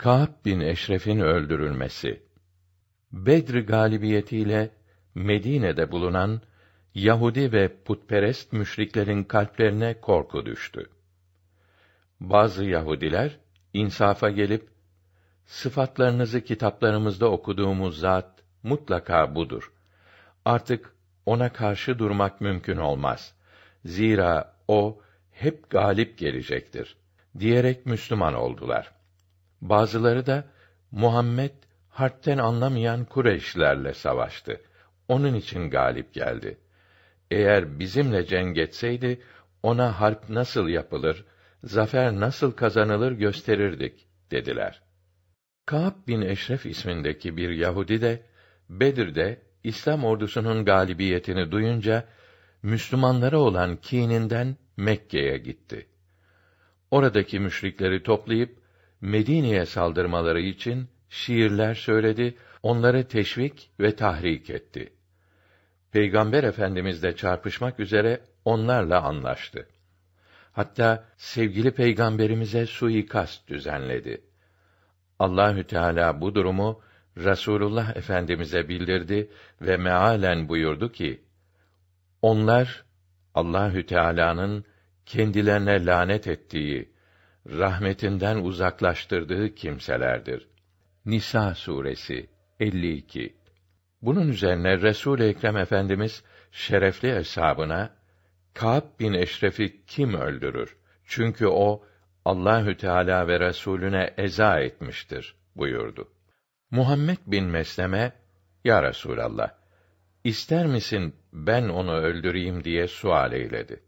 Kâb bin Eşref'in öldürülmesi. Bedr galibiyetiyle Medine'de bulunan Yahudi ve putperest müşriklerin kalplerine korku düştü. Bazı Yahudiler insafa gelip sıfatlarınızı kitaplarımızda okuduğumuz zat mutlaka budur. Artık ona karşı durmak mümkün olmaz. Zira o hep galip gelecektir diyerek Müslüman oldular. Bazıları da Muhammed harpten anlamayan Kureyşlerle savaştı. Onun için galip geldi. Eğer bizimle cenk etseydi ona harp nasıl yapılır, zafer nasıl kazanılır gösterirdik dediler. Kâb bin Eşref ismindeki bir Yahudi de Bedir'de İslam ordusunun galibiyetini duyunca Müslümanlara olan kininden Mekke'ye gitti. Oradaki müşrikleri toplayıp Medine'ye saldırmaları için şiirler söyledi, onları teşvik ve tahrik etti. Peygamber Efendimizle çarpışmak üzere onlarla anlaştı. Hatta sevgili peygamberimize suikast düzenledi. Allahü Teala bu durumu Rasulullah Efendimize bildirdi ve mealen buyurdu ki: Onlar Allahü Teala'nın kendilerine lanet ettiği, rahmetinden uzaklaştırdığı kimselerdir. Nisa suresi 52. Bunun üzerine Resul Ekrem Efendimiz şerefli hesabına Kâb bin Eşref'i kim öldürür? Çünkü o Allahü Teala ve Resulüne eza etmiştir buyurdu. Muhammed bin Mesleme Ya Resulallah ister misin ben onu öldüreyim diye sual eyledi.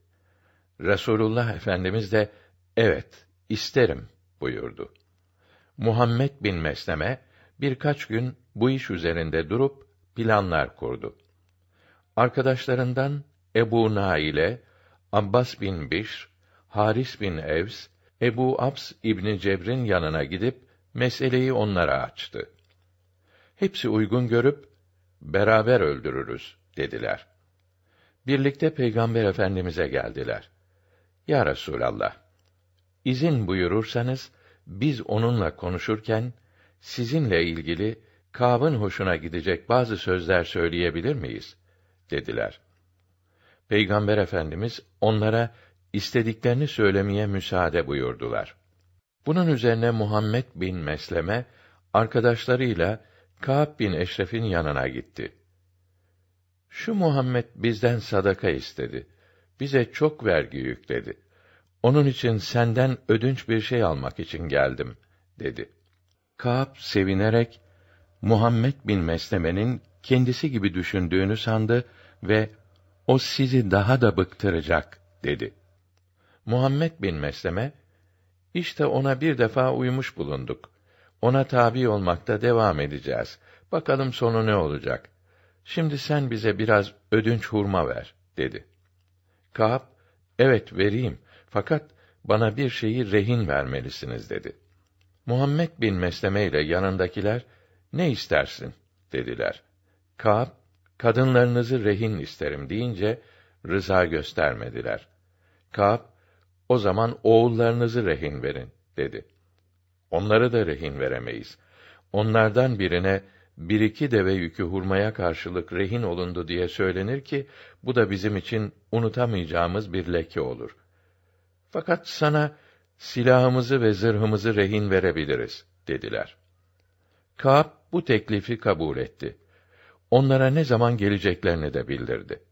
Resulullah Efendimiz de evet isterim buyurdu. Muhammed bin Mesleme birkaç gün bu iş üzerinde durup planlar kurdu. Arkadaşlarından Ebu Naile, Abbas bin Bişr, Haris bin Evs, Ebu Abs İbni Cebr'in yanına gidip meseleyi onlara açtı. Hepsi uygun görüp beraber öldürürüz dediler. Birlikte Peygamber Efendimize geldiler. Ya Resulallah, izin buyurursanız biz onunla konuşurken sizinle ilgili Kâb'ın hoşuna gidecek bazı sözler söyleyebilir miyiz? dediler. Peygamber Efendimiz onlara istediklerini söylemeye müsaade buyurdular. Bunun üzerine Muhammed bin Mesleme arkadaşlarıyla Kâb bin Eşref'in yanına gitti. Şu Muhammed bizden sadaka istedi. Bize çok vergi yükledi. Onun için senden ödünç bir şey almak için geldim, dedi. Kâb sevinerek, Muhammed bin Mesleme'nin kendisi gibi düşündüğünü sandı ve o sizi daha da bıktıracak, dedi. Muhammed bin Mesleme, işte ona bir defa uymuş bulunduk. Ona tabi olmakta devam edeceğiz. Bakalım sonu ne olacak. Şimdi sen bize biraz ödünç hurma ver, dedi. Kâb, evet vereyim. Fakat bana bir şeyi rehin vermelisiniz dedi. Muhammed bin Mesleme ile yanındakiler ne istersin dediler. Kâb kadınlarınızı rehin isterim deyince rıza göstermediler. Kâb o zaman oğullarınızı rehin verin dedi. Onları da rehin veremeyiz. Onlardan birine bir iki deve yükü hurmaya karşılık rehin olundu diye söylenir ki bu da bizim için unutamayacağımız bir leke olur. Fakat sana silahımızı ve zırhımızı rehin verebiliriz dediler. Kâb bu teklifi kabul etti. Onlara ne zaman geleceklerini de bildirdi.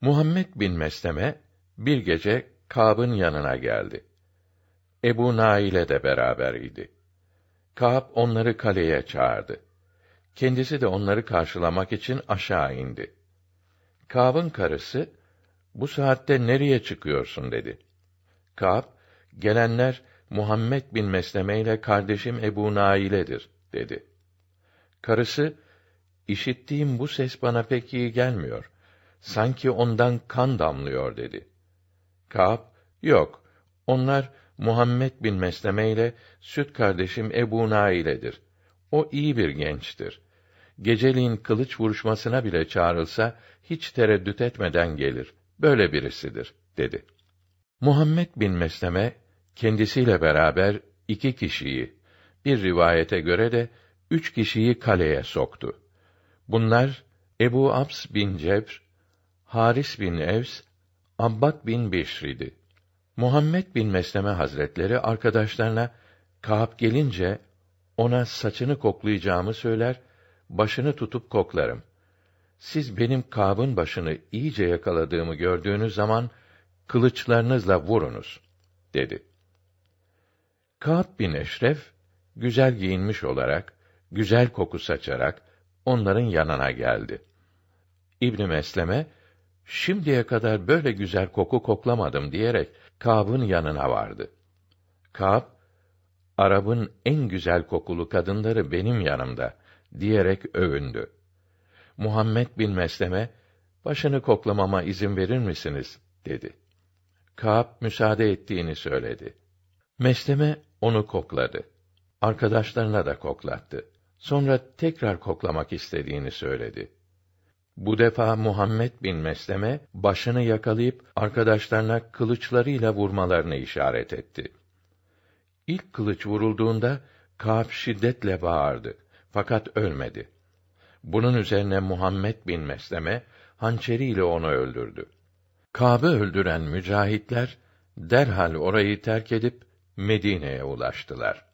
Muhammed bin Mesleme bir gece Kâb'ın yanına geldi. Ebu Nail'e de beraber idi. Kâb onları kaleye çağırdı. Kendisi de onları karşılamak için aşağı indi. Kâb'ın karısı, bu saatte nereye çıkıyorsun dedi. Kâb, gelenler Muhammed bin Mesleme ile kardeşim Ebu Naile'dir dedi. Karısı, işittiğim bu ses bana pek iyi gelmiyor. Sanki ondan kan damlıyor dedi. Kâb, yok, onlar Muhammed bin Mesleme ile süt kardeşim Ebu Naile'dir. O iyi bir gençtir. Geceliğin kılıç vuruşmasına bile çağrılsa hiç tereddüt etmeden gelir. Böyle birisidir dedi. Muhammed bin Mesleme kendisiyle beraber iki kişiyi Bir rivayete göre de üç kişiyi kaleye soktu. Bunlar Ebu Abs bin Cebr, Haris bin Evs, Abbad bin Bişr'idi. Muhammed bin Mesleme Hazretleri arkadaşlarına Kâb gelince ona saçını koklayacağımı söyler, başını tutup koklarım. Siz benim Kâb'ın başını iyice yakaladığımı gördüğünüz zaman kılıçlarınızla vurunuz dedi. Kâb bin Eşref güzel giyinmiş olarak, güzel koku saçarak onların yanına geldi. İbn Mesleme şimdiye kadar böyle güzel koku koklamadım diyerek Kâb'ın yanına vardı. Kâb Arap'ın en güzel kokulu kadınları benim yanımda diyerek övündü. Muhammed bin Mesleme başını koklamama izin verir misiniz dedi. Kâb müsaade ettiğini söyledi. Mesleme onu kokladı. Arkadaşlarına da koklattı. Sonra tekrar koklamak istediğini söyledi. Bu defa Muhammed bin Mesleme başını yakalayıp arkadaşlarına kılıçlarıyla vurmalarını işaret etti. İlk kılıç vurulduğunda Kâb şiddetle bağırdı fakat ölmedi. Bunun üzerine Muhammed bin Mesleme hançeriyle onu öldürdü. Kâb'ı öldüren mücahitler derhal orayı terk edip Medine'ye ulaştılar.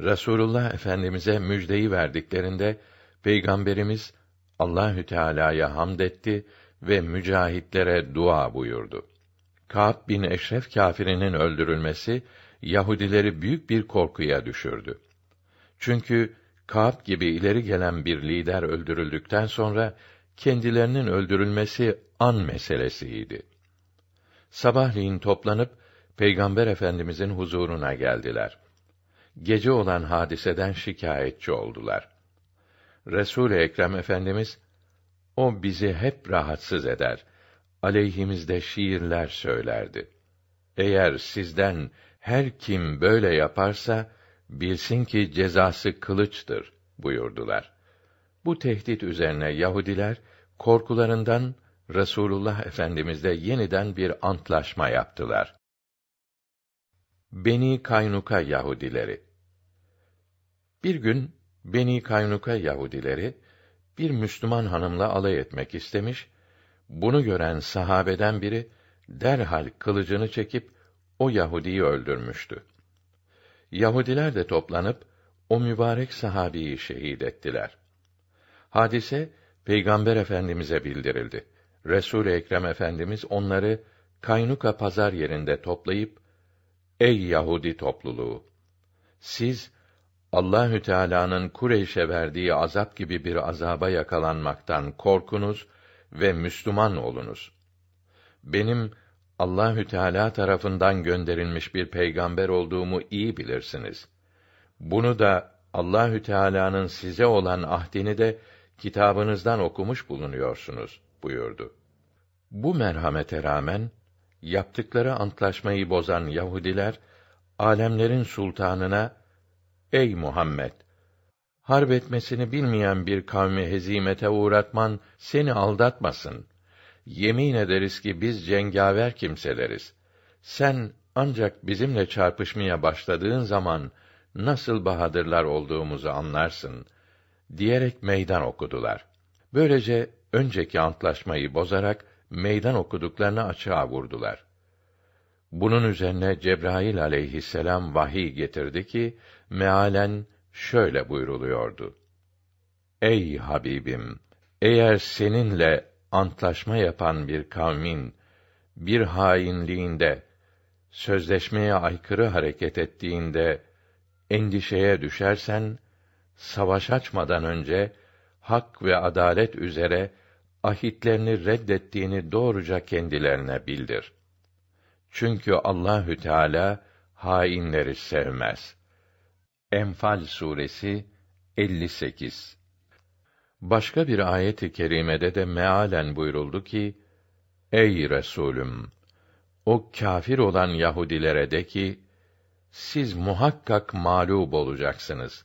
Resulullah Efendimize müjdeyi verdiklerinde Peygamberimiz Allahü Teala'ya hamd etti ve mücahitlere dua buyurdu. Kâb bin Eşref kâfirinin öldürülmesi Yahudileri büyük bir korkuya düşürdü. Çünkü Kâb gibi ileri gelen bir lider öldürüldükten sonra kendilerinin öldürülmesi an meselesiydi. Sabahleyin toplanıp Peygamber Efendimizin huzuruna geldiler. Gece olan hadiseden şikayetçi oldular. Resul Ekrem Efendimiz o bizi hep rahatsız eder. Aleyhimizde şiirler söylerdi. Eğer sizden her kim böyle yaparsa bilsin ki cezası kılıçtır buyurdular. Bu tehdit üzerine Yahudiler korkularından Resulullah Efendimizle yeniden bir antlaşma yaptılar. Beni Kaynuka Yahudileri Bir gün Beni Kaynuka Yahudileri bir Müslüman hanımla alay etmek istemiş. Bunu gören sahabeden biri derhal kılıcını çekip o Yahudiyi öldürmüştü. Yahudiler de toplanıp o mübarek sahabiyi şehit ettiler. Hadise Peygamber Efendimize bildirildi. Resul Ekrem Efendimiz onları Kaynuka pazar yerinde toplayıp Ey Yahudi topluluğu siz Allahü Teala'nın Kureyş'e verdiği azap gibi bir azaba yakalanmaktan korkunuz ve Müslüman olunuz. Benim Allahü Teala tarafından gönderilmiş bir peygamber olduğumu iyi bilirsiniz. Bunu da Allahü Teala'nın size olan ahdini de kitabınızdan okumuş bulunuyorsunuz buyurdu. Bu merhamete rağmen yaptıkları antlaşmayı bozan Yahudiler alemlerin sultanına Ey Muhammed harp etmesini bilmeyen bir kavmi hezimete uğratman seni aldatmasın. Yemin ederiz ki biz cengaver kimseleriz. Sen ancak bizimle çarpışmaya başladığın zaman nasıl bahadırlar olduğumuzu anlarsın diyerek meydan okudular. Böylece önceki antlaşmayı bozarak meydan okuduklarını açığa vurdular. Bunun üzerine Cebrail aleyhisselam vahiy getirdi ki mealen şöyle buyruluyordu. Ey Habibim! Eğer seninle antlaşma yapan bir kavmin bir hainliğinde sözleşmeye aykırı hareket ettiğinde endişeye düşersen savaş açmadan önce hak ve adalet üzere ahitlerini reddettiğini doğruca kendilerine bildir. Çünkü Allahü Teala hainleri sevmez. Enfal suresi 58 Başka bir ayet-i kerimede de mealen buyuruldu ki: Ey Resulüm, o kâfir olan Yahudilere de ki, siz muhakkak mağlup olacaksınız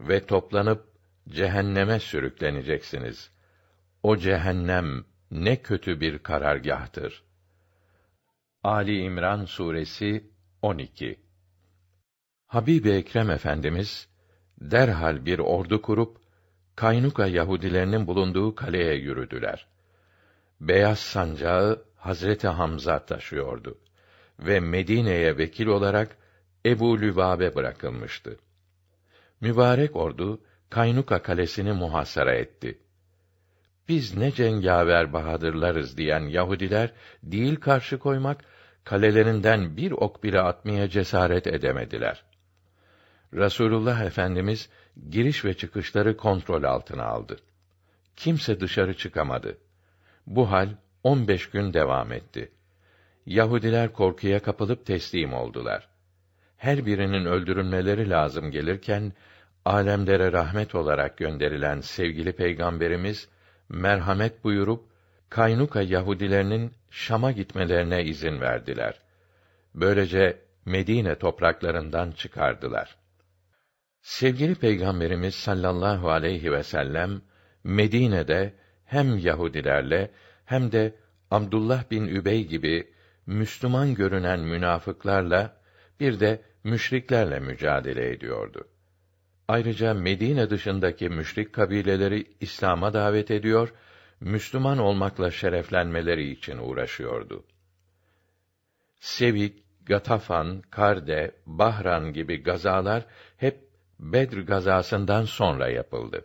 ve toplanıp cehenneme sürükleneceksiniz. O cehennem ne kötü bir karargahtır. Ali İmran suresi 12 Habib Ekrem Efendimiz derhal bir ordu kurup Kaynuka Yahudilerinin bulunduğu kaleye yürüdüler. Beyaz sancağı Hazreti Hamza taşıyordu ve Medine'ye vekil olarak Ebu Lübabe bırakılmıştı. Mübarek ordu Kaynuka kalesini muhasara etti. Biz ne cengaver bahadırlarız diyen Yahudiler değil karşı koymak, kalelerinden bir ok bile atmaya cesaret edemediler. Rasulullah Efendimiz giriş ve çıkışları kontrol altına aldı. Kimse dışarı çıkamadı. Bu hal 15 gün devam etti. Yahudiler korkuya kapılıp teslim oldular. Her birinin öldürülmeleri lazım gelirken alemlere rahmet olarak gönderilen sevgili peygamberimiz merhamet buyurup Kaynuka Yahudilerinin Şam'a gitmelerine izin verdiler. Böylece Medine topraklarından çıkardılar. Sevgili Peygamberimiz sallallahu aleyhi ve sellem Medine'de hem Yahudilerle hem de Abdullah bin Übey gibi Müslüman görünen münafıklarla bir de müşriklerle mücadele ediyordu. Ayrıca Medine dışındaki müşrik kabileleri İslam'a davet ediyor, Müslüman olmakla şereflenmeleri için uğraşıyordu. Sevik, Gatafan, Karde, Bahran gibi gazalar hep Bedr gazasından sonra yapıldı.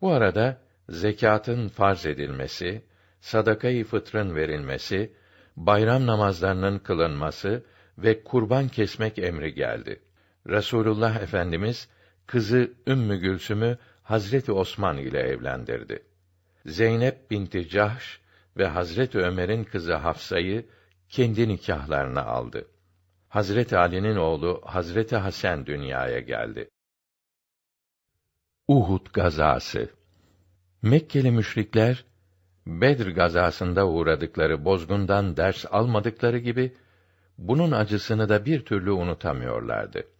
Bu arada zekatın farz edilmesi, sadakayı fıtrın verilmesi, bayram namazlarının kılınması ve kurban kesmek emri geldi. Resulullah Efendimiz kızı Ümmü Gülsüm'ü Hazreti Osman ile evlendirdi. Zeynep binti Cahş ve Hazreti Ömer'in kızı Hafsa'yı kendi nikahlarına aldı. Hazreti Ali'nin oğlu Hazreti Hasan dünyaya geldi. Uhud gazası Mekkeli müşrikler Bedr gazasında uğradıkları bozgundan ders almadıkları gibi bunun acısını da bir türlü unutamıyorlardı.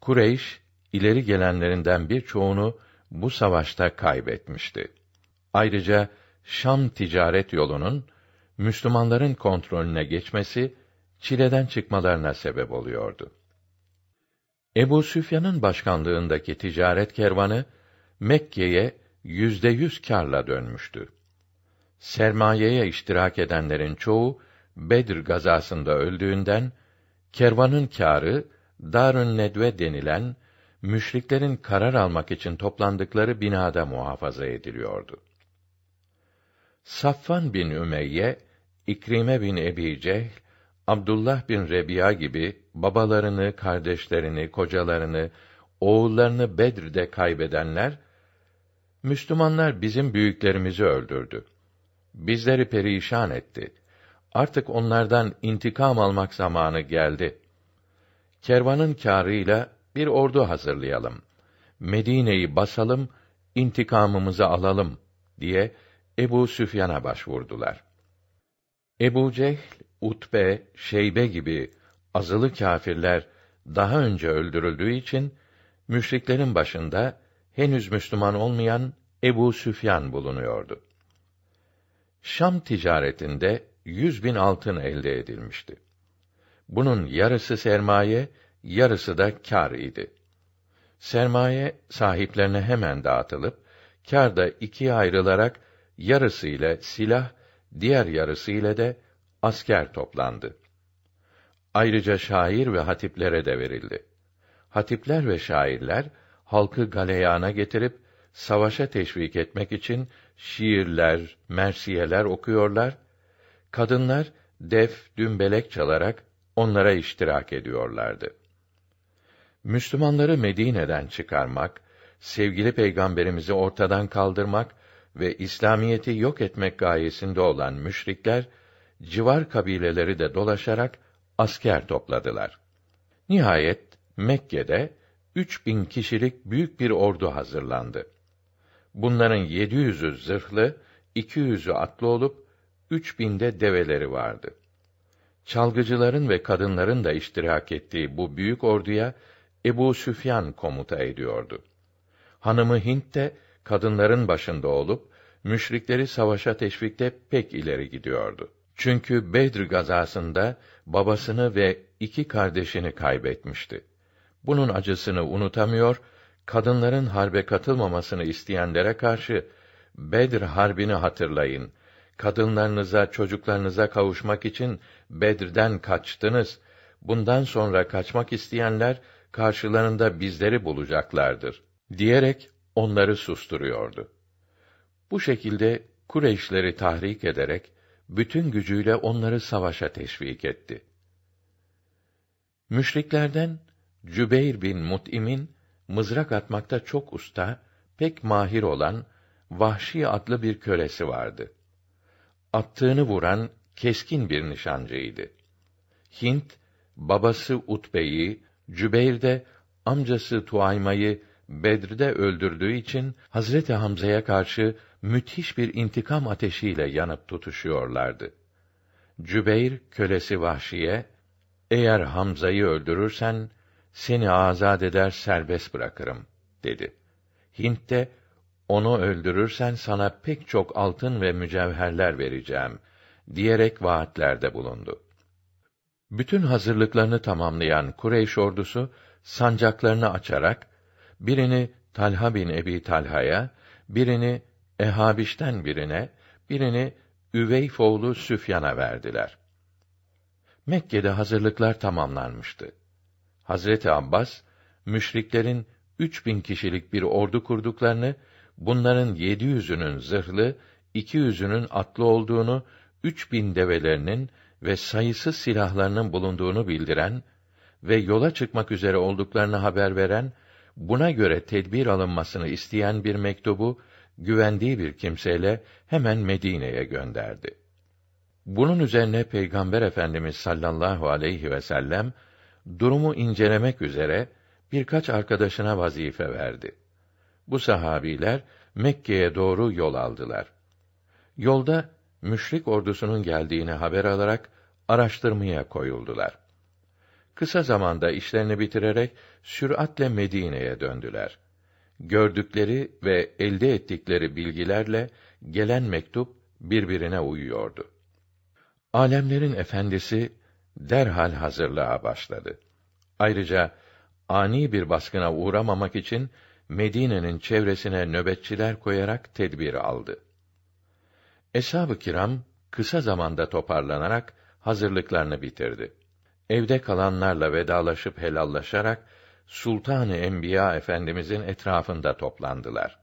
Kureyş ileri gelenlerinden birçoğunu bu savaşta kaybetmişti. Ayrıca Şam ticaret yolunun Müslümanların kontrolüne geçmesi çileden çıkmalarına sebep oluyordu. Ebu Süfyan'ın başkanlığındaki ticaret kervanı Mekke'ye yüzde yüz kârla dönmüştü. Sermayeye iştirak edenlerin çoğu Bedir gazasında öldüğünden kervanın kârı Darün Nedve denilen müşriklerin karar almak için toplandıkları binada muhafaza ediliyordu. Safvan bin Ümeyye, İkrime bin Ebi Cehl, Abdullah bin Rebiya gibi babalarını, kardeşlerini, kocalarını, oğullarını Bedir'de kaybedenler, Müslümanlar bizim büyüklerimizi öldürdü. Bizleri perişan etti. Artık onlardan intikam almak zamanı geldi. Kervanın kârıyla bir ordu hazırlayalım. Medine'yi basalım, intikamımızı alalım diye Ebu Süfyan'a başvurdular. Ebu Cehl, Utbe, Şeybe gibi azılı kâfirler daha önce öldürüldüğü için müşriklerin başında henüz Müslüman olmayan Ebu Süfyan bulunuyordu. Şam ticaretinde yüz bin altın elde edilmişti. Bunun yarısı sermaye, yarısı da kâr idi. Sermaye sahiplerine hemen dağıtılıp, kâr da ikiye ayrılarak yarısı ile silah, diğer yarısı ile de asker toplandı. Ayrıca şair ve hatiplere de verildi. Hatipler ve şairler halkı galeyana getirip savaşa teşvik etmek için şiirler, mersiyeler okuyorlar. Kadınlar def, dümbelek çalarak onlara iştirak ediyorlardı. Müslümanları Medine'den çıkarmak, sevgili peygamberimizi ortadan kaldırmak ve İslamiyeti yok etmek gayesinde olan müşrikler civar kabileleri de dolaşarak asker topladılar. Nihayet Mekke'de üç bin kişilik büyük bir ordu hazırlandı. Bunların yedi yüzü zırhlı, iki yüzü atlı olup, üç binde develeri vardı. Çalgıcıların ve kadınların da iştirak ettiği bu büyük orduya Ebu Süfyan komuta ediyordu. Hanımı Hint de kadınların başında olup müşrikleri savaşa teşvikte pek ileri gidiyordu. Çünkü Bedr gazasında babasını ve iki kardeşini kaybetmişti. Bunun acısını unutamıyor, kadınların harbe katılmamasını isteyenlere karşı Bedir harbini hatırlayın. Kadınlarınıza, çocuklarınıza kavuşmak için Bedir'den kaçtınız. Bundan sonra kaçmak isteyenler karşılarında bizleri bulacaklardır diyerek onları susturuyordu. Bu şekilde Kureyşleri tahrik ederek bütün gücüyle onları savaşa teşvik etti. Müşriklerden Cübeyr bin Mut'im'in mızrak atmakta çok usta, pek mahir olan Vahşi adlı bir kölesi vardı. Attığını vuran keskin bir nişancıydı. Hint babası Utbe'yi, Cübeyr de amcası Tuayma'yı Bedr'de öldürdüğü için Hazreti Hamza'ya karşı müthiş bir intikam ateşiyle yanıp tutuşuyorlardı. Cübeyr kölesi Vahşiye eğer Hamza'yı öldürürsen seni azad eder serbest bırakırım dedi. Hint de onu öldürürsen sana pek çok altın ve mücevherler vereceğim diyerek vaatlerde bulundu. Bütün hazırlıklarını tamamlayan Kureyş ordusu sancaklarını açarak birini Talha bin Ebi Talha'ya, birini Ehabiş'ten birine, birini Üveyf oğlu Süfyan'a verdiler. Mekke'de hazırlıklar tamamlanmıştı. Hazreti Abbas, müşriklerin üç bin kişilik bir ordu kurduklarını, bunların yedi yüzünün zırhlı, iki yüzünün atlı olduğunu, üç bin develerinin ve sayısız silahlarının bulunduğunu bildiren ve yola çıkmak üzere olduklarını haber veren, buna göre tedbir alınmasını isteyen bir mektubu güvendiği bir kimseyle hemen Medine'ye gönderdi. Bunun üzerine Peygamber Efendimiz sallallahu aleyhi ve sellem durumu incelemek üzere birkaç arkadaşına vazife verdi. Bu sahabiler Mekke'ye doğru yol aldılar. Yolda müşrik ordusunun geldiğini haber alarak araştırmaya koyuldular. Kısa zamanda işlerini bitirerek süratle Medine'ye döndüler. Gördükleri ve elde ettikleri bilgilerle gelen mektup birbirine uyuyordu. Alemlerin efendisi derhal hazırlığa başladı. Ayrıca ani bir baskına uğramamak için Medine'nin çevresine nöbetçiler koyarak tedbir aldı. Eshab-ı kiram kısa zamanda toparlanarak hazırlıklarını bitirdi. Evde kalanlarla vedalaşıp helallaşarak Sultan-ı Enbiya Efendimizin etrafında toplandılar.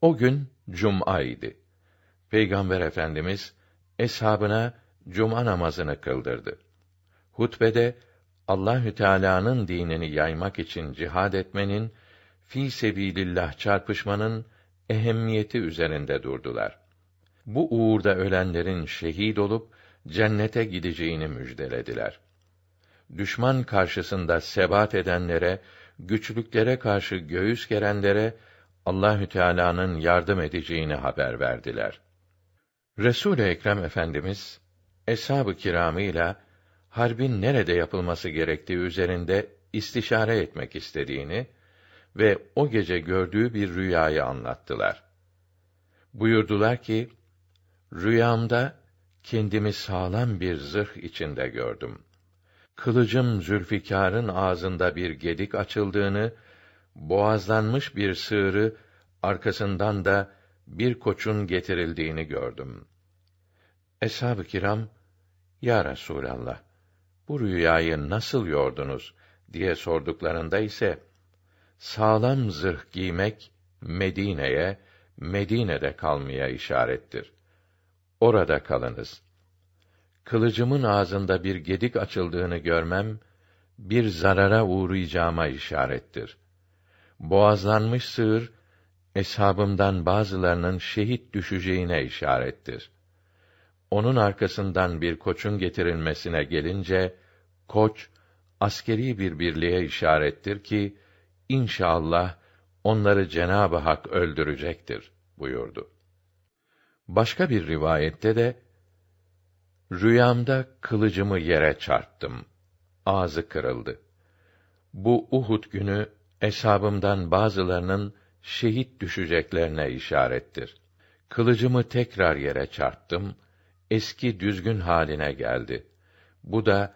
O gün cuma idi. Peygamber Efendimiz eshabına cuma namazını kıldırdı. Hutbede Allahü Teala'nın dinini yaymak için cihad etmenin, fi sebilillah çarpışmanın ehemmiyeti üzerinde durdular. Bu uğurda ölenlerin şehit olup cennete gideceğini müjdelediler düşman karşısında sebat edenlere, güçlüklere karşı göğüs gerenlere Allahü Teala'nın yardım edeceğini haber verdiler. Resul-i Ekrem Efendimiz eshab-ı kiramıyla harbin nerede yapılması gerektiği üzerinde istişare etmek istediğini ve o gece gördüğü bir rüyayı anlattılar. Buyurdular ki, rüyamda kendimi sağlam bir zırh içinde gördüm kılıcım Zülfikar'ın ağzında bir gedik açıldığını, boğazlanmış bir sığırı, arkasından da bir koçun getirildiğini gördüm. Eshab-ı kiram, Ya Resûlallah, bu rüyayı nasıl yordunuz? diye sorduklarında ise, sağlam zırh giymek, Medine'ye, Medine'de kalmaya işarettir. Orada kalınız kılıcımın ağzında bir gedik açıldığını görmem bir zarara uğrayacağıma işarettir. Boğazlanmış sığır eshabımdan bazılarının şehit düşeceğine işarettir. Onun arkasından bir koçun getirilmesine gelince koç askeri bir birliğe işarettir ki inşallah onları Cenab-ı Hak öldürecektir buyurdu. Başka bir rivayette de Rüyamda kılıcımı yere çarptım. Ağzı kırıldı. Bu Uhud günü eshabımdan bazılarının şehit düşeceklerine işarettir. Kılıcımı tekrar yere çarptım. Eski düzgün haline geldi. Bu da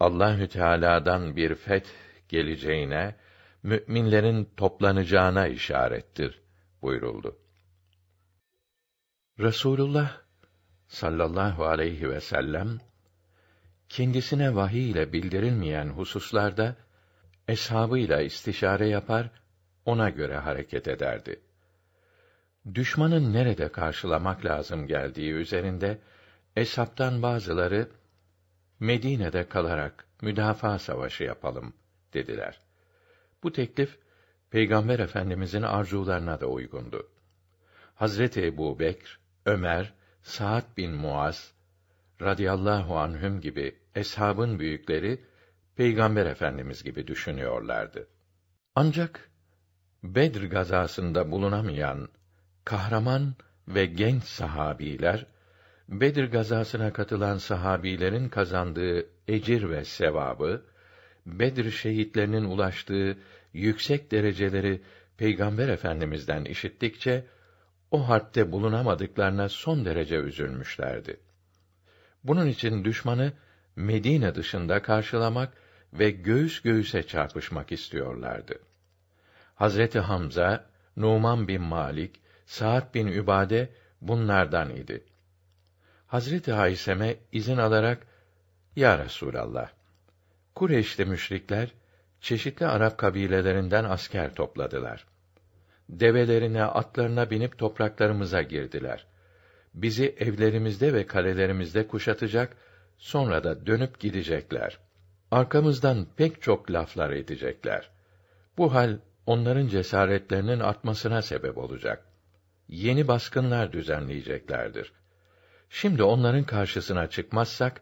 Allahü Teala'dan bir feth geleceğine, müminlerin toplanacağına işarettir buyuruldu. Resulullah sallallahu aleyhi ve sellem kendisine vahiy ile bildirilmeyen hususlarda eshabıyla istişare yapar, ona göre hareket ederdi. Düşmanın nerede karşılamak lazım geldiği üzerinde eshaptan bazıları Medine'de kalarak müdafaa savaşı yapalım dediler. Bu teklif Peygamber Efendimizin arzularına da uygundu. Hazreti Ebu Bekr, Ömer, Sa'd bin Muaz radıyallahu anhüm gibi eshabın büyükleri Peygamber Efendimiz gibi düşünüyorlardı. Ancak Bedr gazasında bulunamayan kahraman ve genç sahabiler Bedir gazasına katılan sahabilerin kazandığı ecir ve sevabı, Bedir şehitlerinin ulaştığı yüksek dereceleri Peygamber Efendimizden işittikçe o harpte bulunamadıklarına son derece üzülmüşlerdi. Bunun için düşmanı Medine dışında karşılamak ve göğüs göğüse çarpışmak istiyorlardı. Hazreti Hamza, Numan bin Malik, Sa'd bin Übade bunlardan idi. Hazreti Hayseme izin alarak Ya Resulallah Kureyş'te müşrikler çeşitli Arap kabilelerinden asker topladılar. Develerine, atlarına binip topraklarımıza girdiler. Bizi evlerimizde ve kalelerimizde kuşatacak, sonra da dönüp gidecekler. Arkamızdan pek çok laflar edecekler. Bu hal onların cesaretlerinin artmasına sebep olacak. Yeni baskınlar düzenleyeceklerdir. Şimdi onların karşısına çıkmazsak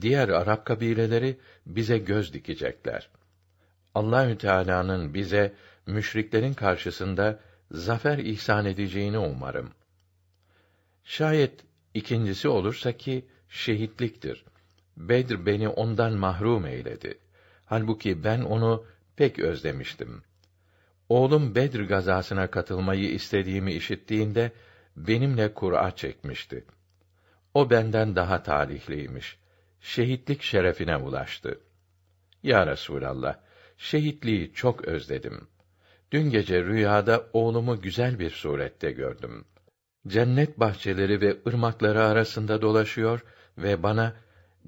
diğer Arap kabileleri bize göz dikecekler. Allahü Teala'nın bize müşriklerin karşısında zafer ihsan edeceğini umarım. Şayet ikincisi olursa ki şehitliktir. Bedr beni ondan mahrum eyledi. Halbuki ben onu pek özlemiştim. Oğlum Bedr gazasına katılmayı istediğimi işittiğinde benimle Kur'a çekmişti. O benden daha talihliymiş. Şehitlik şerefine ulaştı. Ya Resulallah, şehitliği çok özledim. Dün gece rüyada oğlumu güzel bir surette gördüm. Cennet bahçeleri ve ırmakları arasında dolaşıyor ve bana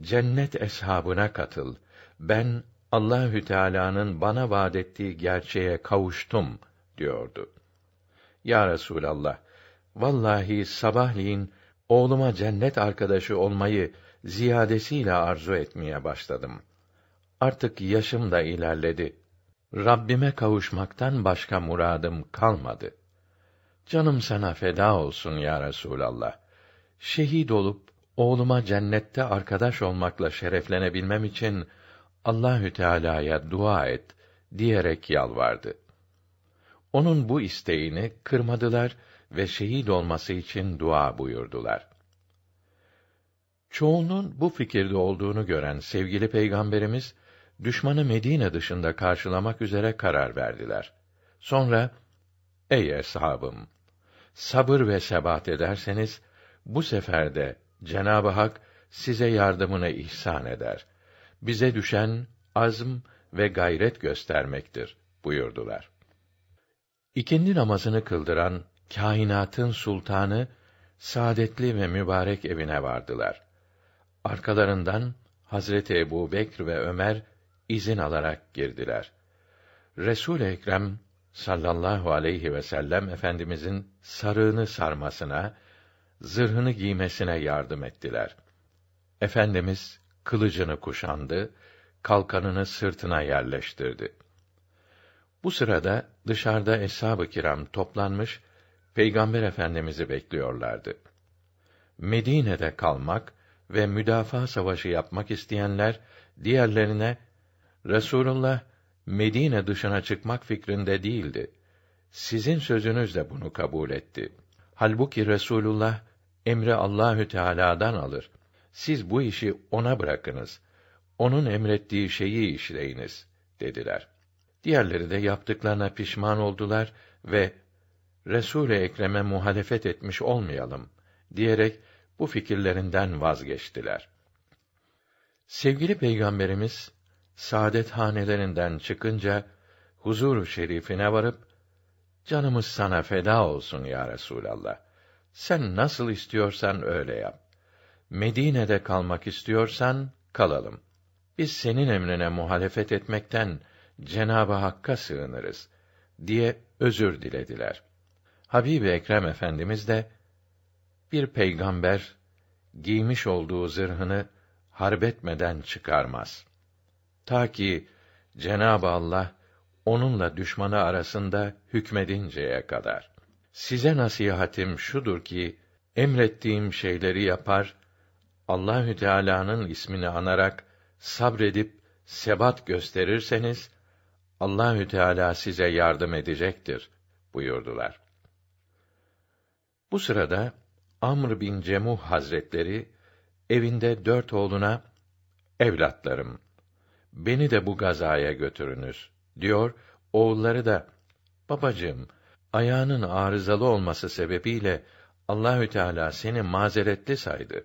cennet eshabına katıl. Ben Allahü Teala'nın bana vaad ettiği gerçeğe kavuştum diyordu. Ya Resulallah, vallahi sabahleyin oğluma cennet arkadaşı olmayı ziyadesiyle arzu etmeye başladım. Artık yaşım da ilerledi. Rabbime kavuşmaktan başka muradım kalmadı. Canım sana feda olsun ya Resulallah. Şehit olup oğluma cennette arkadaş olmakla şereflenebilmem için Allahü Teala'ya dua et diyerek yalvardı. Onun bu isteğini kırmadılar ve şehit olması için dua buyurdular. Çoğunun bu fikirde olduğunu gören sevgili peygamberimiz düşmanı Medine dışında karşılamak üzere karar verdiler. Sonra ey eshabım sabır ve sebat ederseniz bu sefer de Cenab-ı Hak size yardımını ihsan eder. Bize düşen azm ve gayret göstermektir buyurdular. İkindi namazını kıldıran kainatın sultanı saadetli ve mübarek evine vardılar. Arkalarından Hazreti Ebu Bekr ve Ömer izin alarak girdiler. Resul Ekrem sallallahu aleyhi ve sellem efendimizin sarığını sarmasına, zırhını giymesine yardım ettiler. Efendimiz kılıcını kuşandı, kalkanını sırtına yerleştirdi. Bu sırada dışarıda eshab-ı kiram toplanmış Peygamber Efendimizi bekliyorlardı. Medine'de kalmak ve müdafaa savaşı yapmak isteyenler diğerlerine Resulullah Medine dışına çıkmak fikrinde değildi. Sizin sözünüzle bunu kabul etti. Halbuki Resulullah emri Allahü Teala'dan alır. Siz bu işi ona bırakınız. Onun emrettiği şeyi işleyiniz dediler. Diğerleri de yaptıklarına pişman oldular ve Resul-i Ekrem'e muhalefet etmiş olmayalım diyerek bu fikirlerinden vazgeçtiler. Sevgili Peygamberimiz saadet hanelerinden çıkınca huzur şerifine varıp canımız sana feda olsun ya Resulallah. Sen nasıl istiyorsan öyle yap. Medine'de kalmak istiyorsan kalalım. Biz senin emrine muhalefet etmekten Cenabı Hakk'a sığınırız diye özür dilediler. Habib Ekrem Efendimiz de bir peygamber giymiş olduğu zırhını harbetmeden çıkarmaz. Ta ki Cenab-ı Allah onunla düşmanı arasında hükmedinceye kadar. Size nasihatim şudur ki emrettiğim şeyleri yapar, Allahü Teala'nın ismini anarak sabredip sebat gösterirseniz Allahü Teala size yardım edecektir buyurdular. Bu sırada Amr bin Cemuh Hazretleri evinde dört oğluna evlatlarım beni de bu gazaya götürünüz diyor. Oğulları da babacığım ayağının arızalı olması sebebiyle Allahü Teala seni mazeretli saydı.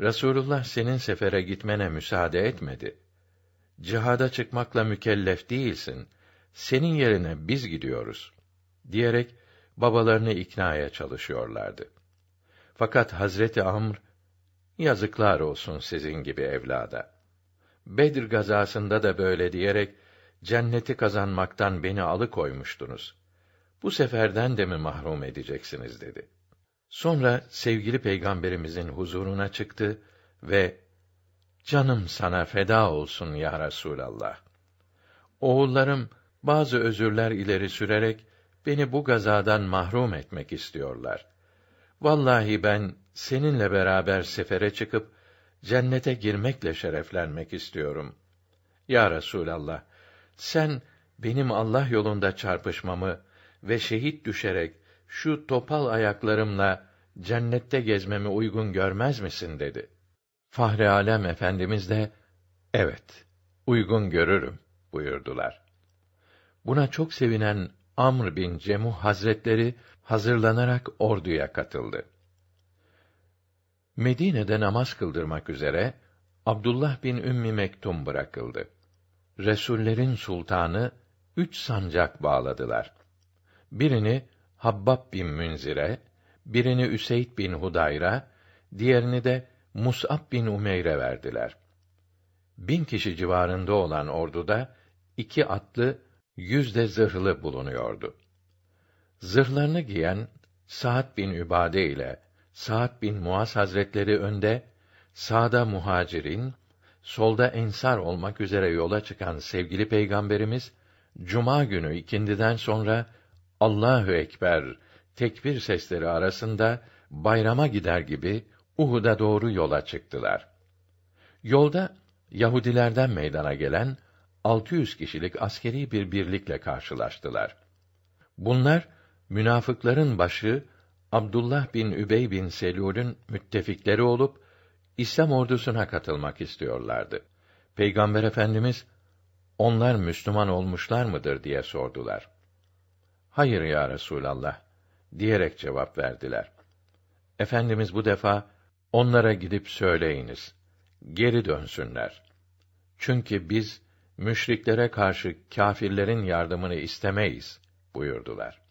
Resulullah senin sefere gitmene müsaade etmedi. Cihada çıkmakla mükellef değilsin. Senin yerine biz gidiyoruz diyerek babalarını iknaya çalışıyorlardı. Fakat Hazreti Amr yazıklar olsun sizin gibi evlada. Bedir gazasında da böyle diyerek cenneti kazanmaktan beni alıkoymuştunuz. Bu seferden de mi mahrum edeceksiniz dedi. Sonra sevgili peygamberimizin huzuruna çıktı ve canım sana feda olsun ya Resulallah. Oğullarım bazı özürler ileri sürerek beni bu gazadan mahrum etmek istiyorlar. Vallahi ben seninle beraber sefere çıkıp cennete girmekle şereflenmek istiyorum. Ya Resulallah, sen benim Allah yolunda çarpışmamı ve şehit düşerek şu topal ayaklarımla cennette gezmemi uygun görmez misin dedi. Fahri Alem Efendimiz de evet uygun görürüm buyurdular. Buna çok sevinen Amr bin Cemuh Hazretleri hazırlanarak orduya katıldı. Medine'de namaz kıldırmak üzere Abdullah bin Ümmi Mektum bırakıldı. Resullerin sultanı üç sancak bağladılar. Birini Habbab bin Münzire, birini Üseyd bin Hudayra, diğerini de Mus'ab bin Umeyre verdiler. Bin kişi civarında olan orduda iki atlı, yüz de zırhlı bulunuyordu. Zırhlarını giyen Sa'd bin Übade ile Sa'd bin Muaz Hazretleri önde, sağda muhacirin, solda ensar olmak üzere yola çıkan sevgili peygamberimiz cuma günü ikindiden sonra Allahu ekber tekbir sesleri arasında bayrama gider gibi Uhud'a doğru yola çıktılar. Yolda Yahudilerden meydana gelen 600 kişilik askeri bir birlikle karşılaştılar. Bunlar münafıkların başı Abdullah bin Übey bin Selûl'ün müttefikleri olup İslam ordusuna katılmak istiyorlardı. Peygamber Efendimiz onlar Müslüman olmuşlar mıdır diye sordular. Hayır ya Resulallah diyerek cevap verdiler. Efendimiz bu defa onlara gidip söyleyiniz. Geri dönsünler. Çünkü biz müşriklere karşı kâfirlerin yardımını istemeyiz buyurdular.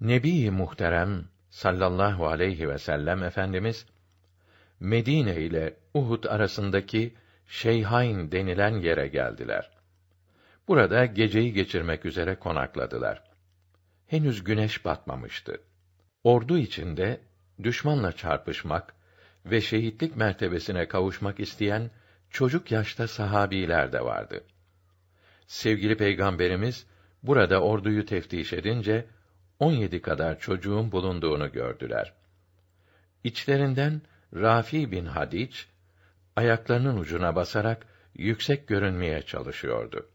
Nebi muhterem sallallahu aleyhi ve sellem efendimiz Medine ile Uhud arasındaki Şeyhain denilen yere geldiler. Burada geceyi geçirmek üzere konakladılar. Henüz güneş batmamıştı. Ordu içinde düşmanla çarpışmak ve şehitlik mertebesine kavuşmak isteyen çocuk yaşta sahabiler de vardı. Sevgili Peygamberimiz burada orduyu teftiş edince on yedi kadar çocuğun bulunduğunu gördüler. İçlerinden Rafi bin Hadiç ayaklarının ucuna basarak yüksek görünmeye çalışıyordu.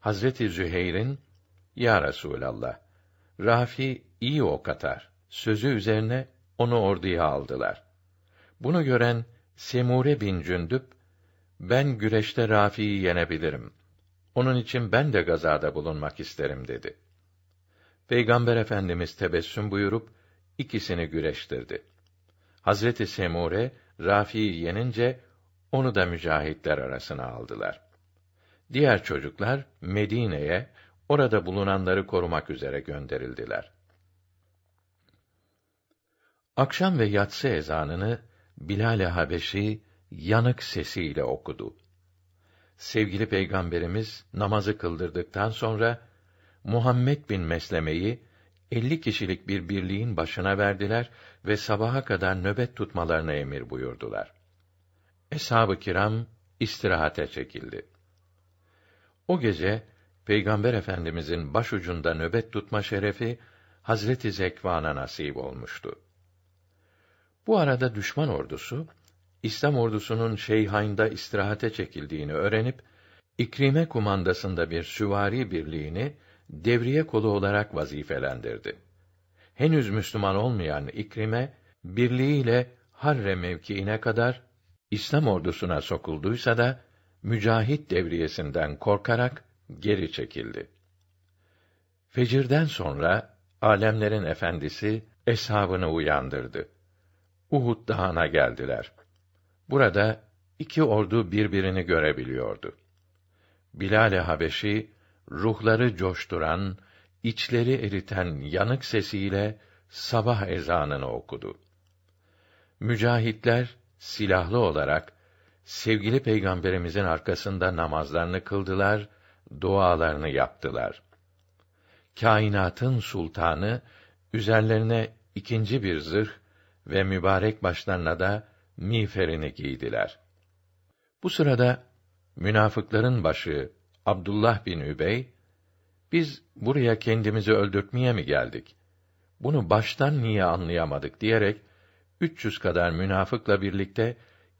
Hazreti Züheyr'in Ya Resulallah Rafi iyi ok atar sözü üzerine onu orduya aldılar. Bunu gören Semure bin Cündüp ben güreşte Rafi'yi yenebilirim. Onun için ben de gazada bulunmak isterim dedi. Peygamber Efendimiz tebessüm buyurup ikisini güreştirdi. Hazreti Semure Rafi'yi yenince onu da mücahitler arasına aldılar. Diğer çocuklar Medine'ye orada bulunanları korumak üzere gönderildiler. Akşam ve yatsı ezanını Bilal-i Habeşi yanık sesiyle okudu. Sevgili Peygamberimiz namazı kıldırdıktan sonra Muhammed bin Mesleme'yi elli kişilik bir birliğin başına verdiler ve sabaha kadar nöbet tutmalarına emir buyurdular. Eshab-ı kiram istirahate çekildi. O gece Peygamber Efendimizin başucunda nöbet tutma şerefi Hazreti Zekvan'a nasip olmuştu. Bu arada düşman ordusu İslam ordusunun Şeyhayn'da istirahate çekildiğini öğrenip İkrime kumandasında bir süvari birliğini devriye kolu olarak vazifelendirdi. Henüz Müslüman olmayan İkrime birliğiyle Harre mevkiine kadar İslam ordusuna sokulduysa da mücahit devriyesinden korkarak geri çekildi. Fecirden sonra alemlerin efendisi eshabını uyandırdı. Uhud dağına geldiler. Burada iki ordu birbirini görebiliyordu. Bilal-i Habeşi ruhları coşturan, içleri eriten yanık sesiyle sabah ezanını okudu. Mücahitler silahlı olarak sevgili peygamberimizin arkasında namazlarını kıldılar, dualarını yaptılar. Kainatın sultanı üzerlerine ikinci bir zırh ve mübarek başlarına da miğferini giydiler. Bu sırada münafıkların başı Abdullah bin Übey, biz buraya kendimizi öldürtmeye mi geldik? Bunu baştan niye anlayamadık diyerek 300 kadar münafıkla birlikte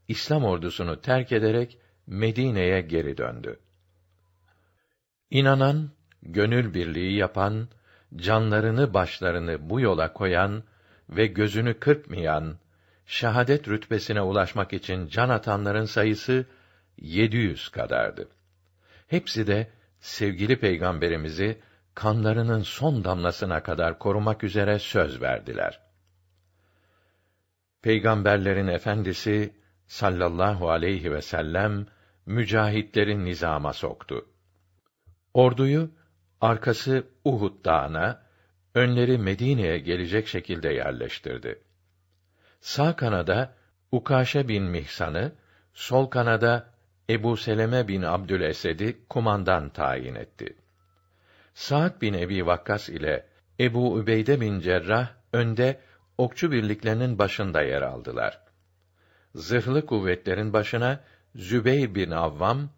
İslam ordusunu terk ederek Medine'ye geri döndü. İnanan, gönül birliği yapan, canlarını başlarını bu yola koyan ve gözünü kırpmayan, şahadet rütbesine ulaşmak için can atanların sayısı 700 kadardı. Hepsi de sevgili peygamberimizi kanlarının son damlasına kadar korumak üzere söz verdiler. Peygamberlerin efendisi sallallahu aleyhi ve sellem mücahitleri nizama soktu. Orduyu arkası Uhud dağına, önleri Medine'ye gelecek şekilde yerleştirdi. Sağ kanada Ukaşe bin Mihsan'ı, sol kanada Ebu Seleme bin Abdülesed'i kumandan tayin etti. Sa'd bin Ebi Vakkas ile Ebu Übeyde bin Cerrah önde okçu birliklerinin başında yer aldılar. Zırhlı kuvvetlerin başına Zübeyr bin Avvam,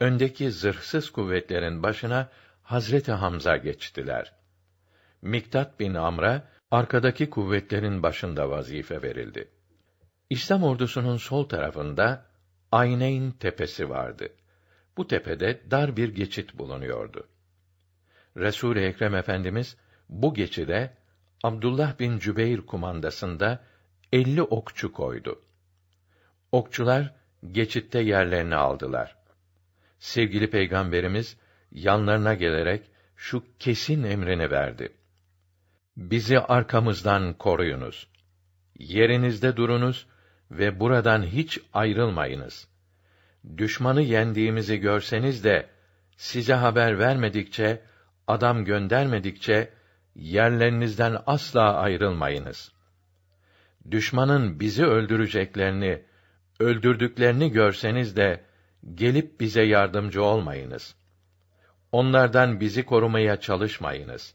öndeki zırhsız kuvvetlerin başına Hazreti Hamza geçtiler. Miktat bin Amr'a arkadaki kuvvetlerin başında vazife verildi. İslam ordusunun sol tarafında Ayneyn tepesi vardı. Bu tepede dar bir geçit bulunuyordu. Resul Ekrem Efendimiz bu geçide Abdullah bin Cübeyr kumandasında elli okçu koydu. Okçular geçitte yerlerini aldılar. Sevgili Peygamberimiz yanlarına gelerek şu kesin emrini verdi. Bizi arkamızdan koruyunuz. Yerinizde durunuz ve buradan hiç ayrılmayınız. Düşmanı yendiğimizi görseniz de size haber vermedikçe, adam göndermedikçe yerlerinizden asla ayrılmayınız. Düşmanın bizi öldüreceklerini, öldürdüklerini görseniz de gelip bize yardımcı olmayınız. Onlardan bizi korumaya çalışmayınız.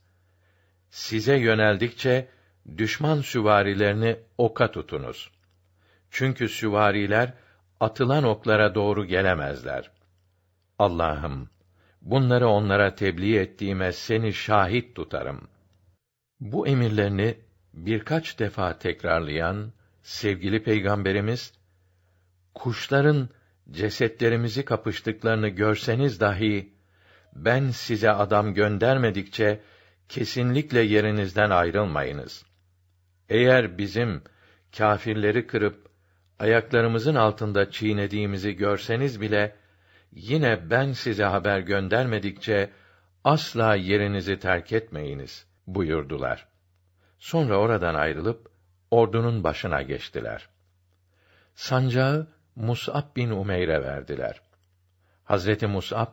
Size yöneldikçe düşman süvarilerini oka tutunuz. Çünkü süvariler atılan oklara doğru gelemezler. Allah'ım, bunları onlara tebliğ ettiğime seni şahit tutarım. Bu emirlerini birkaç defa tekrarlayan sevgili peygamberimiz kuşların cesetlerimizi kapıştıklarını görseniz dahi ben size adam göndermedikçe kesinlikle yerinizden ayrılmayınız. Eğer bizim kâfirleri kırıp ayaklarımızın altında çiğnediğimizi görseniz bile yine ben size haber göndermedikçe asla yerinizi terk etmeyiniz buyurdular. Sonra oradan ayrılıp ordunun başına geçtiler. Sancağı Mus'ab bin Umeyr'e verdiler. Hazreti Mus'ab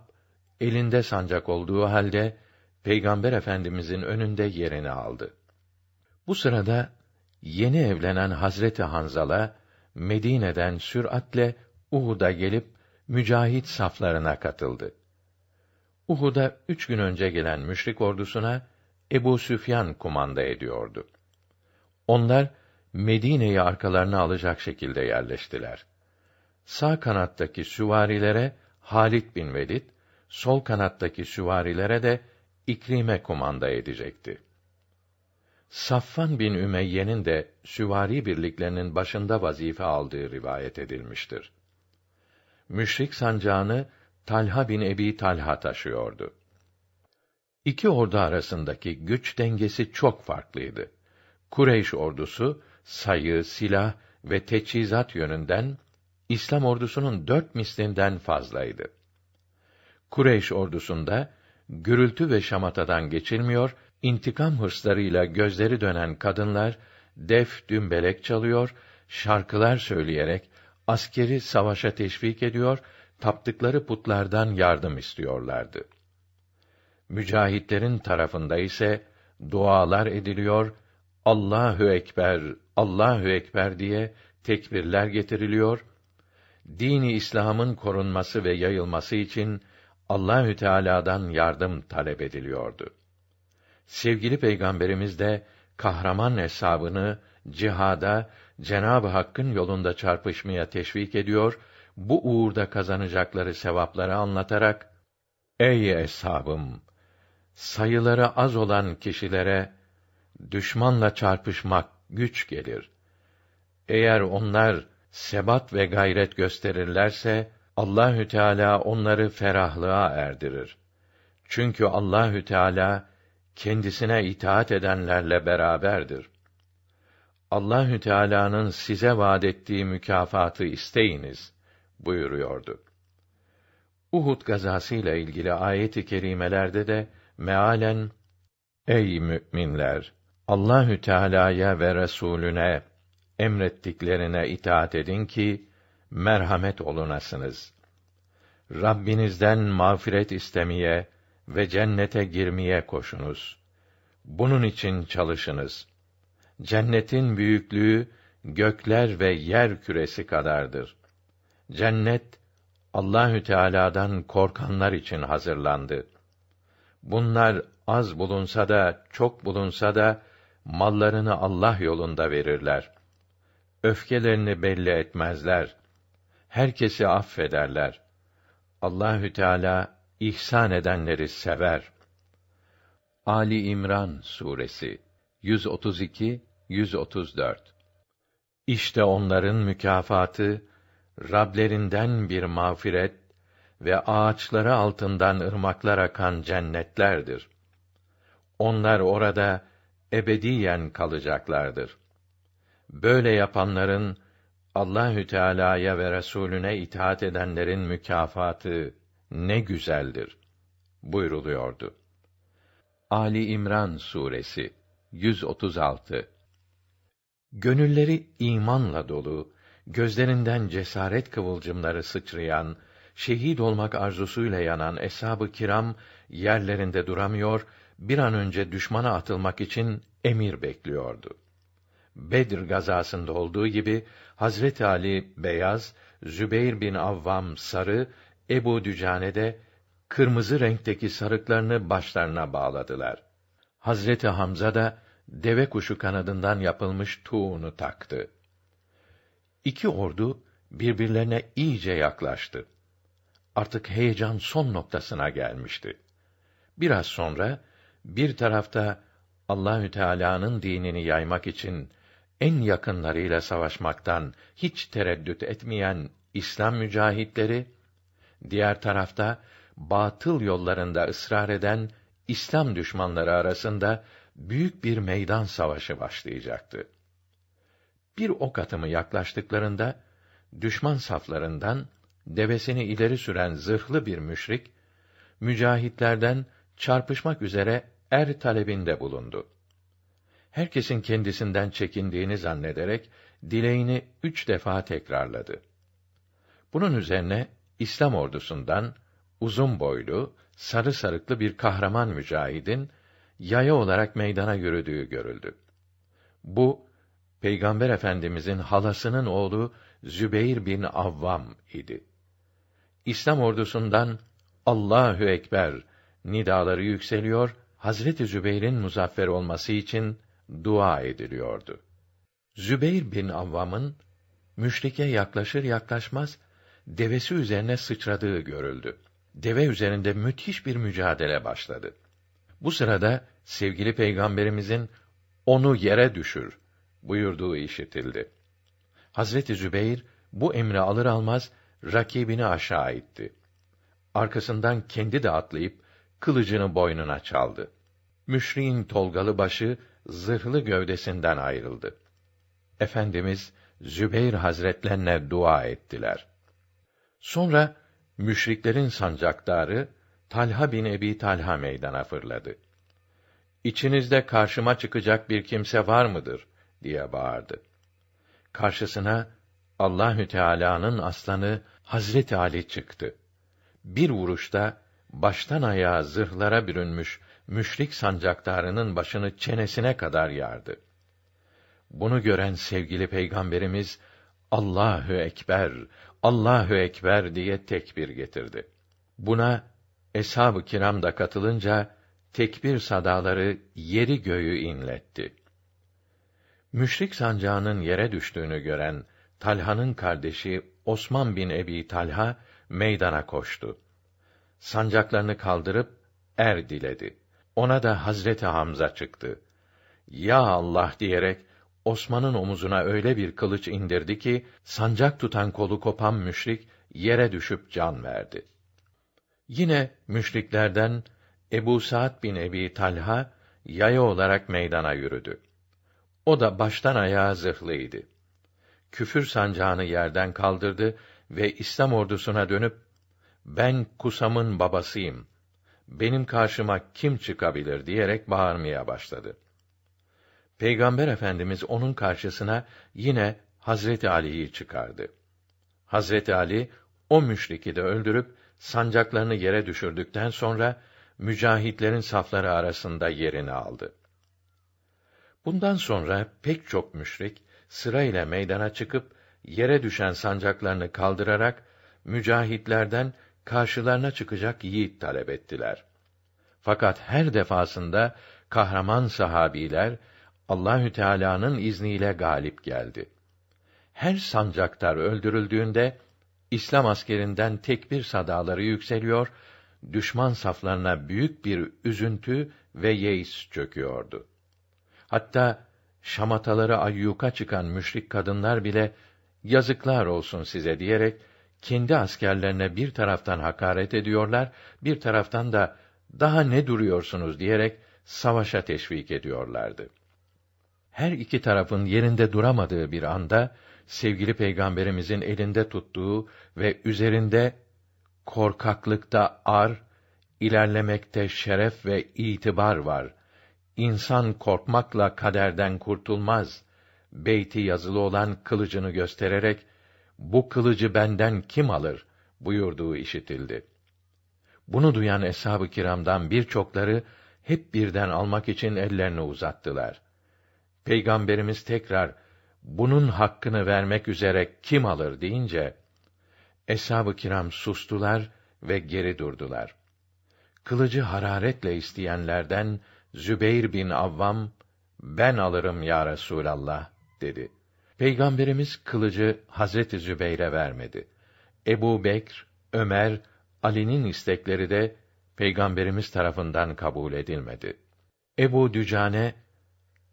elinde sancak olduğu halde Peygamber Efendimizin önünde yerini aldı. Bu sırada yeni evlenen Hazreti Hanzala Medine'den süratle Uhud'a gelip mücahit saflarına katıldı. Uhud'a üç gün önce gelen müşrik ordusuna Ebu Süfyan kumanda ediyordu. Onlar Medine'yi arkalarına alacak şekilde yerleştiler. Sağ kanattaki süvarilere Halit bin Velid, sol kanattaki süvarilere de İkrime kumanda edecekti. Saffan bin Ümeyye'nin de süvari birliklerinin başında vazife aldığı rivayet edilmiştir. Müşrik sancağını Talha bin Ebi Talha taşıyordu. İki ordu arasındaki güç dengesi çok farklıydı. Kureyş ordusu sayı, silah ve teçhizat yönünden İslam ordusunun dört mislinden fazlaydı. Kureyş ordusunda gürültü ve şamatadan geçilmiyor, intikam hırslarıyla gözleri dönen kadınlar def dümbelek çalıyor, şarkılar söyleyerek askeri savaşa teşvik ediyor, taptıkları putlardan yardım istiyorlardı. Mücahitlerin tarafında ise dualar ediliyor, Allahü ekber, Allahü ekber diye tekbirler getiriliyor. Dini İslam'ın korunması ve yayılması için Allahü Teala'dan yardım talep ediliyordu. Sevgili Peygamberimiz de kahraman hesabını cihada Cenab-ı Hakk'ın yolunda çarpışmaya teşvik ediyor, bu uğurda kazanacakları sevapları anlatarak Ey eshabım! Sayıları az olan kişilere düşmanla çarpışmak güç gelir. Eğer onlar sebat ve gayret gösterirlerse Allahü Teala onları ferahlığa erdirir. Çünkü Allahü Teala kendisine itaat edenlerle beraberdir. Allahü Teala'nın size vaad ettiği mükafatı isteyiniz buyuruyordu. Uhud gazası ile ilgili ayet-i kerimelerde de mealen Ey müminler Allahü Teala'ya ve Resulüne emrettiklerine itaat edin ki merhamet olunasınız. Rabbinizden mağfiret istemeye ve cennete girmeye koşunuz. Bunun için çalışınız. Cennetin büyüklüğü gökler ve yer küresi kadardır. Cennet Allahü Teala'dan korkanlar için hazırlandı. Bunlar az bulunsa da çok bulunsa da mallarını Allah yolunda verirler. Öfkelerini belli etmezler. Herkesi affederler. Allahü Teala ihsan edenleri sever. Ali İmran suresi 132 134 İşte onların mükafatı Rablerinden bir mağfiret ve ağaçları altından ırmaklar akan cennetlerdir. Onlar orada ebediyen kalacaklardır. Böyle yapanların Allahü Teala'ya ve Resulüne itaat edenlerin mükafatı ne güzeldir buyruluyordu. Ali İmran suresi 136 Gönülleri imanla dolu, gözlerinden cesaret kıvılcımları sıçrayan, şehit olmak arzusuyla yanan eshab-ı kiram yerlerinde duramıyor, bir an önce düşmana atılmak için emir bekliyordu. Bedir gazasında olduğu gibi Hazret Ali beyaz, Zübeyr bin Avvam sarı, Ebu Dücane de kırmızı renkteki sarıklarını başlarına bağladılar. Hazreti Hamza da deve kuşu kanadından yapılmış tuğunu taktı. İki ordu birbirlerine iyice yaklaştı. Artık heyecan son noktasına gelmişti. Biraz sonra bir tarafta Allahü Teala'nın dinini yaymak için en yakınlarıyla savaşmaktan hiç tereddüt etmeyen İslam mücahitleri, diğer tarafta batıl yollarında ısrar eden İslam düşmanları arasında büyük bir meydan savaşı başlayacaktı. Bir ok atımı yaklaştıklarında düşman saflarından devesini ileri süren zırhlı bir müşrik mücahitlerden çarpışmak üzere er talebinde bulundu. Herkesin kendisinden çekindiğini zannederek dileğini üç defa tekrarladı. Bunun üzerine İslam ordusundan uzun boylu, sarı sarıklı bir kahraman mücahidin yaya olarak meydana yürüdüğü görüldü. Bu Peygamber Efendimizin halasının oğlu Zübeyir bin Avvam idi. İslam ordusundan Allahu ekber nidaları yükseliyor, Hazreti Zübeyr'in muzaffer olması için dua ediliyordu. Zübeyr bin Avvam'ın müşrike yaklaşır yaklaşmaz devesi üzerine sıçradığı görüldü. Deve üzerinde müthiş bir mücadele başladı. Bu sırada sevgili peygamberimizin onu yere düşür buyurduğu işitildi. Hazreti Zübeyr bu emri alır almaz rakibini aşağı itti. Arkasından kendi de atlayıp kılıcını boynuna çaldı. Müşriğin tolgalı başı zırhlı gövdesinden ayrıldı. Efendimiz Zübeyr Hazretlerine dua ettiler. Sonra müşriklerin sancaktarı Talha bin Ebi Talha meydana fırladı. İçinizde karşıma çıkacak bir kimse var mıdır diye bağırdı. Karşısına Allahü Teala'nın aslanı Hazreti Ali çıktı. Bir vuruşta baştan ayağa zırhlara bürünmüş müşrik sancaktarının başını çenesine kadar yardı. Bunu gören sevgili peygamberimiz Allahu ekber, Allahu ekber diye tekbir getirdi. Buna eshab-ı kiram da katılınca tekbir sadaları yeri göğü inletti. Müşrik sancağının yere düştüğünü gören Talha'nın kardeşi Osman bin Ebi Talha meydana koştu. Sancaklarını kaldırıp er diledi. Ona da Hazreti Hamza çıktı. Ya Allah diyerek Osman'ın omuzuna öyle bir kılıç indirdi ki sancak tutan kolu kopan müşrik yere düşüp can verdi. Yine müşriklerden Ebu Saad bin Ebi Talha yaya olarak meydana yürüdü. O da baştan ayağa zırhlıydı. Küfür sancağını yerden kaldırdı ve İslam ordusuna dönüp ben Kusam'ın babasıyım. Benim karşıma kim çıkabilir diyerek bağırmaya başladı. Peygamber Efendimiz onun karşısına yine Hazreti Ali'yi çıkardı. Hazreti Ali o müşriki de öldürüp sancaklarını yere düşürdükten sonra mücahitlerin safları arasında yerini aldı. Bundan sonra pek çok müşrik sırayla meydana çıkıp yere düşen sancaklarını kaldırarak mücahitlerden karşılarına çıkacak yiğit talep ettiler. Fakat her defasında kahraman sahabiler Allahü Teala'nın izniyle galip geldi. Her sancaktar öldürüldüğünde İslam askerinden tekbir sadaları yükseliyor, düşman saflarına büyük bir üzüntü ve yeis çöküyordu. Hatta şamataları ayyuka çıkan müşrik kadınlar bile yazıklar olsun size diyerek kendi askerlerine bir taraftan hakaret ediyorlar, bir taraftan da daha ne duruyorsunuz diyerek savaşa teşvik ediyorlardı. Her iki tarafın yerinde duramadığı bir anda sevgili peygamberimizin elinde tuttuğu ve üzerinde korkaklıkta ar, ilerlemekte şeref ve itibar var. İnsan korkmakla kaderden kurtulmaz. Beyti yazılı olan kılıcını göstererek bu kılıcı benden kim alır buyurduğu işitildi. Bunu duyan eshab-ı kiramdan birçokları hep birden almak için ellerini uzattılar. Peygamberimiz tekrar bunun hakkını vermek üzere kim alır deyince eshab-ı kiram sustular ve geri durdular. Kılıcı hararetle isteyenlerden Zübeyr bin Avvam ben alırım ya Resulallah dedi. Peygamberimiz kılıcı Hazreti Zübeyr'e vermedi. Ebu Bekr, Ömer, Ali'nin istekleri de Peygamberimiz tarafından kabul edilmedi. Ebu Dücane,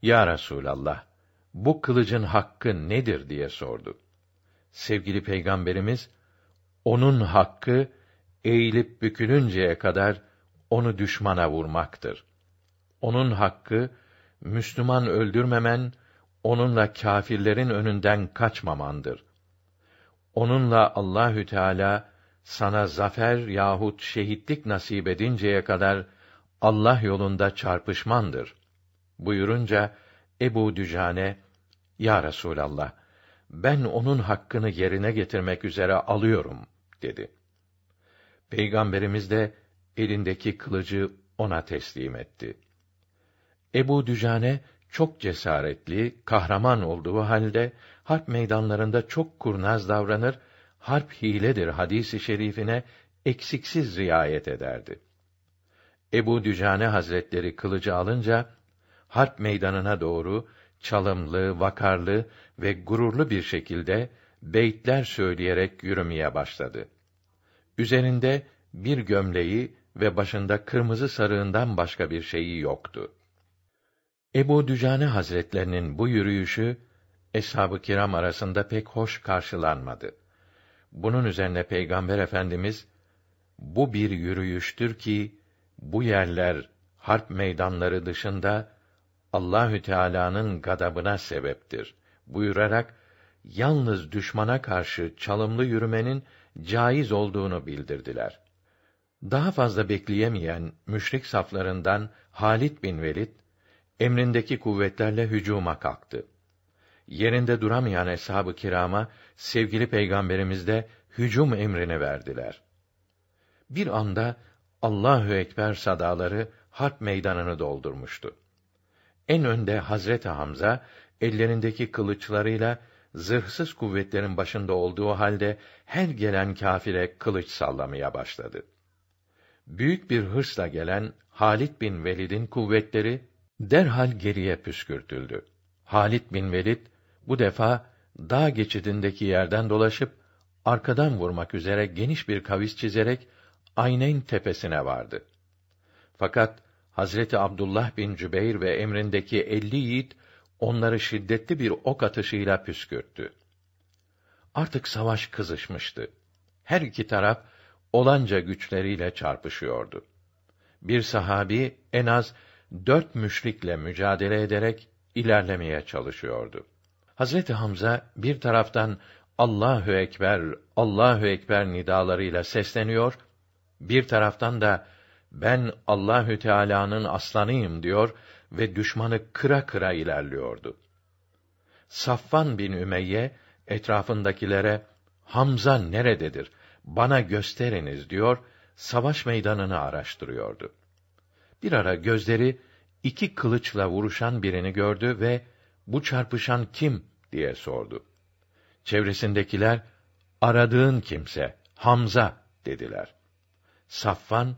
Ya Resulallah, bu kılıcın hakkı nedir diye sordu. Sevgili Peygamberimiz, onun hakkı, eğilip bükülünceye kadar onu düşmana vurmaktır. Onun hakkı, Müslüman öldürmemen, onunla kâfirlerin önünden kaçmamandır. Onunla Allahü Teala sana zafer yahut şehitlik nasip edinceye kadar Allah yolunda çarpışmandır. Buyurunca Ebu Dücane, Ya Resulallah, ben onun hakkını yerine getirmek üzere alıyorum dedi. Peygamberimiz de elindeki kılıcı ona teslim etti. Ebu Dücane çok cesaretli, kahraman olduğu halde harp meydanlarında çok kurnaz davranır, harp hiledir hadisi şerifine eksiksiz riayet ederdi. Ebu Dücane Hazretleri kılıcı alınca harp meydanına doğru çalımlı, vakarlı ve gururlu bir şekilde beytler söyleyerek yürümeye başladı. Üzerinde bir gömleği ve başında kırmızı sarığından başka bir şeyi yoktu. Ebu Dücane Hazretlerinin bu yürüyüşü eshab-ı kiram arasında pek hoş karşılanmadı. Bunun üzerine Peygamber Efendimiz bu bir yürüyüştür ki bu yerler harp meydanları dışında Allahü Teala'nın gadabına sebeptir buyurarak yalnız düşmana karşı çalımlı yürümenin caiz olduğunu bildirdiler. Daha fazla bekleyemeyen müşrik saflarından Halit bin Velid emrindeki kuvvetlerle hücuma kalktı. Yerinde duramayan eshab-ı kirama sevgili peygamberimiz de hücum emrini verdiler. Bir anda Allahü ekber sadaları harp meydanını doldurmuştu. En önde Hazreti Hamza ellerindeki kılıçlarıyla zırhsız kuvvetlerin başında olduğu halde her gelen kâfire kılıç sallamaya başladı. Büyük bir hırsla gelen Halit bin Velid'in kuvvetleri derhal geriye püskürtüldü. Halit bin Velid bu defa dağ geçidindeki yerden dolaşıp arkadan vurmak üzere geniş bir kavis çizerek Aynen tepesine vardı. Fakat Hazreti Abdullah bin Cübeyr ve emrindeki elli yiğit onları şiddetli bir ok atışıyla püskürttü. Artık savaş kızışmıştı. Her iki taraf olanca güçleriyle çarpışıyordu. Bir sahabi en az dört müşrikle mücadele ederek ilerlemeye çalışıyordu. Hazreti Hamza bir taraftan Allahü ekber, Allahü ekber nidalarıyla sesleniyor, bir taraftan da ben Allahü Teala'nın aslanıyım diyor ve düşmanı kıra kıra ilerliyordu. Safvan bin Ümeyye etrafındakilere Hamza nerededir? Bana gösteriniz diyor, savaş meydanını araştırıyordu. Bir ara gözleri iki kılıçla vuruşan birini gördü ve bu çarpışan kim diye sordu. Çevresindekiler aradığın kimse Hamza dediler. Safvan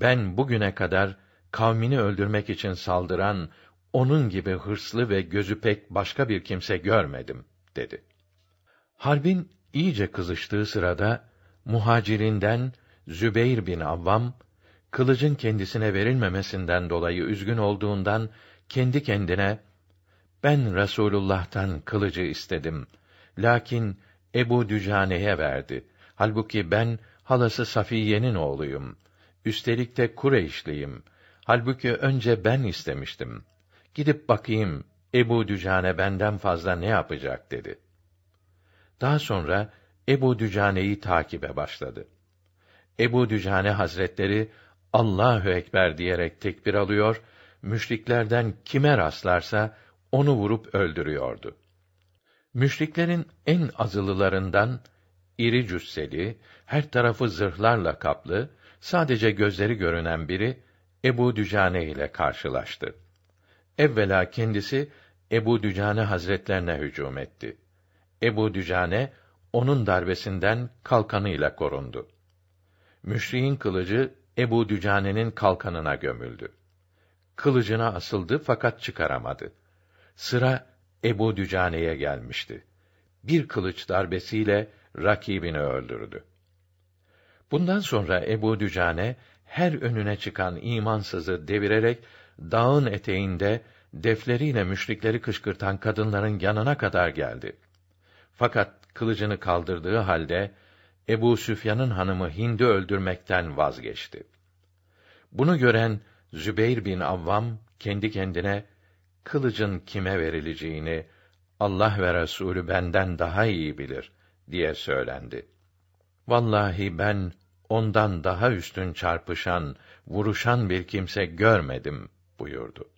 ben bugüne kadar kavmini öldürmek için saldıran onun gibi hırslı ve gözü pek başka bir kimse görmedim dedi. Harbin iyice kızıştığı sırada muhacirinden Zübeyr bin Avvam kılıcın kendisine verilmemesinden dolayı üzgün olduğundan kendi kendine ben Resulullah'tan kılıcı istedim. Lakin Ebu Dücane'ye verdi. Halbuki ben halası Safiye'nin oğluyum. Üstelik de Kureyşliyim. Halbuki önce ben istemiştim. Gidip bakayım Ebu Dücane benden fazla ne yapacak dedi. Daha sonra Ebu Dücane'yi takibe başladı. Ebu Dücane Hazretleri Allahü ekber diyerek tekbir alıyor, müşriklerden kime rastlarsa onu vurup öldürüyordu. Müşriklerin en azılılarından iri cüsseli, her tarafı zırhlarla kaplı, sadece gözleri görünen biri Ebu Dücane ile karşılaştı. Evvela kendisi Ebu Dücane Hazretlerine hücum etti. Ebu Dücane onun darbesinden kalkanıyla korundu. Müşriğin kılıcı Ebu Dücane'nin kalkanına gömüldü. Kılıcına asıldı fakat çıkaramadı. Sıra Ebu Dücane'ye gelmişti. Bir kılıç darbesiyle rakibini öldürdü. Bundan sonra Ebu Dücane her önüne çıkan imansızı devirerek dağın eteğinde defleriyle müşrikleri kışkırtan kadınların yanına kadar geldi. Fakat kılıcını kaldırdığı halde Ebu Süfyan'ın hanımı Hind'i öldürmekten vazgeçti. Bunu gören Zübeyr bin Avvam kendi kendine kılıcın kime verileceğini Allah ve Resulü benden daha iyi bilir diye söylendi. Vallahi ben ondan daha üstün çarpışan, vuruşan bir kimse görmedim buyurdu.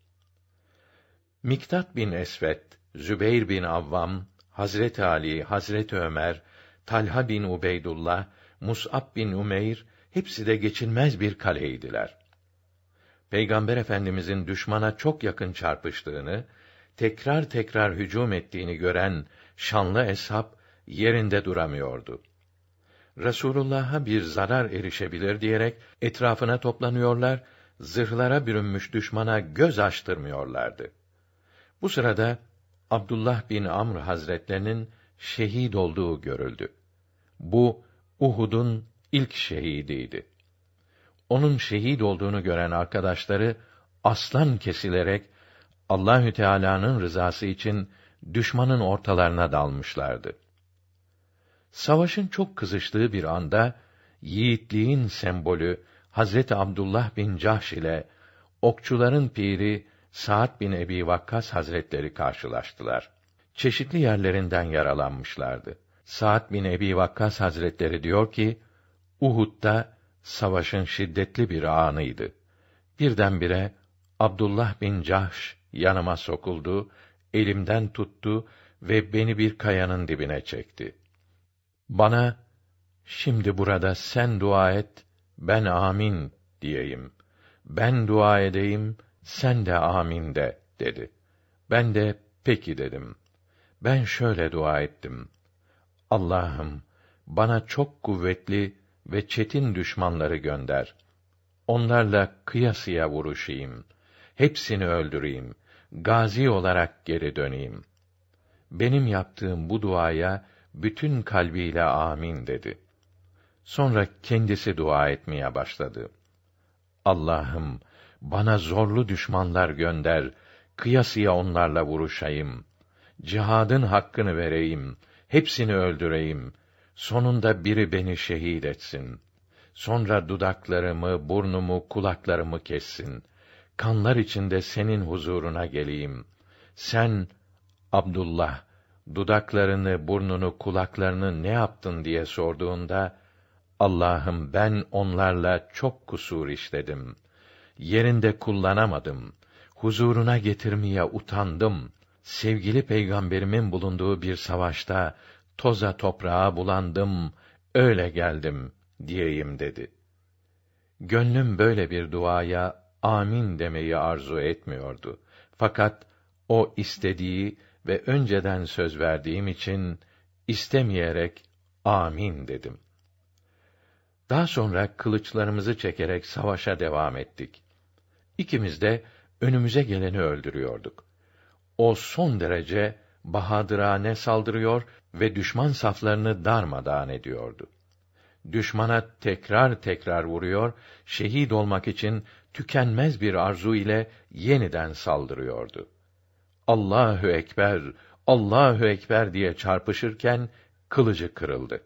Miktat bin Esvet, Zübeyr bin Avvam, Hazret Ali, Hazret Ömer, Talha bin Ubeydullah, Mus'ab bin Umeyr hepsi de geçilmez bir kaleydiler. Peygamber Efendimizin düşmana çok yakın çarpıştığını, tekrar tekrar hücum ettiğini gören şanlı eshab yerinde duramıyordu. Resulullah'a bir zarar erişebilir diyerek etrafına toplanıyorlar, zırhlara bürünmüş düşmana göz açtırmıyorlardı. Bu sırada Abdullah bin Amr Hazretlerinin şehit olduğu görüldü. Bu Uhud'un ilk şehidiydi. Onun şehit olduğunu gören arkadaşları aslan kesilerek Allahü Teala'nın rızası için düşmanın ortalarına dalmışlardı. Savaşın çok kızıştığı bir anda yiğitliğin sembolü Hazreti Abdullah bin Cahş ile okçuların piri Sa'd bin Ebi Vakkas Hazretleri karşılaştılar. Çeşitli yerlerinden yaralanmışlardı. Sa'd bin Ebi Vakkas Hazretleri diyor ki, Uhud'da savaşın şiddetli bir anıydı. Birdenbire Abdullah bin Cahş yanıma sokuldu, elimden tuttu ve beni bir kayanın dibine çekti. Bana, şimdi burada sen dua et, ben amin diyeyim. Ben dua edeyim, sen de amin de, dedi. Ben de, peki dedim. Ben şöyle dua ettim. Allah'ım, bana çok kuvvetli ve çetin düşmanları gönder. Onlarla kıyasıya vuruşayım. Hepsini öldüreyim. Gazi olarak geri döneyim. Benim yaptığım bu duaya bütün kalbiyle amin dedi. Sonra kendisi dua etmeye başladı. Allah'ım bana zorlu düşmanlar gönder, kıyasıya onlarla vuruşayım. Cihadın hakkını vereyim, hepsini öldüreyim. Sonunda biri beni şehit etsin. Sonra dudaklarımı, burnumu, kulaklarımı kessin. Kanlar içinde senin huzuruna geleyim. Sen Abdullah dudaklarını, burnunu, kulaklarını ne yaptın diye sorduğunda Allah'ım ben onlarla çok kusur işledim. Yerinde kullanamadım. Huzuruna getirmeye utandım. Sevgili peygamberimin bulunduğu bir savaşta toza toprağa bulandım, öyle geldim diyeyim dedi. Gönlüm böyle bir duaya amin demeyi arzu etmiyordu. Fakat o istediği ve önceden söz verdiğim için istemeyerek amin dedim. Daha sonra kılıçlarımızı çekerek savaşa devam ettik. İkimiz de önümüze geleni öldürüyorduk. O son derece bahadırane saldırıyor ve düşman saflarını darmadağın ediyordu. Düşmana tekrar tekrar vuruyor, şehit olmak için tükenmez bir arzu ile yeniden saldırıyordu. Allahü ekber, Allahü ekber diye çarpışırken kılıcı kırıldı.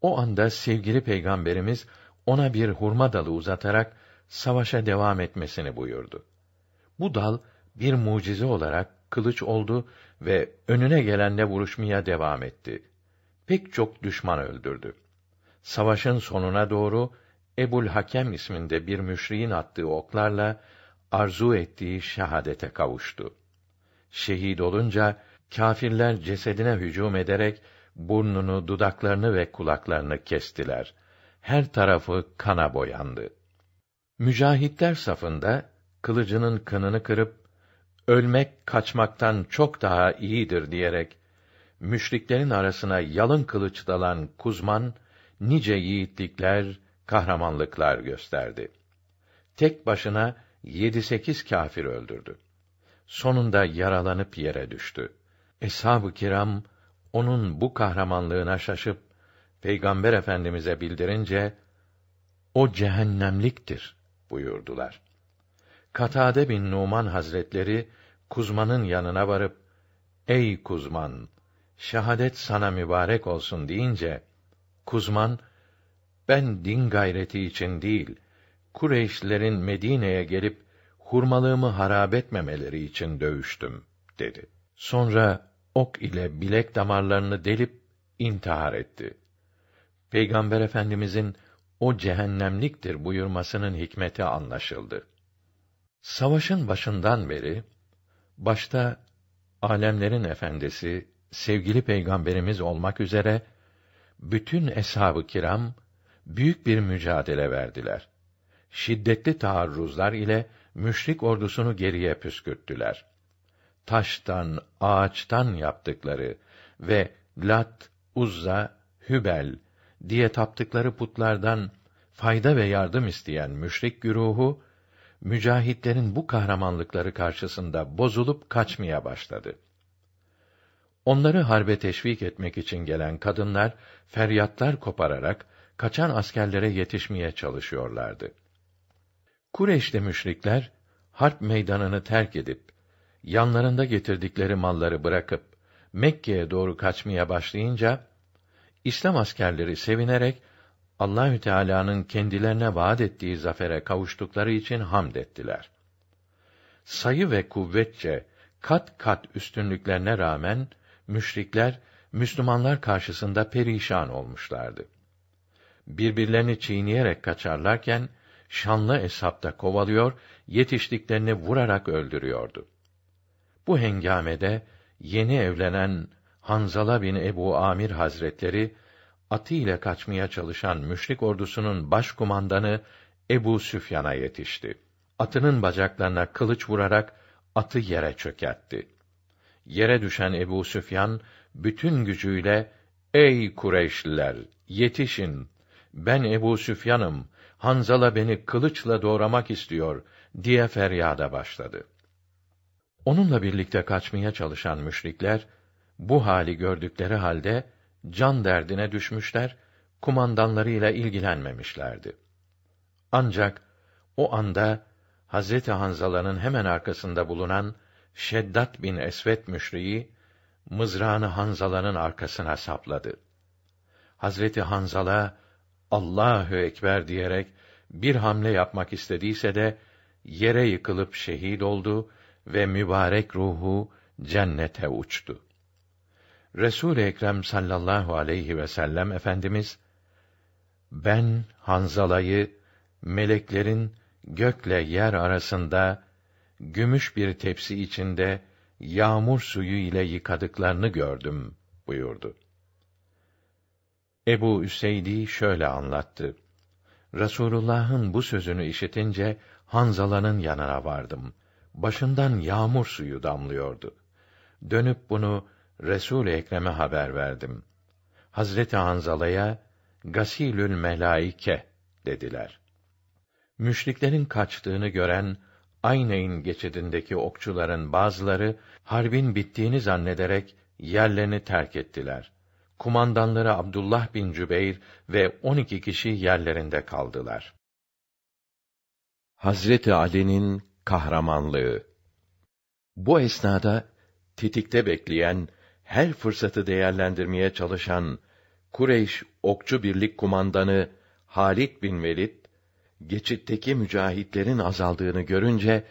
O anda sevgili peygamberimiz ona bir hurma dalı uzatarak savaşa devam etmesini buyurdu. Bu dal bir mucize olarak kılıç oldu ve önüne gelenle vuruşmaya devam etti. Pek çok düşman öldürdü. Savaşın sonuna doğru Ebul Hakem isminde bir müşriğin attığı oklarla arzu ettiği şehadete kavuştu. Şehit olunca kâfirler cesedine hücum ederek burnunu, dudaklarını ve kulaklarını kestiler. Her tarafı kana boyandı. Mücahitler safında kılıcının kınını kırıp ölmek kaçmaktan çok daha iyidir diyerek müşriklerin arasına yalın kılıç dalan Kuzman nice yiğitlikler, kahramanlıklar gösterdi. Tek başına yedi sekiz kâfir öldürdü. Sonunda yaralanıp yere düştü. Eshab-ı kiram onun bu kahramanlığına şaşıp Peygamber Efendimize bildirince o cehennemliktir buyurdular. Katade bin Numan Hazretleri Kuzman'ın yanına varıp Ey Kuzman, şehadet sana mübarek olsun deyince Kuzman ben din gayreti için değil Kureyşlerin Medine'ye gelip hurmalığımı harap etmemeleri için dövüştüm dedi. Sonra ok ile bilek damarlarını delip intihar etti. Peygamber Efendimizin o cehennemliktir buyurmasının hikmeti anlaşıldı. Savaşın başından beri başta alemlerin efendisi sevgili peygamberimiz olmak üzere bütün eshab-ı kiram büyük bir mücadele verdiler. Şiddetli taarruzlar ile müşrik ordusunu geriye püskürttüler. Taştan, ağaçtan yaptıkları ve Lat, Uzza, Hübel diye taptıkları putlardan fayda ve yardım isteyen müşrik güruhu mücahitlerin bu kahramanlıkları karşısında bozulup kaçmaya başladı. Onları harbe teşvik etmek için gelen kadınlar feryatlar kopararak kaçan askerlere yetişmeye çalışıyorlardı. Kureyş'te müşrikler harp meydanını terk edip yanlarında getirdikleri malları bırakıp Mekke'ye doğru kaçmaya başlayınca İslam askerleri sevinerek Allahü Teala'nın kendilerine vaat ettiği zafere kavuştukları için hamd ettiler. Sayı ve kuvvetçe kat kat üstünlüklerine rağmen müşrikler Müslümanlar karşısında perişan olmuşlardı. Birbirlerini çiğneyerek kaçarlarken şanlı eshapta kovalıyor, yetiştiklerini vurarak öldürüyordu. Bu hengamede yeni evlenen Hanzala bin Ebu Amir Hazretleri atı ile kaçmaya çalışan müşrik ordusunun başkumandanı Ebu Süfyan'a yetişti. Atının bacaklarına kılıç vurarak atı yere çökertti. Yere düşen Ebu Süfyan bütün gücüyle "Ey Kureyşliler, yetişin! Ben Ebu Süfyan'ım. Hanzala beni kılıçla doğramak istiyor." diye feryada başladı. Onunla birlikte kaçmaya çalışan müşrikler bu hali gördükleri halde can derdine düşmüşler, kumandanlarıyla ilgilenmemişlerdi. Ancak o anda Hazreti Hanzala'nın hemen arkasında bulunan Şeddat bin Esvet müşriği mızrağını Hanzala'nın arkasına sapladı. Hazreti Hanzala Allahu ekber diyerek bir hamle yapmak istediyse de yere yıkılıp şehit oldu ve mübarek ruhu cennete uçtu. Resul Ekrem sallallahu aleyhi ve sellem efendimiz ben Hanzala'yı meleklerin gökle yer arasında gümüş bir tepsi içinde yağmur suyu ile yıkadıklarını gördüm buyurdu. Ebu Üseydi şöyle anlattı. Rasulullah'ın bu sözünü işitince Hanzala'nın yanına vardım. Başından yağmur suyu damlıyordu. Dönüp bunu Resul Ekrem'e haber verdim. Hazreti Hanzala'ya Gasilül Melaike dediler. Müşriklerin kaçtığını gören Ayneyn geçidindeki okçuların bazıları harbin bittiğini zannederek yerlerini terk ettiler. Kumandanları Abdullah bin Cübeyr ve on iki kişi yerlerinde kaldılar. Hazreti Ali'nin kahramanlığı Bu esnada titikte bekleyen her fırsatı değerlendirmeye çalışan Kureyş okçu birlik kumandanı Halid bin Velid geçitteki mücahitlerin azaldığını görünce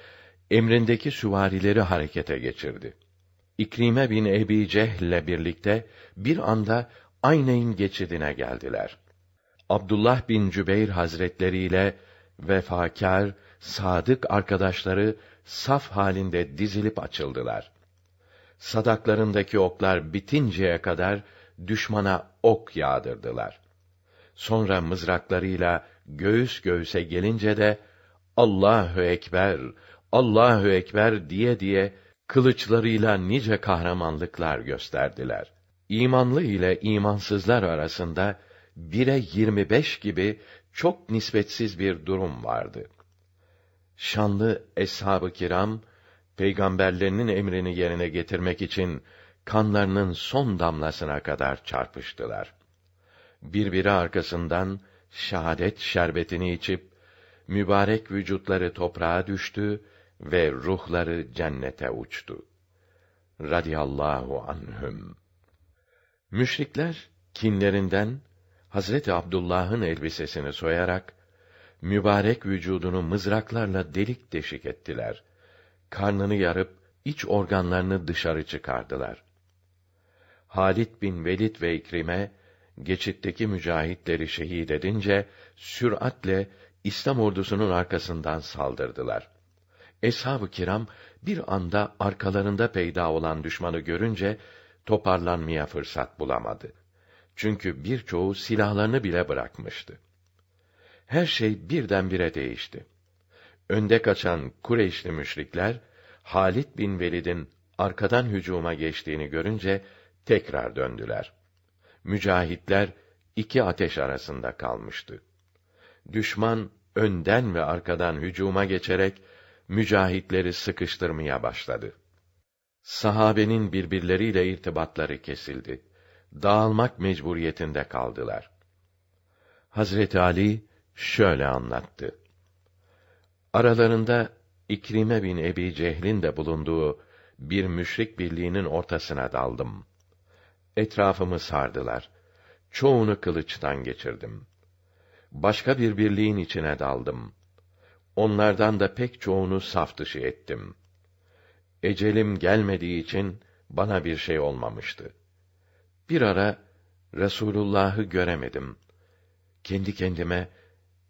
emrindeki süvarileri harekete geçirdi. İkrime bin Ebi Cehl'le birlikte bir anda Ayneyn geçidine geldiler. Abdullah bin Cübeyr Hazretleri ile vefakar, sadık arkadaşları saf halinde dizilip açıldılar sadaklarındaki oklar bitinceye kadar düşmana ok yağdırdılar. Sonra mızraklarıyla göğüs göğüse gelince de Allahu ekber, Allahu ekber diye diye kılıçlarıyla nice kahramanlıklar gösterdiler. İmanlı ile imansızlar arasında bire yirmi beş gibi çok nispetsiz bir durum vardı. Şanlı eshab-ı kiram peygamberlerinin emrini yerine getirmek için kanlarının son damlasına kadar çarpıştılar. Birbiri arkasından şahadet şerbetini içip mübarek vücutları toprağa düştü ve ruhları cennete uçtu. Radiyallahu anhüm. Müşrikler kinlerinden Hazreti Abdullah'ın elbisesini soyarak mübarek vücudunu mızraklarla delik deşik ettiler karnını yarıp iç organlarını dışarı çıkardılar. Halit bin Velid ve İkrime geçitteki mücahitleri şehit edince süratle İslam ordusunun arkasından saldırdılar. Eshab-ı kiram bir anda arkalarında peyda olan düşmanı görünce toparlanmaya fırsat bulamadı. Çünkü birçoğu silahlarını bile bırakmıştı. Her şey birdenbire değişti. Önde kaçan Kureyşli müşrikler Halit bin Velid'in arkadan hücuma geçtiğini görünce tekrar döndüler. Mücahitler iki ateş arasında kalmıştı. Düşman önden ve arkadan hücuma geçerek mücahitleri sıkıştırmaya başladı. Sahabenin birbirleriyle irtibatları kesildi. Dağılmak mecburiyetinde kaldılar. Hazreti Ali şöyle anlattı. Aralarında İkrime bin Ebi Cehlin de bulunduğu bir müşrik birliğinin ortasına daldım. Etrafımı sardılar. Çoğunu kılıçtan geçirdim. Başka bir birliğin içine daldım. Onlardan da pek çoğunu saf dışı ettim. Ecelim gelmediği için bana bir şey olmamıştı. Bir ara Resulullah'ı göremedim. Kendi kendime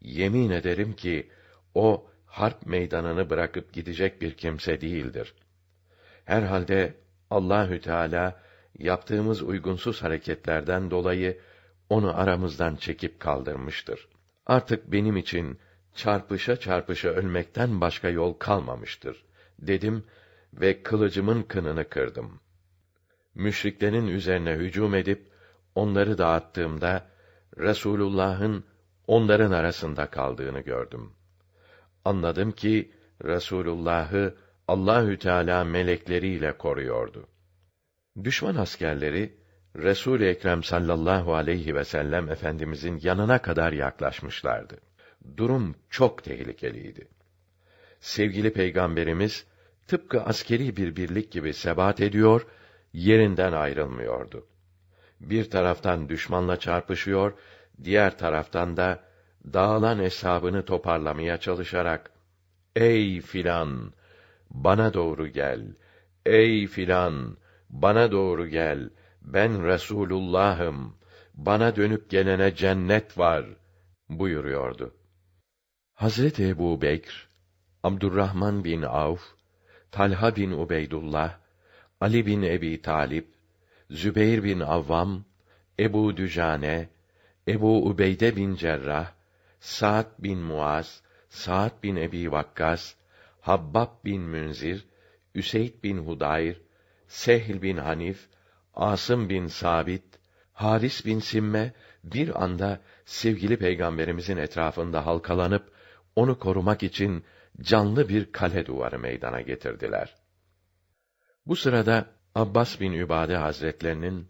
yemin ederim ki o harp meydanını bırakıp gidecek bir kimse değildir. Herhalde Allahü Teala yaptığımız uygunsuz hareketlerden dolayı onu aramızdan çekip kaldırmıştır. Artık benim için çarpışa çarpışa ölmekten başka yol kalmamıştır dedim ve kılıcımın kınını kırdım. Müşriklerin üzerine hücum edip onları dağıttığımda Resulullah'ın onların arasında kaldığını gördüm. Anladım ki Resulullah'ı Allahü Teala melekleriyle koruyordu. Düşman askerleri Resul Ekrem sallallahu aleyhi ve sellem efendimizin yanına kadar yaklaşmışlardı. Durum çok tehlikeliydi. Sevgili peygamberimiz tıpkı askeri bir birlik gibi sebat ediyor, yerinden ayrılmıyordu. Bir taraftan düşmanla çarpışıyor, diğer taraftan da dağılan hesabını toparlamaya çalışarak ey filan bana doğru gel ey filan bana doğru gel ben Resulullah'ım bana dönüp gelene cennet var buyuruyordu. Hazreti Ebu Bekr, Abdurrahman bin Avf, Talha bin Ubeydullah, Ali bin Ebi Talip, Zübeyr bin Avvam, Ebu Dücane, Ebu Ubeyde bin Cerrah, Sa'd bin Muaz, Sa'd bin Ebi Vakkas, Habbab bin Münzir, Üseyd bin Hudayr, Sehl bin Hanif, Asım bin Sabit, Haris bin Simme bir anda sevgili peygamberimizin etrafında halkalanıp onu korumak için canlı bir kale duvarı meydana getirdiler. Bu sırada Abbas bin Übade Hazretlerinin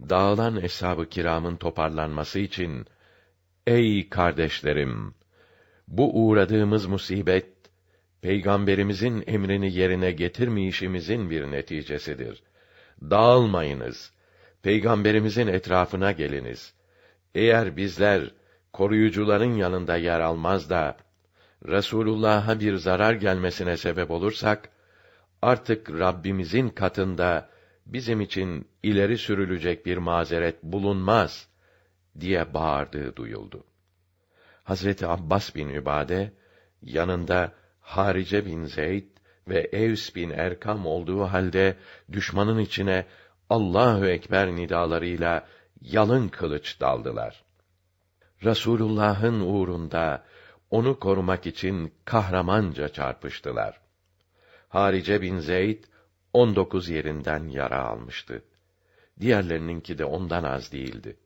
dağılan eshab-ı kiramın toparlanması için ey kardeşlerim bu uğradığımız musibet peygamberimizin emrini yerine getirmeyişimizin bir neticesidir. Dağılmayınız. Peygamberimizin etrafına geliniz. Eğer bizler koruyucuların yanında yer almaz da Resulullah'a bir zarar gelmesine sebep olursak artık Rabbimizin katında bizim için ileri sürülecek bir mazeret bulunmaz diye bağırdığı duyuldu. Hazreti Abbas bin Übade yanında Harice bin Zeyd ve Evs bin Erkam olduğu halde düşmanın içine Allahu ekber nidalarıyla yalın kılıç daldılar. Rasulullah'ın uğrunda onu korumak için kahramanca çarpıştılar. Harice bin Zeyd 19 yerinden yara almıştı. Diğerlerininki de ondan az değildi.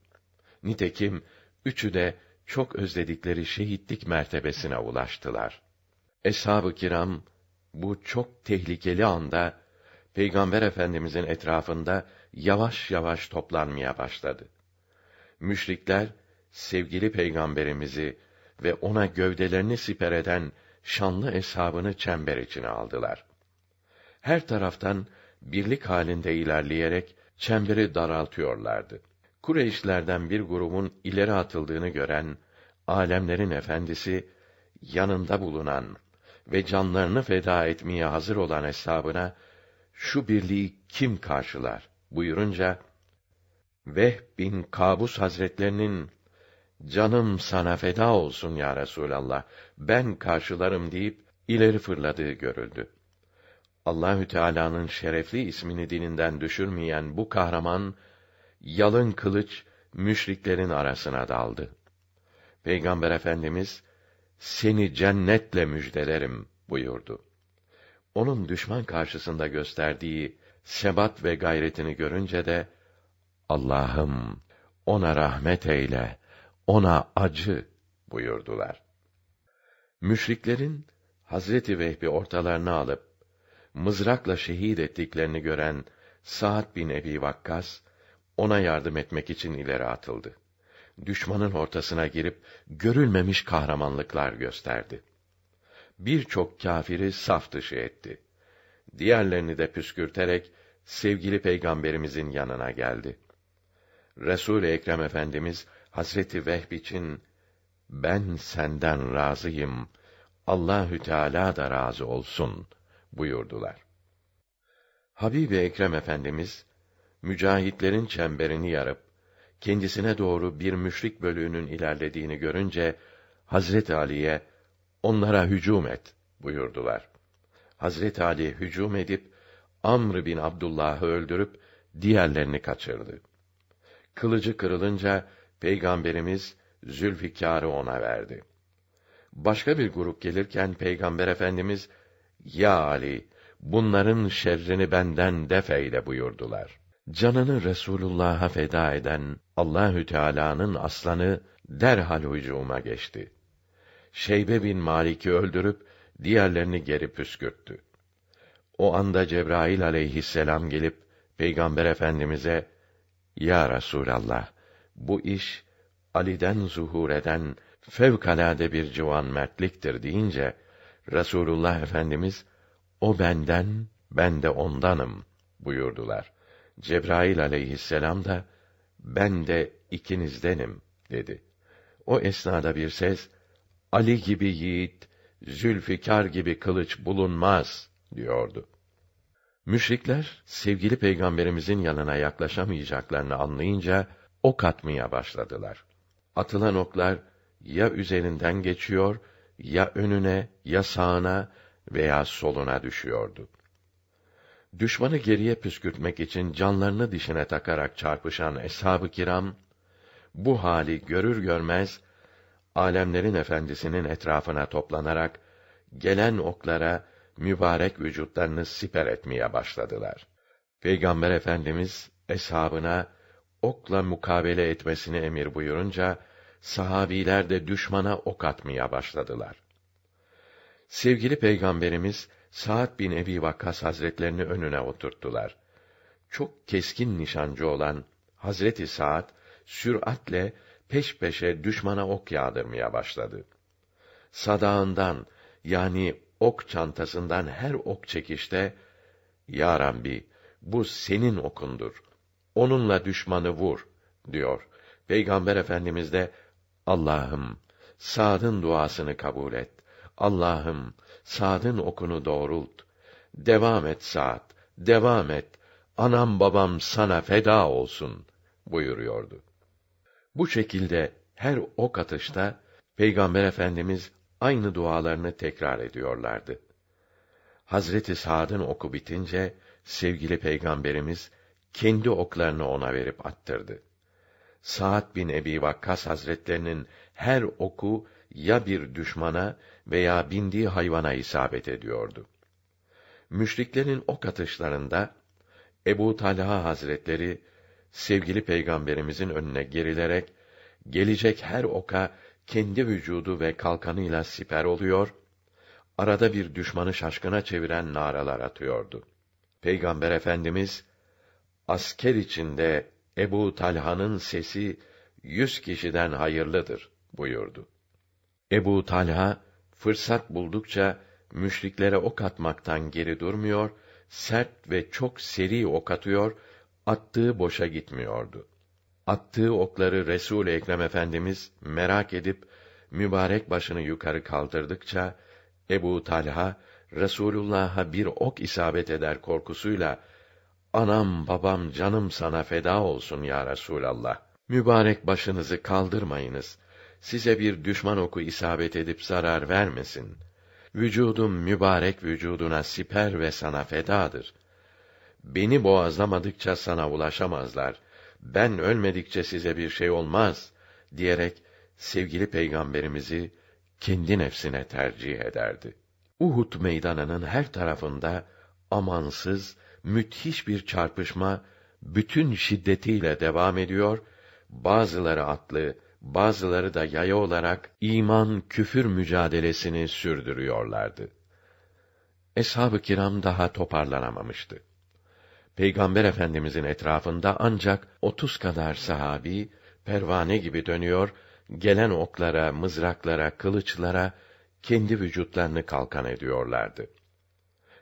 Nitekim üçü de çok özledikleri şehitlik mertebesine ulaştılar. Eshab-ı kiram bu çok tehlikeli anda Peygamber Efendimizin etrafında yavaş yavaş toplanmaya başladı. Müşrikler sevgili peygamberimizi ve ona gövdelerini siper eden şanlı eshabını çember içine aldılar. Her taraftan birlik halinde ilerleyerek çemberi daraltıyorlardı. Kureyşlerden bir grubun ileri atıldığını gören alemlerin efendisi yanında bulunan ve canlarını feda etmeye hazır olan hesabına şu birliği kim karşılar buyurunca Vehb bin Kabus Hazretlerinin canım sana feda olsun ya Resulallah ben karşılarım deyip ileri fırladığı görüldü. Allahü Teala'nın şerefli ismini dilinden düşürmeyen bu kahraman yalın kılıç müşriklerin arasına daldı. Peygamber Efendimiz seni cennetle müjdelerim buyurdu. Onun düşman karşısında gösterdiği sebat ve gayretini görünce de Allah'ım ona rahmet eyle, ona acı buyurdular. Müşriklerin Hazreti Vehbi ortalarına alıp mızrakla şehit ettiklerini gören Sa'd bin Ebi Vakkas ona yardım etmek için ileri atıldı. Düşmanın ortasına girip görülmemiş kahramanlıklar gösterdi. Birçok kâfiri saf dışı etti. Diğerlerini de püskürterek sevgili peygamberimizin yanına geldi. Resul Ekrem Efendimiz Hazreti Vehb için ben senden razıyım. Allahü Teala da razı olsun buyurdular. Habib Ekrem Efendimiz mücahitlerin çemberini yarıp kendisine doğru bir müşrik bölüğünün ilerlediğini görünce Hazret Ali'ye onlara hücum et buyurdular. Hazret Ali hücum edip Amr bin Abdullah'ı öldürüp diğerlerini kaçırdı. Kılıcı kırılınca peygamberimiz Zülfikar'ı ona verdi. Başka bir grup gelirken peygamber efendimiz ya Ali bunların şerrini benden defeyle buyurdular. Canını Resulullah'a feda eden Allahü Teala'nın aslanı derhal hücuma geçti. Şeybe bin Malik'i öldürüp diğerlerini geri püskürttü. O anda Cebrail aleyhisselam gelip Peygamber Efendimize Ya Resulallah bu iş Ali'den zuhur eden fevkalade bir civan mertliktir deyince Resulullah Efendimiz o benden ben de ondanım buyurdular. Cebrail aleyhisselam da ben de ikinizdenim dedi. O esnada bir ses Ali gibi yiğit, Zülfikar gibi kılıç bulunmaz diyordu. Müşrikler sevgili peygamberimizin yanına yaklaşamayacaklarını anlayınca ok atmaya başladılar. Atılan oklar ya üzerinden geçiyor ya önüne ya sağına veya soluna düşüyordu. Düşmanı geriye püskürtmek için canlarını dişine takarak çarpışan eshab-ı kiram bu hali görür görmez alemlerin efendisinin etrafına toplanarak gelen oklara mübarek vücutlarını siper etmeye başladılar. Peygamber Efendimiz eshabına okla mukabele etmesini emir buyurunca sahabiler de düşmana ok atmaya başladılar. Sevgili Peygamberimiz Sa'd bin Ebi Vakkas Hazretlerini önüne oturttular. Çok keskin nişancı olan Hazreti Sa'd süratle peş peşe düşmana ok yağdırmaya başladı. Sadağından yani ok çantasından her ok çekişte Ya Rabbi bu senin okundur. Onunla düşmanı vur diyor. Peygamber Efendimiz de Allah'ım Sa'd'ın duasını kabul et. Allah'ım Sa'd'ın okunu doğrult. Devam et Sa'd, devam et. Anam babam sana feda olsun buyuruyordu. Bu şekilde her ok atışta Peygamber Efendimiz aynı dualarını tekrar ediyorlardı. Hazreti Sa'd'ın oku bitince sevgili peygamberimiz kendi oklarını ona verip attırdı. Sa'd bin Ebi Vakkas Hazretlerinin her oku ya bir düşmana veya bindiği hayvana isabet ediyordu. Müşriklerin ok atışlarında Ebu Talha Hazretleri sevgili peygamberimizin önüne gerilerek gelecek her oka kendi vücudu ve kalkanıyla siper oluyor, arada bir düşmanı şaşkına çeviren naralar atıyordu. Peygamber Efendimiz asker içinde Ebu Talha'nın sesi yüz kişiden hayırlıdır buyurdu. Ebu Talha fırsat buldukça müşriklere ok atmaktan geri durmuyor, sert ve çok seri ok atıyor, attığı boşa gitmiyordu. Attığı okları Resul Ekrem Efendimiz merak edip mübarek başını yukarı kaldırdıkça Ebu Talha Resulullah'a bir ok isabet eder korkusuyla Anam babam canım sana feda olsun ya Resulallah. Mübarek başınızı kaldırmayınız. Size bir düşman oku isabet edip zarar vermesin. vücudum mübarek vücuduna siper ve sana fedadır. Beni boğazlamadıkça sana ulaşamazlar. Ben ölmedikçe size bir şey olmaz diyerek sevgili peygamberimizi kendi nefsine tercih ederdi. Uhud meydanının her tarafında amansız, müthiş bir çarpışma bütün şiddetiyle devam ediyor. Bazıları atlı, bazıları da yaya olarak iman küfür mücadelesini sürdürüyorlardı. Eshab-ı kiram daha toparlanamamıştı. Peygamber Efendimizin etrafında ancak otuz kadar sahabi pervane gibi dönüyor, gelen oklara, mızraklara, kılıçlara kendi vücutlarını kalkan ediyorlardı.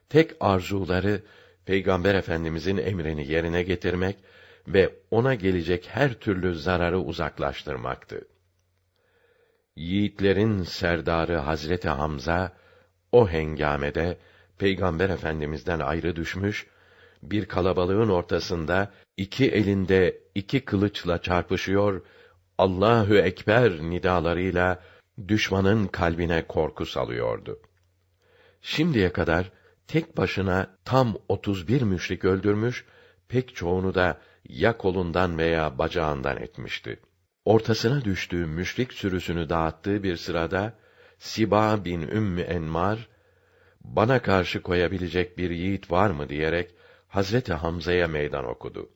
Tek arzuları Peygamber Efendimizin emrini yerine getirmek ve ona gelecek her türlü zararı uzaklaştırmaktı. Yiğitlerin serdarı Hazreti Hamza o hengamede Peygamber Efendimizden ayrı düşmüş, bir kalabalığın ortasında iki elinde iki kılıçla çarpışıyor, Allahü ekber nidalarıyla düşmanın kalbine korku salıyordu. Şimdiye kadar tek başına tam otuz bir müşrik öldürmüş, pek çoğunu da ya kolundan veya bacağından etmişti. Ortasına düştüğü müşrik sürüsünü dağıttığı bir sırada Siba bin Ümmü Enmar bana karşı koyabilecek bir yiğit var mı diyerek Hazreti Hamza'ya meydan okudu.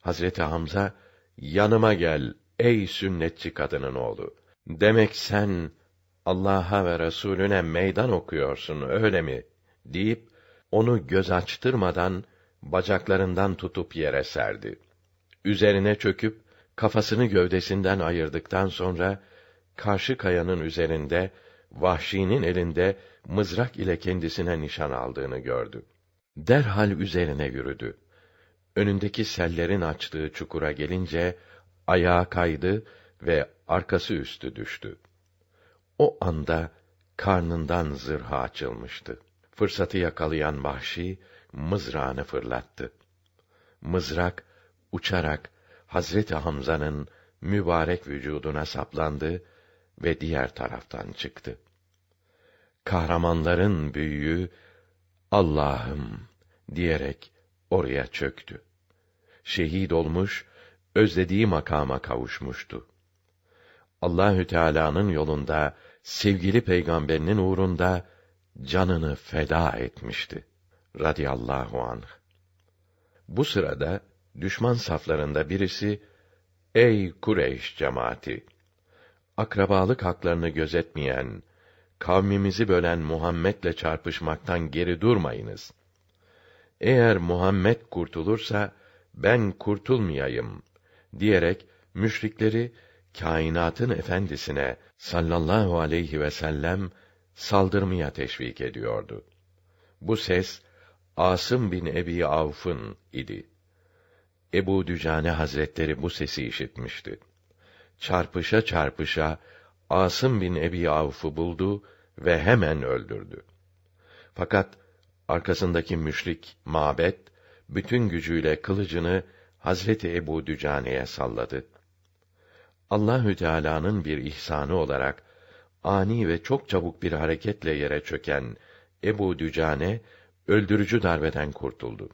Hazreti Hamza yanıma gel ey sünnetçi kadının oğlu. Demek sen Allah'a ve Resulüne meydan okuyorsun öyle mi? Deyip onu göz açtırmadan bacaklarından tutup yere serdi. Üzerine çöküp kafasını gövdesinden ayırdıktan sonra karşı kayanın üzerinde vahşinin elinde mızrak ile kendisine nişan aldığını gördü. Derhal üzerine yürüdü. Önündeki sellerin açtığı çukura gelince ayağa kaydı ve arkası üstü düştü. O anda karnından zırha açılmıştı. Fırsatı yakalayan vahşi mızrağını fırlattı. Mızrak uçarak Hazreti Hamza'nın mübarek vücuduna saplandı ve diğer taraftan çıktı. Kahramanların büyüğü Allah'ım diyerek oraya çöktü. Şehit olmuş, özlediği makama kavuşmuştu. Allahü Teala'nın yolunda, sevgili peygamberinin uğrunda canını feda etmişti. Radiyallahu anh. Bu sırada düşman saflarında birisi Ey Kureyş cemaati! Akrabalık haklarını gözetmeyen, kavmimizi bölen Muhammed'le çarpışmaktan geri durmayınız. Eğer Muhammed kurtulursa ben kurtulmayayım diyerek müşrikleri kainatın efendisine sallallahu aleyhi ve sellem saldırmaya teşvik ediyordu. Bu ses Asım bin Ebi Avf'ın idi. Ebu Dücane Hazretleri bu sesi işitmişti. Çarpışa çarpışa Asım bin Ebi Avf'ı buldu ve hemen öldürdü. Fakat arkasındaki müşrik Mabet bütün gücüyle kılıcını Hazreti Ebu Dücane'ye salladı. Allahü Teala'nın bir ihsanı olarak ani ve çok çabuk bir hareketle yere çöken Ebu Dücane öldürücü darbeden kurtuldu.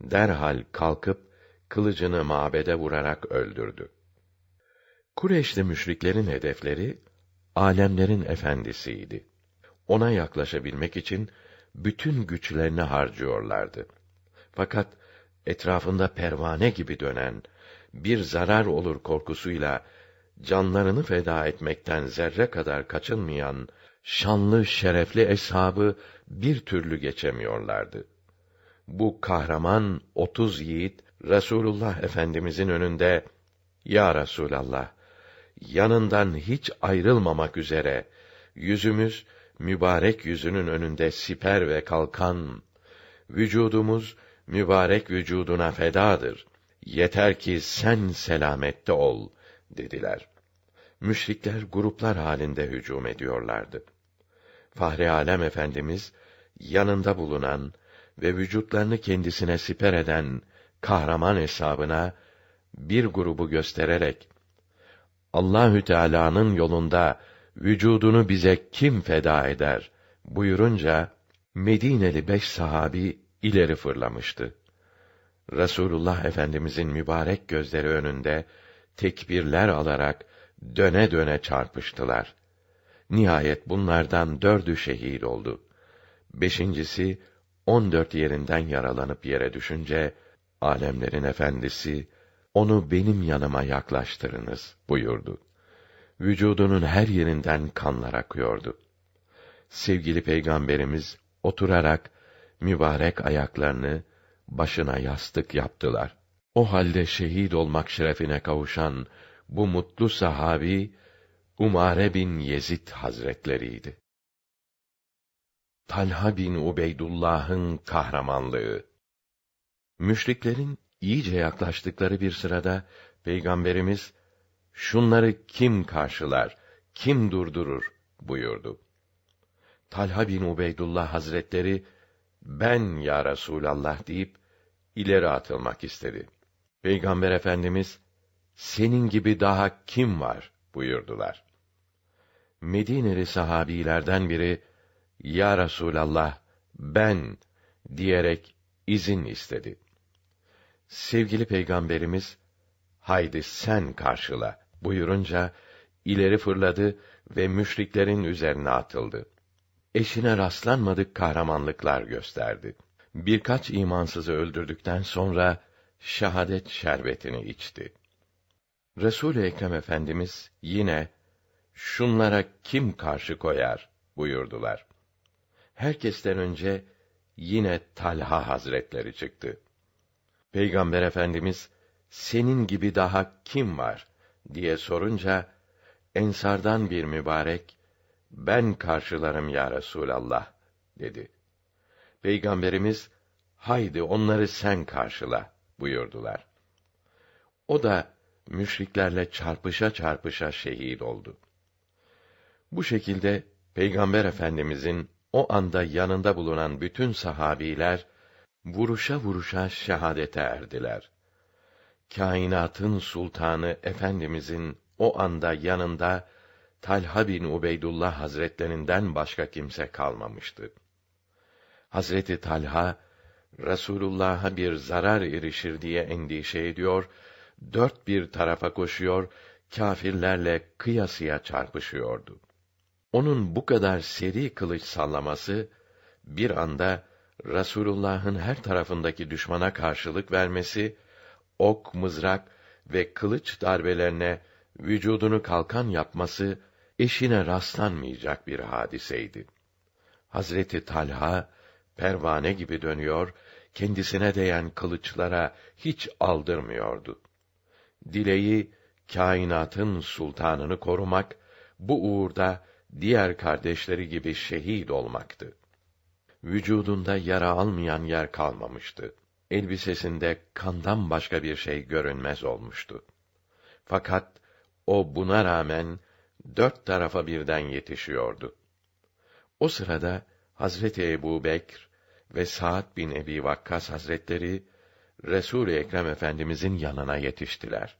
Derhal kalkıp kılıcını mabede vurarak öldürdü. Kureşli müşriklerin hedefleri alemlerin efendisiydi. Ona yaklaşabilmek için bütün güçlerini harcıyorlardı. Fakat etrafında pervane gibi dönen bir zarar olur korkusuyla canlarını feda etmekten zerre kadar kaçınmayan şanlı şerefli eshabı bir türlü geçemiyorlardı. Bu kahraman otuz yiğit Resulullah Efendimizin önünde Ya Resulallah yanından hiç ayrılmamak üzere yüzümüz mübarek yüzünün önünde siper ve kalkan vücudumuz mübarek vücuduna fedadır. Yeter ki sen selamette ol dediler. Müşrikler gruplar halinde hücum ediyorlardı. Fahri Alem Efendimiz yanında bulunan ve vücutlarını kendisine siper eden kahraman hesabına bir grubu göstererek Allahü Teala'nın yolunda vücudunu bize kim feda eder Buyurunca Medineli beş sahabi ileri fırlamıştı. Resulullah Efendimizin mübarek gözleri önünde tekbirler alarak döne döne çarpıştılar. Nihayet bunlardan dördü şehit oldu. Beşincisi on dört yerinden yaralanıp yere düşünce alemlerin efendisi onu benim yanıma yaklaştırınız buyurdu. Vücudunun her yerinden kanlar akıyordu. Sevgili peygamberimiz oturarak mübarek ayaklarını başına yastık yaptılar. O halde şehit olmak şerefine kavuşan bu mutlu sahabi Umare bin Yezid Hazretleriydi. Talha bin Ubeydullah'ın kahramanlığı Müşriklerin iyice yaklaştıkları bir sırada Peygamberimiz şunları kim karşılar, kim durdurur buyurdu. Talha bin Ubeydullah Hazretleri ben ya Resulallah deyip ileri atılmak istedi. Peygamber Efendimiz senin gibi daha kim var buyurdular. Medineli sahabilerden biri ya Resulallah ben diyerek izin istedi. Sevgili peygamberimiz haydi sen karşıla buyurunca ileri fırladı ve müşriklerin üzerine atıldı. Eşine rastlanmadık kahramanlıklar gösterdi. Birkaç imansızı öldürdükten sonra şahadet şerbetini içti. Resul Ekrem Efendimiz yine şunlara kim karşı koyar buyurdular. Herkesten önce yine Talha Hazretleri çıktı. Peygamber Efendimiz senin gibi daha kim var diye sorunca ensardan bir mübarek ben karşılarım ya Resulallah dedi. Peygamberimiz haydi onları sen karşıla buyurdular. O da müşriklerle çarpışa çarpışa şehit oldu. Bu şekilde Peygamber Efendimizin o anda yanında bulunan bütün sahabiler vuruşa vuruşa şehadete erdiler. Kainatın sultanı Efendimizin o anda yanında Talha bin Ubeydullah Hazretlerinden başka kimse kalmamıştı. Hazreti Talha Resulullah'a bir zarar erişir diye endişe ediyor, dört bir tarafa koşuyor, kâfirlerle kıyasıya çarpışıyordu. Onun bu kadar seri kılıç sallaması bir anda Rasulullah'ın her tarafındaki düşmana karşılık vermesi, ok, mızrak ve kılıç darbelerine vücudunu kalkan yapması eşine rastlanmayacak bir hadiseydi. Hazreti Talha pervane gibi dönüyor, kendisine değen kılıçlara hiç aldırmıyordu. Dileği kainatın sultanını korumak, bu uğurda diğer kardeşleri gibi şehit olmaktı. Vücudunda yara almayan yer kalmamıştı. Elbisesinde kandan başka bir şey görünmez olmuştu. Fakat o buna rağmen dört tarafa birden yetişiyordu. O sırada Hazreti Ebu Bekr ve Sa'd bin Ebi Vakkas Hazretleri Resul-i Ekrem Efendimizin yanına yetiştiler.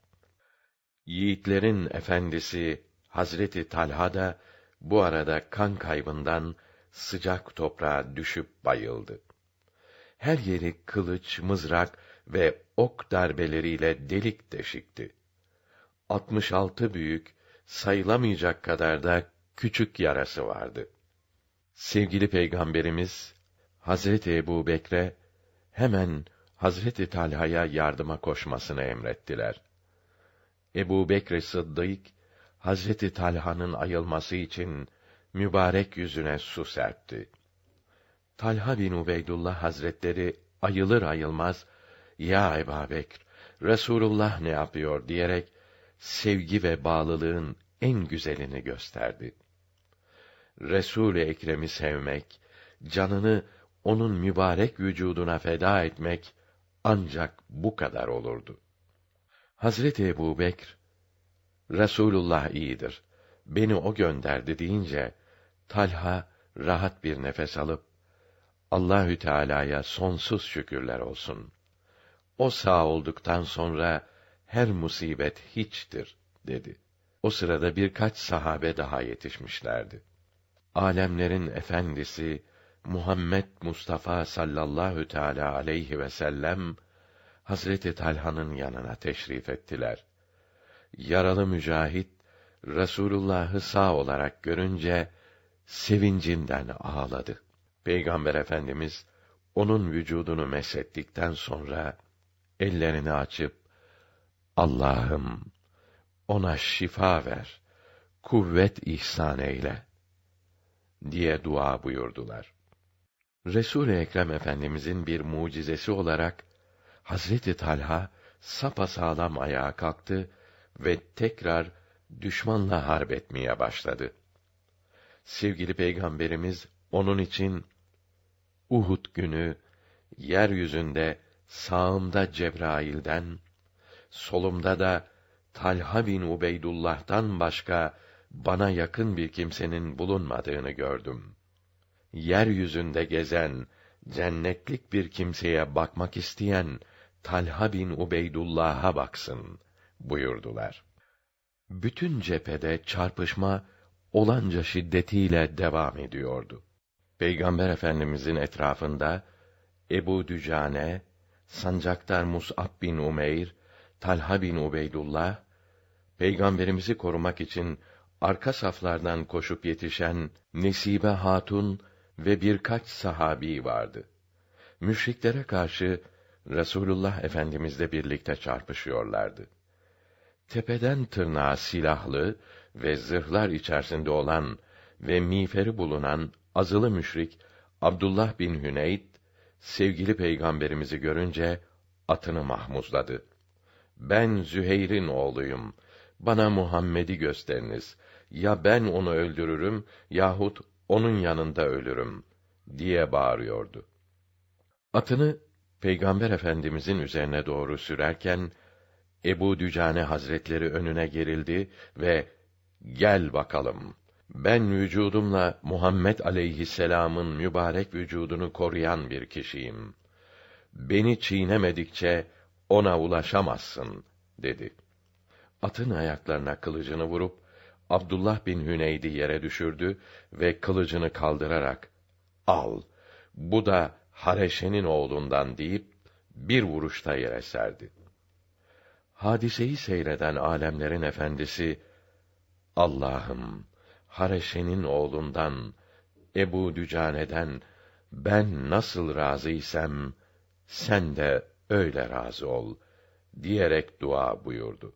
Yiğitlerin efendisi Hazreti Talha da bu arada kan kaybından sıcak toprağa düşüp bayıldı. Her yeri kılıç, mızrak ve ok darbeleriyle delik deşikti. 66 büyük, sayılamayacak kadar da küçük yarası vardı. Sevgili Peygamberimiz Hazreti Ebu Bekre hemen Hazreti Talha'ya yardıma koşmasını emrettiler. Ebu Bekr Sıddık Hazreti Talha'nın ayılması için mübarek yüzüne su serpti. Talha bin Ubeydullah Hazretleri ayılır ayılmaz ya Ebu Bekr Resulullah ne yapıyor diyerek sevgi ve bağlılığın en güzelini gösterdi. Resul-i Ekrem'i sevmek, canını onun mübarek vücuduna feda etmek ancak bu kadar olurdu. Hazreti Ebu Bekr, Resulullah iyidir, beni o gönderdi deyince, Talha rahat bir nefes alıp, Allahü Teala'ya sonsuz şükürler olsun. O sağ olduktan sonra her musibet hiçtir dedi. O sırada birkaç sahabe daha yetişmişlerdi. Alemlerin efendisi Muhammed Mustafa sallallahu teala aleyhi ve sellem Hazreti Talha'nın yanına teşrif ettiler. Yaralı mücahit Resulullah'ı sağ olarak görünce sevincinden ağladı. Peygamber Efendimiz onun vücudunu meshettikten sonra ellerini açıp Allah'ım ona şifa ver, kuvvet ihsan eyle diye dua buyurdular. Resul Ekrem Efendimizin bir mucizesi olarak Hazreti Talha sağlam ayağa kalktı ve tekrar düşmanla harp etmeye başladı. Sevgili Peygamberimiz onun için Uhud günü yeryüzünde sağımda Cebrail'den, solumda da Talha bin Ubeydullah'tan başka bana yakın bir kimsenin bulunmadığını gördüm. Yeryüzünde gezen, cennetlik bir kimseye bakmak isteyen Talha bin Ubeydullah'a baksın buyurdular. Bütün cephede çarpışma olanca şiddetiyle devam ediyordu. Peygamber Efendimizin etrafında Ebu Dücane, Sancaktar Mus'ab bin Umeyr, Talha bin Ubeydullah, Peygamberimizi korumak için arka saflardan koşup yetişen Nesibe Hatun ve birkaç sahabi vardı. Müşriklere karşı Resulullah Efendimizle birlikte çarpışıyorlardı. Tepeden tırnağa silahlı ve zırhlar içerisinde olan ve miğferi bulunan azılı müşrik Abdullah bin Hüneyd sevgili peygamberimizi görünce atını mahmuzladı. Ben Züheyr'in oğluyum. Bana Muhammed'i gösteriniz. Ya ben onu öldürürüm yahut onun yanında ölürüm diye bağırıyordu. Atını Peygamber Efendimizin üzerine doğru sürerken Ebu Dücane Hazretleri önüne gerildi ve gel bakalım. Ben vücudumla Muhammed aleyhisselam'ın mübarek vücudunu koruyan bir kişiyim. Beni çiğnemedikçe ona ulaşamazsın dedi. Atın ayaklarına kılıcını vurup Abdullah bin Hüneyd'i yere düşürdü ve kılıcını kaldırarak al. Bu da Hareşe'nin oğlundan deyip bir vuruşta yere serdi. Hadiseyi seyreden alemlerin efendisi Allah'ım Hareşe'nin oğlundan Ebu Dücane'den ben nasıl razıysam sen de öyle razı ol diyerek dua buyurdu.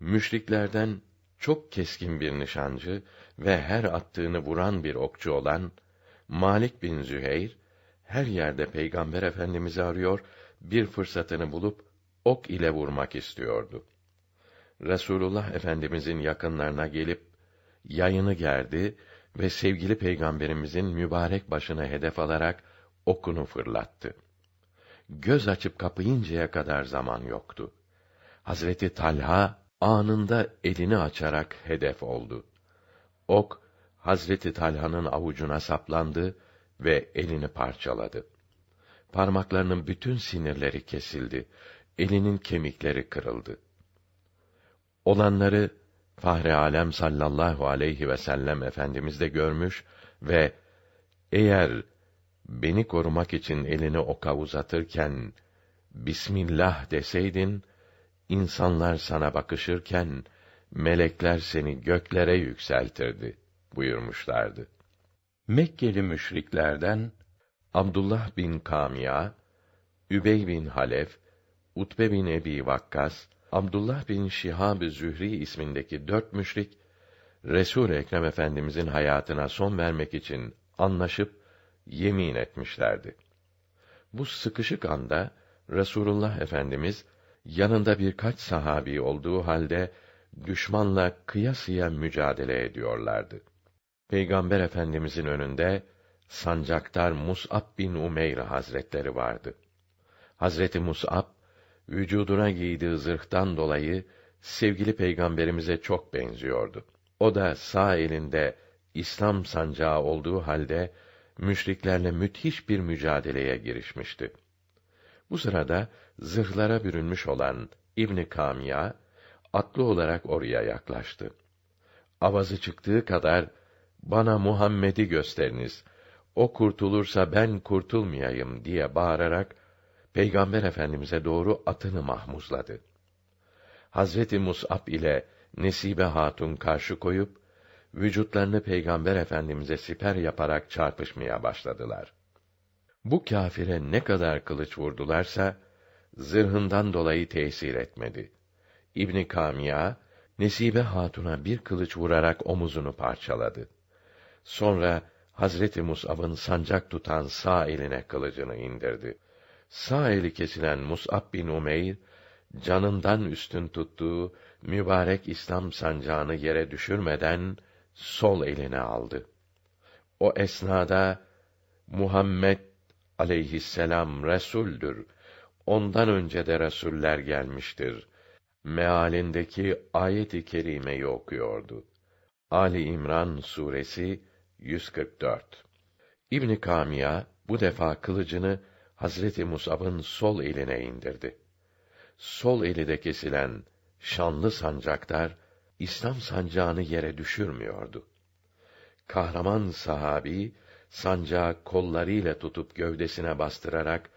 Müşriklerden çok keskin bir nişancı ve her attığını vuran bir okçu olan Malik bin Züheyr her yerde Peygamber Efendimizi arıyor, bir fırsatını bulup ok ile vurmak istiyordu. Resulullah Efendimizin yakınlarına gelip yayını gerdi ve sevgili peygamberimizin mübarek başına hedef alarak okunu fırlattı. Göz açıp kapayıncaya kadar zaman yoktu. Hazreti Talha anında elini açarak hedef oldu. Ok Hazreti Talha'nın avucuna saplandı ve elini parçaladı. Parmaklarının bütün sinirleri kesildi. Elinin kemikleri kırıldı. Olanları Fahri Alem sallallahu aleyhi ve sellem efendimiz de görmüş ve eğer beni korumak için elini oka uzatırken Bismillah deseydin insanlar sana bakışırken melekler seni göklere yükseltirdi buyurmuşlardı. Mekkeli müşriklerden Abdullah bin Kamiya, Übey bin Halef, Utbe bin Ebi Vakkas, Abdullah bin Şihab Zühri ismindeki dört müşrik Resul Ekrem Efendimizin hayatına son vermek için anlaşıp yemin etmişlerdi. Bu sıkışık anda Resulullah Efendimiz yanında birkaç sahabi olduğu halde düşmanla kıyasıya mücadele ediyorlardı. Peygamber Efendimizin önünde sancaktar Mus'ab bin Umeyr Hazretleri vardı. Hazreti Mus'ab vücuduna giydiği zırhtan dolayı sevgili peygamberimize çok benziyordu. O da sağ elinde İslam sancağı olduğu halde müşriklerle müthiş bir mücadeleye girişmişti. Bu sırada zırhlara bürünmüş olan İbn Kamiya atlı olarak oraya yaklaştı. Avazı çıktığı kadar bana Muhammed'i gösteriniz. O kurtulursa ben kurtulmayayım diye bağırarak Peygamber Efendimize doğru atını mahmuzladı. Hazreti Mus'ab ile Nesibe Hatun karşı koyup vücutlarını Peygamber Efendimize siper yaparak çarpışmaya başladılar. Bu kâfire ne kadar kılıç vurdularsa zırhından dolayı tesir etmedi. İbni Kamiya Nesibe Hatun'a bir kılıç vurarak omuzunu parçaladı. Sonra Hazreti Mus'ab'ın sancak tutan sağ eline kılıcını indirdi. Sağ eli kesilen Mus'ab bin Umeyr canından üstün tuttuğu mübarek İslam sancağını yere düşürmeden sol eline aldı. O esnada Muhammed aleyhisselam resuldür. Ondan önce de resuller gelmiştir. Mealindeki ayet-i kerimeyi okuyordu. Ali İmran suresi 144. İbn Kamiya bu defa kılıcını Hazreti Musab'ın sol eline indirdi. Sol eli de kesilen şanlı sancaktar İslam sancağını yere düşürmüyordu. Kahraman sahabi sancağı kollarıyla tutup gövdesine bastırarak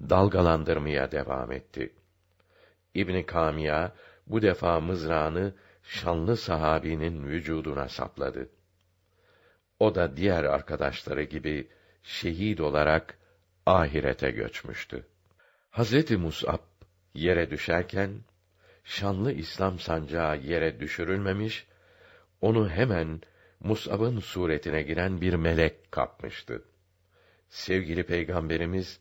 dalgalandırmaya devam etti. İbni Kamiya bu defa mızrağını şanlı sahabinin vücuduna sapladı. O da diğer arkadaşları gibi şehit olarak ahirete göçmüştü. Hazreti Mus'ab yere düşerken şanlı İslam sancağı yere düşürülmemiş, onu hemen Mus'ab'ın suretine giren bir melek kapmıştı. Sevgili Peygamberimiz,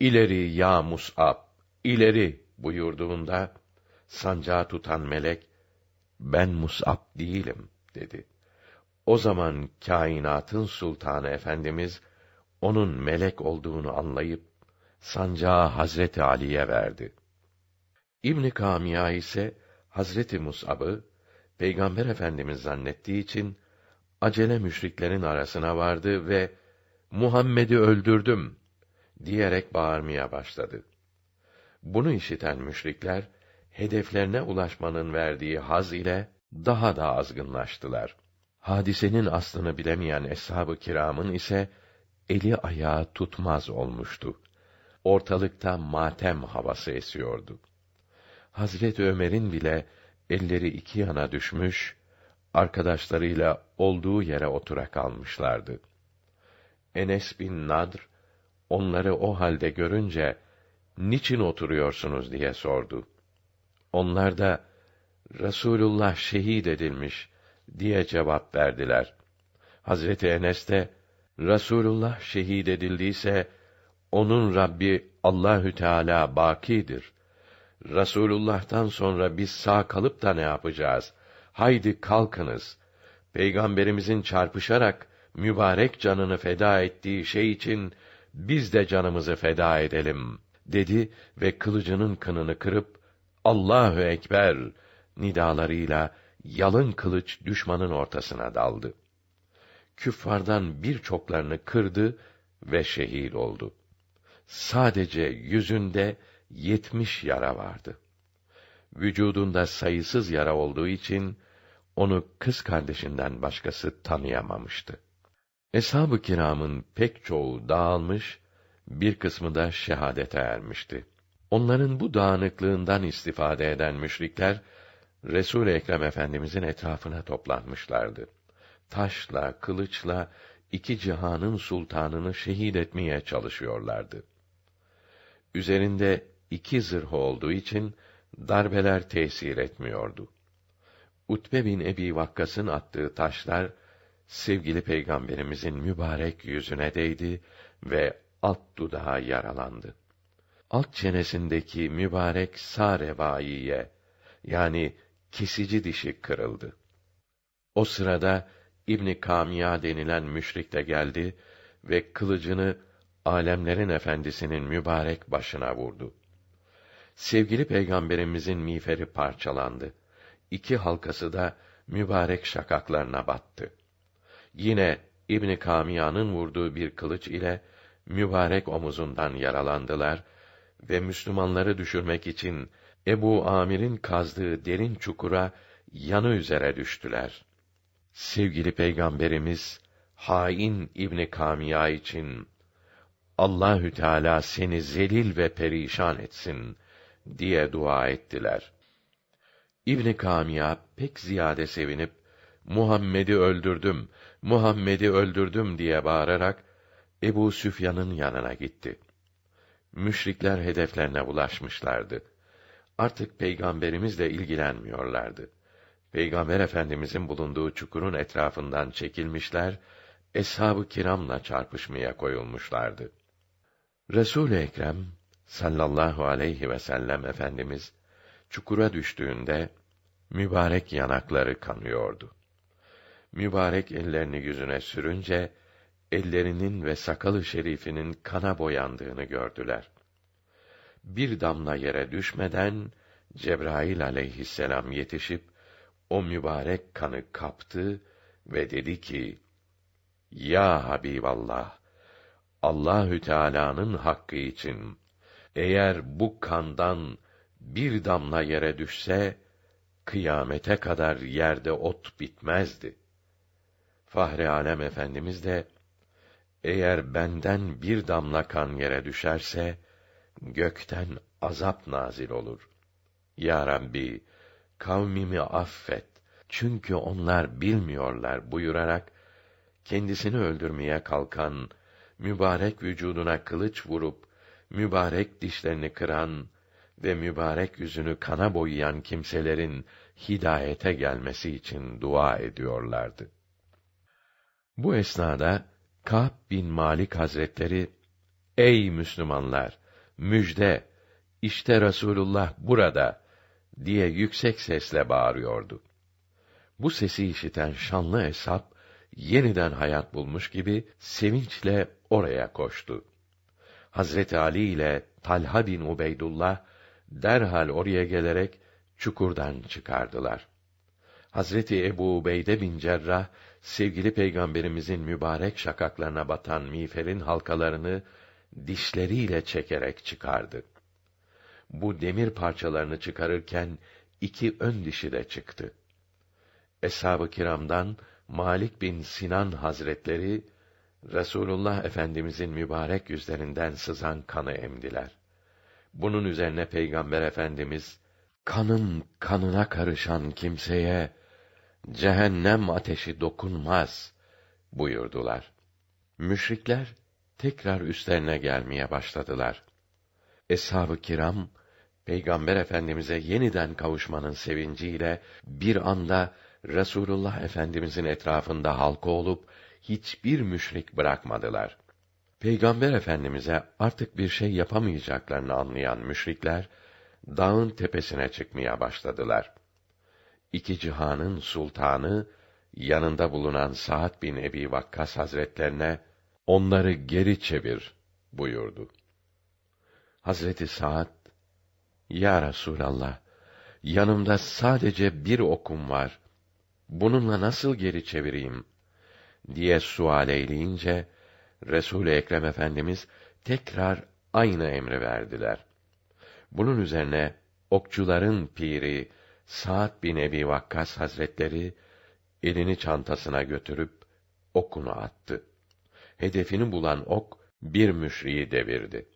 ileri ya Mus'ab, ileri buyurduğunda, sancağı tutan melek, ben Mus'ab değilim, dedi. O zaman kainatın sultanı Efendimiz, onun melek olduğunu anlayıp, sancağı Hazreti Ali'ye verdi. İbn Kamiya ise Hazreti Mus'ab'ı Peygamber Efendimiz zannettiği için acele müşriklerin arasına vardı ve Muhammed'i öldürdüm diyerek bağırmaya başladı. Bunu işiten müşrikler hedeflerine ulaşmanın verdiği haz ile daha da azgınlaştılar. Hadisenin aslını bilemeyen eshab-ı kiramın ise eli ayağı tutmaz olmuştu. Ortalıkta matem havası esiyordu. Hazret Ömer'in bile elleri iki yana düşmüş, arkadaşlarıyla olduğu yere otura kalmışlardı. Enes bin Nadr onları o halde görünce niçin oturuyorsunuz diye sordu. Onlar da Resulullah şehit edilmiş diye cevap verdiler. Hazreti Enes de Resulullah şehit edildiyse onun Rabbi Allahü Teala bakidir. Rasulullah'tan sonra biz sağ kalıp da ne yapacağız? Haydi kalkınız. Peygamberimizin çarpışarak mübarek canını feda ettiği şey için biz de canımızı feda edelim dedi ve kılıcının kınını kırıp Allahu ekber nidalarıyla yalın kılıç düşmanın ortasına daldı. Küffardan birçoklarını kırdı ve şehit oldu. Sadece yüzünde yetmiş yara vardı. Vücudunda sayısız yara olduğu için onu kız kardeşinden başkası tanıyamamıştı. Eshab-ı kiramın pek çoğu dağılmış, bir kısmı da şehadete ermişti. Onların bu dağınıklığından istifade eden müşrikler Resul Ekrem Efendimizin etrafına toplanmışlardı. Taşla, kılıçla iki cihanın sultanını şehit etmeye çalışıyorlardı. Üzerinde iki zırh olduğu için darbeler tesir etmiyordu. Utbe bin Ebi Vakkas'ın attığı taşlar sevgili peygamberimizin mübarek yüzüne değdi ve alt dudağı yaralandı. Alt çenesindeki mübarek sağ revaiye yani kesici dişi kırıldı. O sırada İbni Kamiya denilen müşrik de geldi ve kılıcını alemlerin efendisinin mübarek başına vurdu. Sevgili peygamberimizin miğferi parçalandı. İki halkası da mübarek şakaklarına battı. Yine İbn Kamiya'nın vurduğu bir kılıç ile mübarek omuzundan yaralandılar ve Müslümanları düşürmek için Ebu Amir'in kazdığı derin çukura yanı üzere düştüler. sevgili peygamberimiz hain İbni Kamiya için Allahü Teala seni zelil ve perişan etsin diye dua ettiler. İbni Kamiya pek ziyade sevinip Muhammed'i öldürdüm, Muhammed'i öldürdüm diye bağırarak Ebu Süfyan'ın yanına gitti. Müşrikler hedeflerine ulaşmışlardı. Artık peygamberimizle ilgilenmiyorlardı. Peygamber Efendimizin bulunduğu çukurun etrafından çekilmişler, eshab-ı kiramla çarpışmaya koyulmuşlardı. Resul Ekrem sallallahu aleyhi ve sellem efendimiz çukura düştüğünde mübarek yanakları kanıyordu. Mübarek ellerini yüzüne sürünce ellerinin ve sakalı şerifinin kana boyandığını gördüler. Bir damla yere düşmeden Cebrail aleyhisselam yetişip o mübarek kanı kaptı ve dedi ki: Ya Habiballah, Allahü Teala'nın hakkı için eğer bu kandan bir damla yere düşse kıyamete kadar yerde ot bitmezdi. Fahri Alem Efendimiz de eğer benden bir damla kan yere düşerse gökten azap nazil olur. Ya Rabbi, kavmimi affet. Çünkü onlar bilmiyorlar buyurarak kendisini öldürmeye kalkan mübarek vücuduna kılıç vurup mübarek dişlerini kıran ve mübarek yüzünü kana boyayan kimselerin hidayete gelmesi için dua ediyorlardı. Bu esnada Kâb bin Malik Hazretleri Ey Müslümanlar müjde işte Resulullah burada diye yüksek sesle bağırıyordu. Bu sesi işiten şanlı hesap yeniden hayat bulmuş gibi sevinçle oraya koştu. Hazreti Ali ile Talha bin Ubeydullah derhal oraya gelerek çukurdan çıkardılar. Hazreti Ebu Ubeyde bin Cerrah sevgili peygamberimizin mübarek şakaklarına batan miğferin halkalarını dişleriyle çekerek çıkardı. Bu demir parçalarını çıkarırken iki ön dişi de çıktı. Eshab-ı kiramdan Malik bin Sinan Hazretleri Resulullah Efendimizin mübarek yüzlerinden sızan kanı emdiler. Bunun üzerine Peygamber Efendimiz kanın kanına karışan kimseye cehennem ateşi dokunmaz buyurdular. Müşrikler tekrar üstlerine gelmeye başladılar. Eshab-ı kiram Peygamber Efendimize yeniden kavuşmanın sevinciyle bir anda Resulullah Efendimizin etrafında halka olup hiçbir müşrik bırakmadılar. Peygamber Efendimize artık bir şey yapamayacaklarını anlayan müşrikler dağın tepesine çıkmaya başladılar. İki cihanın sultanı yanında bulunan Sa'd bin Ebi Vakkas Hazretlerine onları geri çevir buyurdu. Hazreti Sa'd Ya Resulallah yanımda sadece bir okum var. Bununla nasıl geri çevireyim? diye sual eyleyince Resul Ekrem Efendimiz tekrar aynı emri verdiler. Bunun üzerine okçuların piri Sa'd bin Ebi Vakkas Hazretleri elini çantasına götürüp okunu attı. Hedefini bulan ok bir müşriyi devirdi.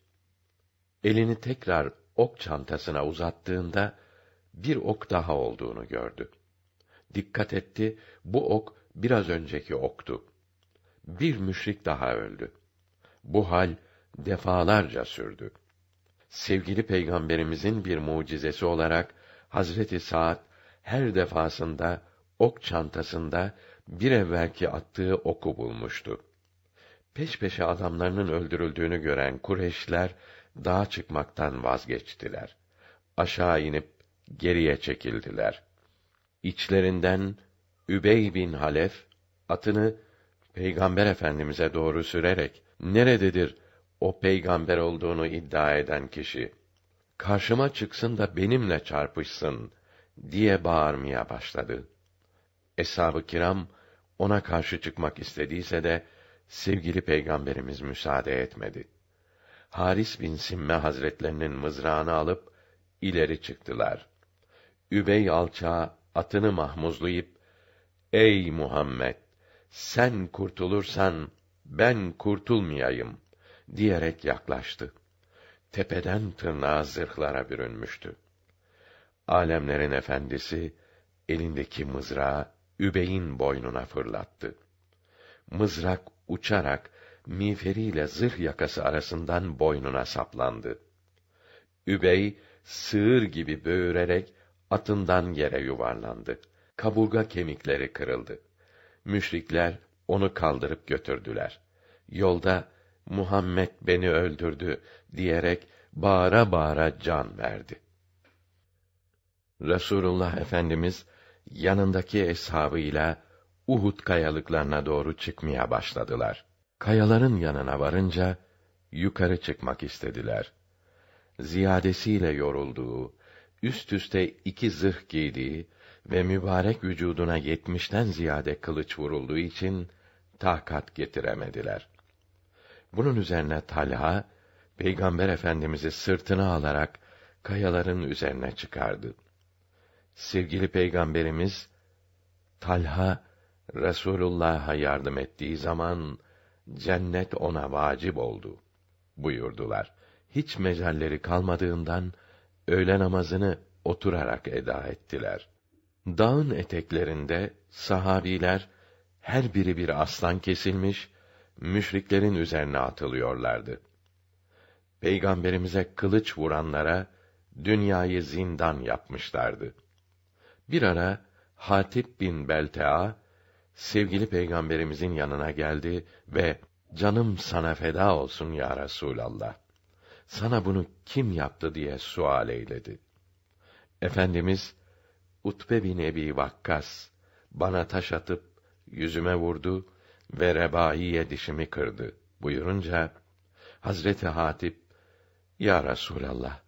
Elini tekrar ok çantasına uzattığında bir ok daha olduğunu gördü. Dikkat etti, bu ok biraz önceki oktu. Bir müşrik daha öldü. Bu hal defalarca sürdü. Sevgili peygamberimizin bir mucizesi olarak Hazreti Sa'd her defasında ok çantasında bir evvelki attığı oku bulmuştu. Peş peşe adamlarının öldürüldüğünü gören Kureyşler dağa çıkmaktan vazgeçtiler. Aşağı inip geriye çekildiler. İçlerinden Übey bin Halef atını Peygamber Efendimize doğru sürerek nerededir o peygamber olduğunu iddia eden kişi? Karşıma çıksın da benimle çarpışsın diye bağırmaya başladı. Eshab-ı kiram ona karşı çıkmak istediyse de sevgili peygamberimiz müsaade etmedi. Haris bin Simme Hazretlerinin mızrağını alıp ileri çıktılar. Übey alçağı atını mahmuzlayıp Ey Muhammed! Sen kurtulursan ben kurtulmayayım diyerek yaklaştı. Tepeden tırnağa zırhlara bürünmüştü. Alemlerin efendisi elindeki mızrağı Übey'in boynuna fırlattı. Mızrak uçarak miğferiyle zırh yakası arasından boynuna saplandı. Übey sığır gibi böğürerek atından yere yuvarlandı. Kaburga kemikleri kırıldı. Müşrikler onu kaldırıp götürdüler. Yolda Muhammed beni öldürdü diyerek bağıra bağıra can verdi. Resulullah Efendimiz yanındaki eshabıyla Uhud kayalıklarına doğru çıkmaya başladılar. Kayaların yanına varınca yukarı çıkmak istediler. Ziyadesiyle yorulduğu, üst üste iki zırh giydiği ve mübarek vücuduna yetmişten ziyade kılıç vurulduğu için takat getiremediler. Bunun üzerine Talha, Peygamber Efendimizi sırtına alarak kayaların üzerine çıkardı. Sevgili Peygamberimiz, Talha, Resulullah'a yardım ettiği zaman, cennet ona vacip oldu, buyurdular. Hiç mecalleri kalmadığından, öğle namazını oturarak eda ettiler. Dağın eteklerinde, sahabiler, her biri bir aslan kesilmiş, müşriklerin üzerine atılıyorlardı. Peygamberimize kılıç vuranlara dünyayı zindan yapmışlardı. Bir ara Hatip bin Beltea sevgili peygamberimizin yanına geldi ve canım sana feda olsun ya Resulallah. Sana bunu kim yaptı diye sual eyledi. Efendimiz Utbe bin Ebi Vakkas bana taş atıp yüzüme vurdu ve rebaiye dişimi kırdı buyurunca Hazreti Hatip ya Resulallah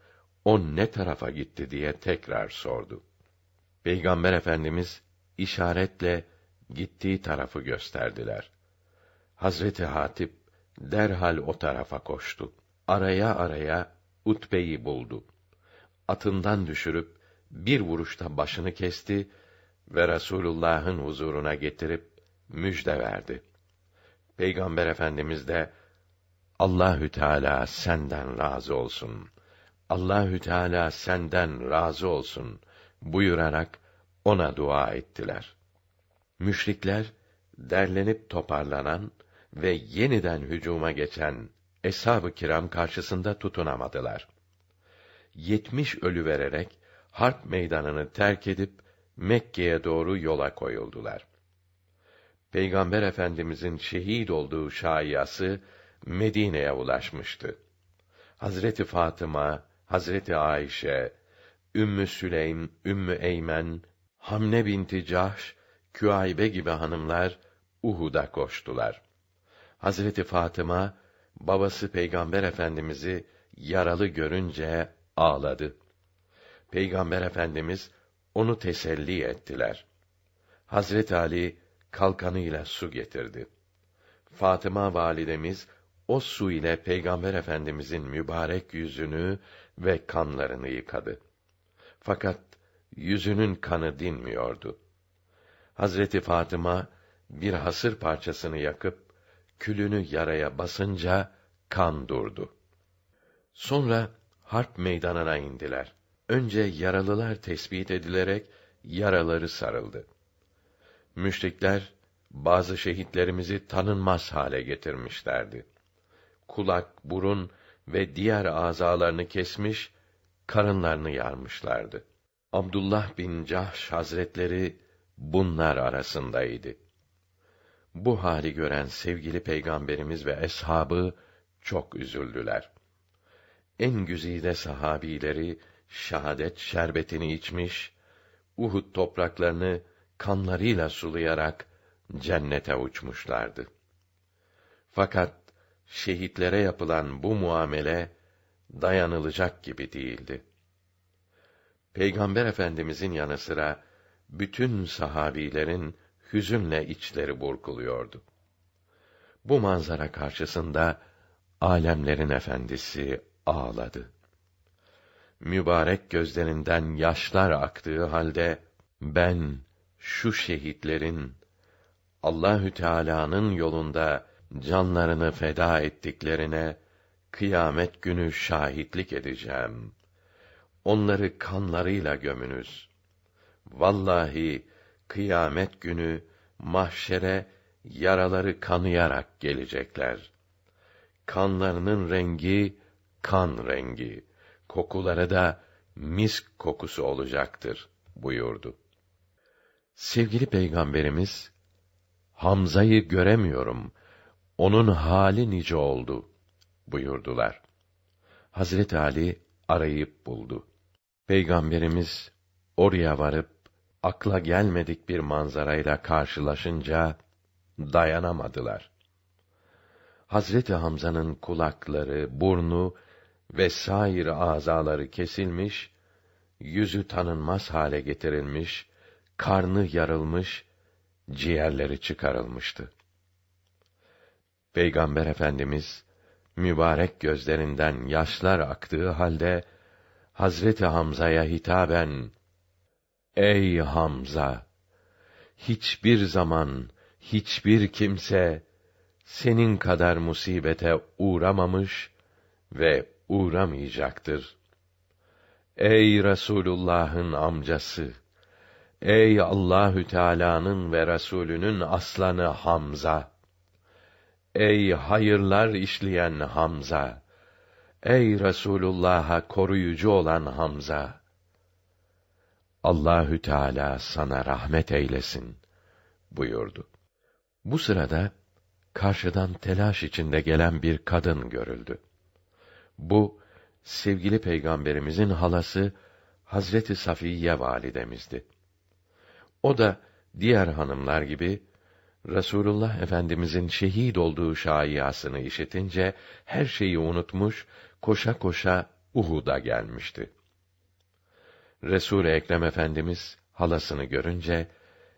o ne tarafa gitti diye tekrar sordu. Peygamber Efendimiz işaretle gittiği tarafı gösterdiler. Hazreti Hatip derhal o tarafa koştu. Araya araya Utbe'yi buldu. Atından düşürüp bir vuruşta başını kesti ve Resulullah'ın huzuruna getirip müjde verdi. Peygamber Efendimiz de Allahü Teala senden razı olsun. Allahü Teala senden razı olsun buyurarak ona dua ettiler. Müşrikler derlenip toparlanan ve yeniden hücuma geçen eshab-ı kiram karşısında tutunamadılar. Yetmiş ölü vererek harp meydanını terk edip Mekke'ye doğru yola koyuldular. Peygamber Efendimizin şehit olduğu şayiası Medine'ye ulaşmıştı. Hazreti Fatıma, Hazreti Ayşe, Ümmü Süleym, Ümmü Eymen, Hamne binti Cahş, Küaybe gibi hanımlar Uhud'a koştular. Hazreti Fatıma babası Peygamber Efendimizi yaralı görünce ağladı. Peygamber Efendimiz onu teselli ettiler. Hazret Ali kalkanıyla su getirdi. Fatıma validemiz o su ile Peygamber Efendimizin mübarek yüzünü ve kanlarını yıkadı. Fakat yüzünün kanı dinmiyordu. Hazreti Fatıma bir hasır parçasını yakıp külünü yaraya basınca kan durdu. Sonra harp meydanına indiler. Önce yaralılar tespit edilerek yaraları sarıldı. Müşrikler bazı şehitlerimizi tanınmaz hale getirmişlerdi. Kulak, burun ve diğer azalarını kesmiş, karınlarını yarmışlardı. Abdullah bin Cahş Hazretleri bunlar arasındaydı. Bu hali gören sevgili peygamberimiz ve eshabı çok üzüldüler. En güzide sahabileri şahadet şerbetini içmiş, Uhud topraklarını kanlarıyla sulayarak cennete uçmuşlardı. Fakat şehitlere yapılan bu muamele dayanılacak gibi değildi. Peygamber Efendimizin yanı sıra bütün sahabilerin hüzünle içleri burkuluyordu. Bu manzara karşısında alemlerin efendisi ağladı. Mübarek gözlerinden yaşlar aktığı halde ben şu şehitlerin Allahü Teala'nın yolunda canlarını feda ettiklerine kıyamet günü şahitlik edeceğim. Onları kanlarıyla gömünüz. Vallahi kıyamet günü mahşere yaraları kanayarak gelecekler. Kanlarının rengi kan rengi, kokuları da misk kokusu olacaktır buyurdu. Sevgili Peygamberimiz Hamza'yı göremiyorum. Onun hali nice oldu buyurdular. Hazret Ali arayıp buldu. Peygamberimiz oraya varıp akla gelmedik bir manzarayla karşılaşınca dayanamadılar. Hazreti Hamza'nın kulakları, burnu ve sair azaları kesilmiş, yüzü tanınmaz hale getirilmiş, karnı yarılmış, ciğerleri çıkarılmıştı. Peygamber Efendimiz mübarek gözlerinden yaşlar aktığı halde Hazreti Hamza'ya hitaben Ey Hamza hiçbir zaman hiçbir kimse senin kadar musibete uğramamış ve uğramayacaktır. Ey Resulullah'ın amcası, ey Allahü Teala'nın ve Resulünün aslanı Hamza, ey hayırlar işleyen Hamza, ey Resulullah'a koruyucu olan Hamza, Allahü Teala sana rahmet eylesin buyurdu. Bu sırada karşıdan telaş içinde gelen bir kadın görüldü. Bu sevgili peygamberimizin halası Hazreti Safiye validemizdi. O da diğer hanımlar gibi Resulullah Efendimizin şehit olduğu şayiasını işitince her şeyi unutmuş, koşa koşa Uhud'a gelmişti. Resul Ekrem Efendimiz halasını görünce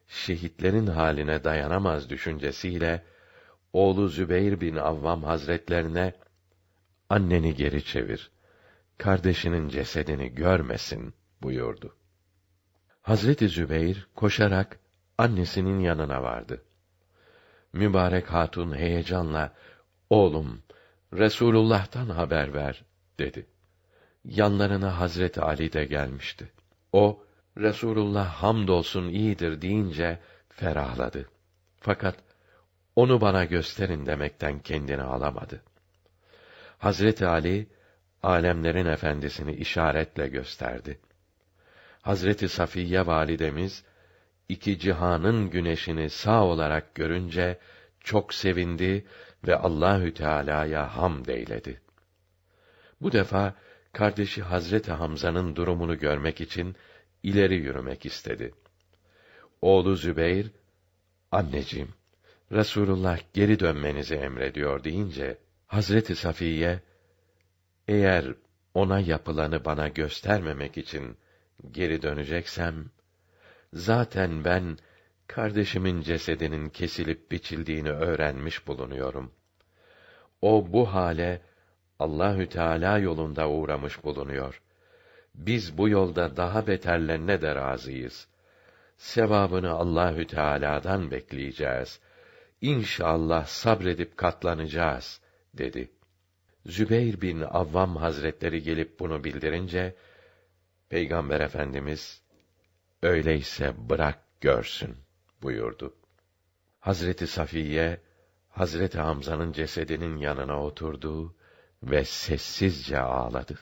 şehitlerin haline dayanamaz düşüncesiyle oğlu Zübeyr bin Avvam Hazretlerine anneni geri çevir. Kardeşinin cesedini görmesin buyurdu. Hazreti Zübeyr koşarak annesinin yanına vardı. Mübarek hatun heyecanla "Oğlum, Resulullah'tan haber ver." dedi. Yanlarına Hazreti Ali de gelmişti. O Resulullah hamdolsun iyidir deyince ferahladı. Fakat onu bana gösterin demekten kendini alamadı. Hazreti Ali alemlerin efendisini işaretle gösterdi. Hazreti Safiye validemiz iki cihanın güneşini sağ olarak görünce çok sevindi ve Allahü Teala'ya hamd eyledi. Bu defa kardeşi Hazreti Hamza'nın durumunu görmek için ileri yürümek istedi. Oğlu Zübeyr, anneciğim, Resulullah geri dönmenizi emrediyor deyince, Hazreti Safiye, eğer ona yapılanı bana göstermemek için geri döneceksem, zaten ben kardeşimin cesedinin kesilip biçildiğini öğrenmiş bulunuyorum. O bu hale Allahü Teala yolunda uğramış bulunuyor. Biz bu yolda daha beterlerine de razıyız. Sevabını Allahü Teala'dan bekleyeceğiz. İnşallah sabredip katlanacağız dedi. Zübeyr bin Avvam Hazretleri gelip bunu bildirince Peygamber Efendimiz öyleyse bırak görsün buyurdu. Hazreti Safiye Hazreti Hamza'nın cesedinin yanına oturdu ve sessizce ağladı.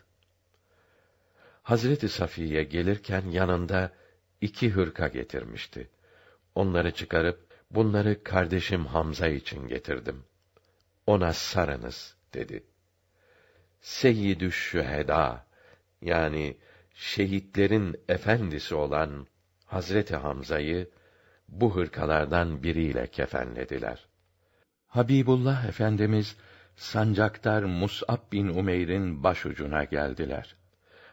Hazreti Safiye gelirken yanında iki hırka getirmişti. Onları çıkarıp bunları kardeşim Hamza için getirdim. Ona sarınız dedi. Seyyidü şühedâ yani şehitlerin efendisi olan Hazreti Hamza'yı bu hırkalardan biriyle kefenlediler. Habibullah Efendimiz sancaktar Mus'ab bin Umeyr'in başucuna geldiler.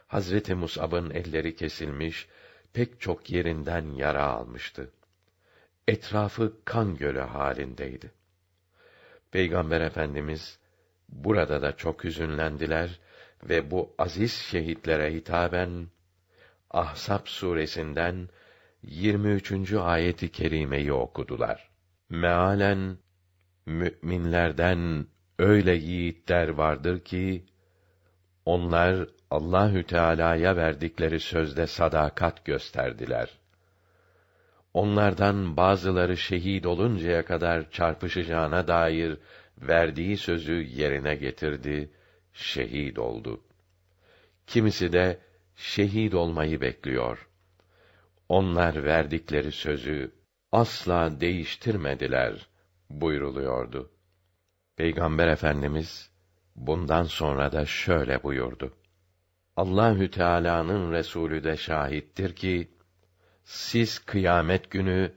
Hazreti Mus'ab'ın elleri kesilmiş, pek çok yerinden yara almıştı. Etrafı kan gölü halindeydi. Peygamber Efendimiz burada da çok hüzünlendiler ve bu aziz şehitlere hitaben Ahsap suresinden 23. ayeti kerimeyi okudular. Mealen müminlerden öyle yiğitler vardır ki onlar Allahü Teala'ya verdikleri sözde sadakat gösterdiler. Onlardan bazıları şehit oluncaya kadar çarpışacağına dair verdiği sözü yerine getirdi, şehit oldu. Kimisi de şehit olmayı bekliyor. Onlar verdikleri sözü asla değiştirmediler buyruluyordu. Peygamber Efendimiz bundan sonra da şöyle buyurdu. Allahü Teala'nın Resulü de şahittir ki siz kıyamet günü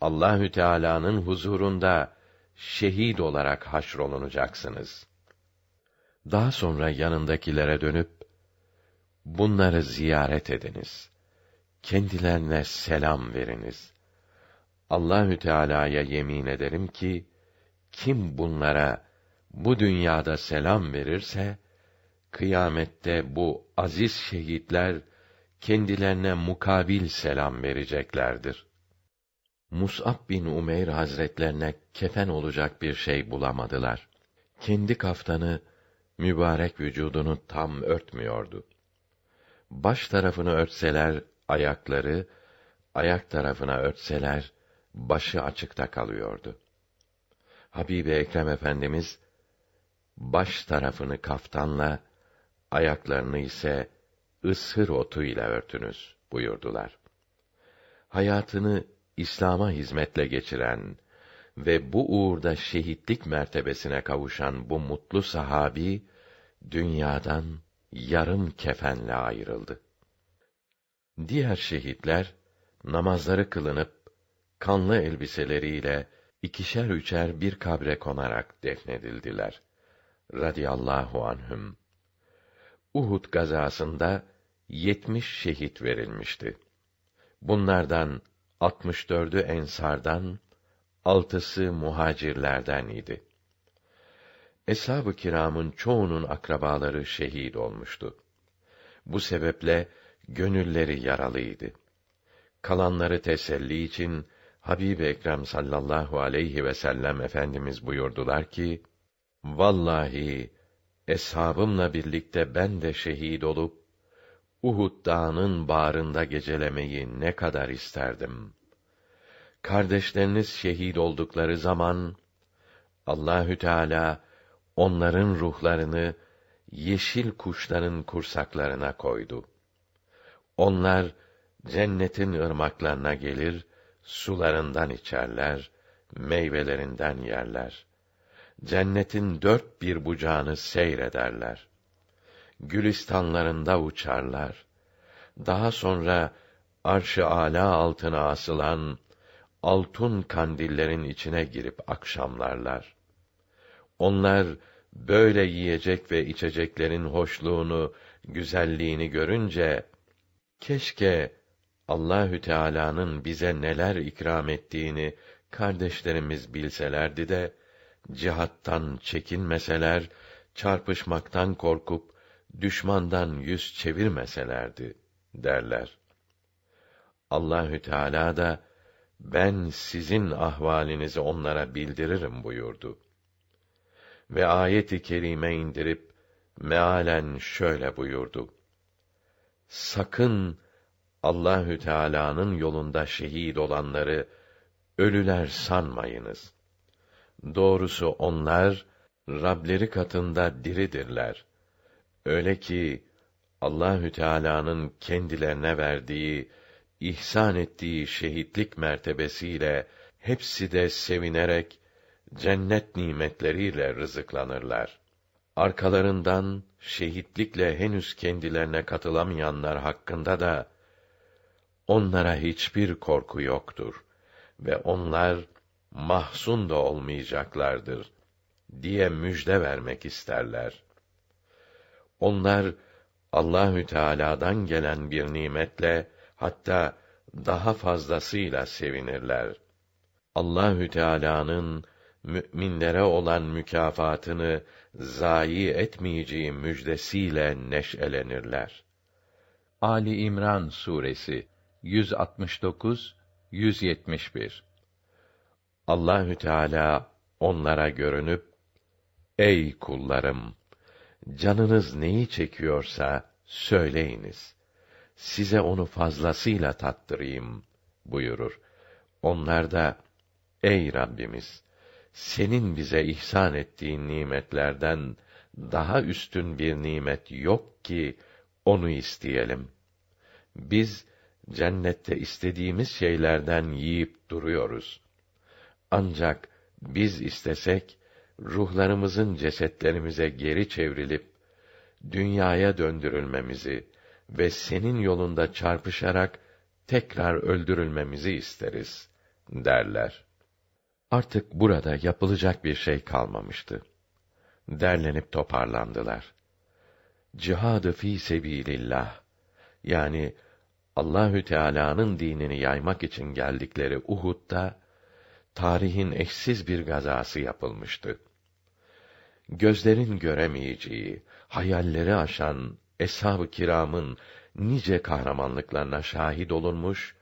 Allahü Teala'nın huzurunda şehit olarak haşrolunacaksınız. Daha sonra yanındakilere dönüp bunları ziyaret ediniz. Kendilerine selam veriniz. Allahü Teala'ya yemin ederim ki kim bunlara bu dünyada selam verirse kıyamette bu aziz şehitler kendilerine mukabil selam vereceklerdir. Mus'ab bin Umeyr Hazretlerine kefen olacak bir şey bulamadılar. Kendi kaftanı mübarek vücudunu tam örtmüyordu. Baş tarafını örtseler ayakları, ayak tarafına örtseler başı açıkta kalıyordu. Habibi Ekrem Efendimiz baş tarafını kaftanla, ayaklarını ise ısır otu ile örtünüz buyurdular. Hayatını İslam'a hizmetle geçiren ve bu uğurda şehitlik mertebesine kavuşan bu mutlu sahabi dünyadan yarım kefenle ayrıldı. Diğer şehitler namazları kılınıp kanlı elbiseleriyle ikişer üçer bir kabre konarak defnedildiler. Radiyallahu anhüm. Uhud gazasında yetmiş şehit verilmişti. Bunlardan 64'ü ensardan, altısı muhacirlerden idi. Eshab-ı kiramın çoğunun akrabaları şehit olmuştu. Bu sebeple gönülleri yaralıydı. Kalanları teselli için Habib Ekrem sallallahu aleyhi ve sellem efendimiz buyurdular ki: Vallahi eshabımla birlikte ben de şehit olup Uhud dağının bağrında gecelemeyi ne kadar isterdim. Kardeşleriniz şehit oldukları zaman Allahü Teala onların ruhlarını yeşil kuşların kursaklarına koydu. Onlar cennetin ırmaklarına gelir, sularından içerler, meyvelerinden yerler. Cennetin dört bir bucağını seyrederler gülistanlarında uçarlar. Daha sonra arş-ı âlâ altına asılan altın kandillerin içine girip akşamlarlar. Onlar böyle yiyecek ve içeceklerin hoşluğunu, güzelliğini görünce keşke Allahü Teala'nın bize neler ikram ettiğini kardeşlerimiz bilselerdi de cihattan çekinmeseler, çarpışmaktan korkup düşmandan yüz çevirmeselerdi derler. Allahü Teala da ben sizin ahvalinizi onlara bildiririm buyurdu. Ve ayet-i kerime indirip mealen şöyle buyurdu. Sakın Allahü Teala'nın yolunda şehit olanları ölüler sanmayınız. Doğrusu onlar Rableri katında diridirler. Öyle ki Allahü Teala'nın kendilerine verdiği, ihsan ettiği şehitlik mertebesiyle hepsi de sevinerek cennet nimetleriyle rızıklanırlar. Arkalarından şehitlikle henüz kendilerine katılamayanlar hakkında da onlara hiçbir korku yoktur ve onlar mahzun da olmayacaklardır diye müjde vermek isterler. Onlar Allahü Teala'dan gelen bir nimetle hatta daha fazlasıyla sevinirler. Allahü Teala'nın müminlere olan mükafatını zayi etmeyeceği müjdesiyle neşelenirler. Ali İmran suresi 169 171 Allahü Teala onlara görünüp Ey kullarım canınız neyi çekiyorsa söyleyiniz. Size onu fazlasıyla tattırayım buyurur. Onlar da Ey Rabbimiz senin bize ihsan ettiğin nimetlerden daha üstün bir nimet yok ki onu isteyelim. Biz cennette istediğimiz şeylerden yiyip duruyoruz. Ancak biz istesek ruhlarımızın cesetlerimize geri çevrilip dünyaya döndürülmemizi ve senin yolunda çarpışarak tekrar öldürülmemizi isteriz derler. Artık burada yapılacak bir şey kalmamıştı. Derlenip toparlandılar. Cihadı fi sebilillah yani Allahü Teala'nın dinini yaymak için geldikleri Uhud'da tarihin eşsiz bir gazası yapılmıştı. Gözlerin göremeyeceği, hayalleri aşan eshab-ı kiramın nice kahramanlıklarına şahit olunmuş,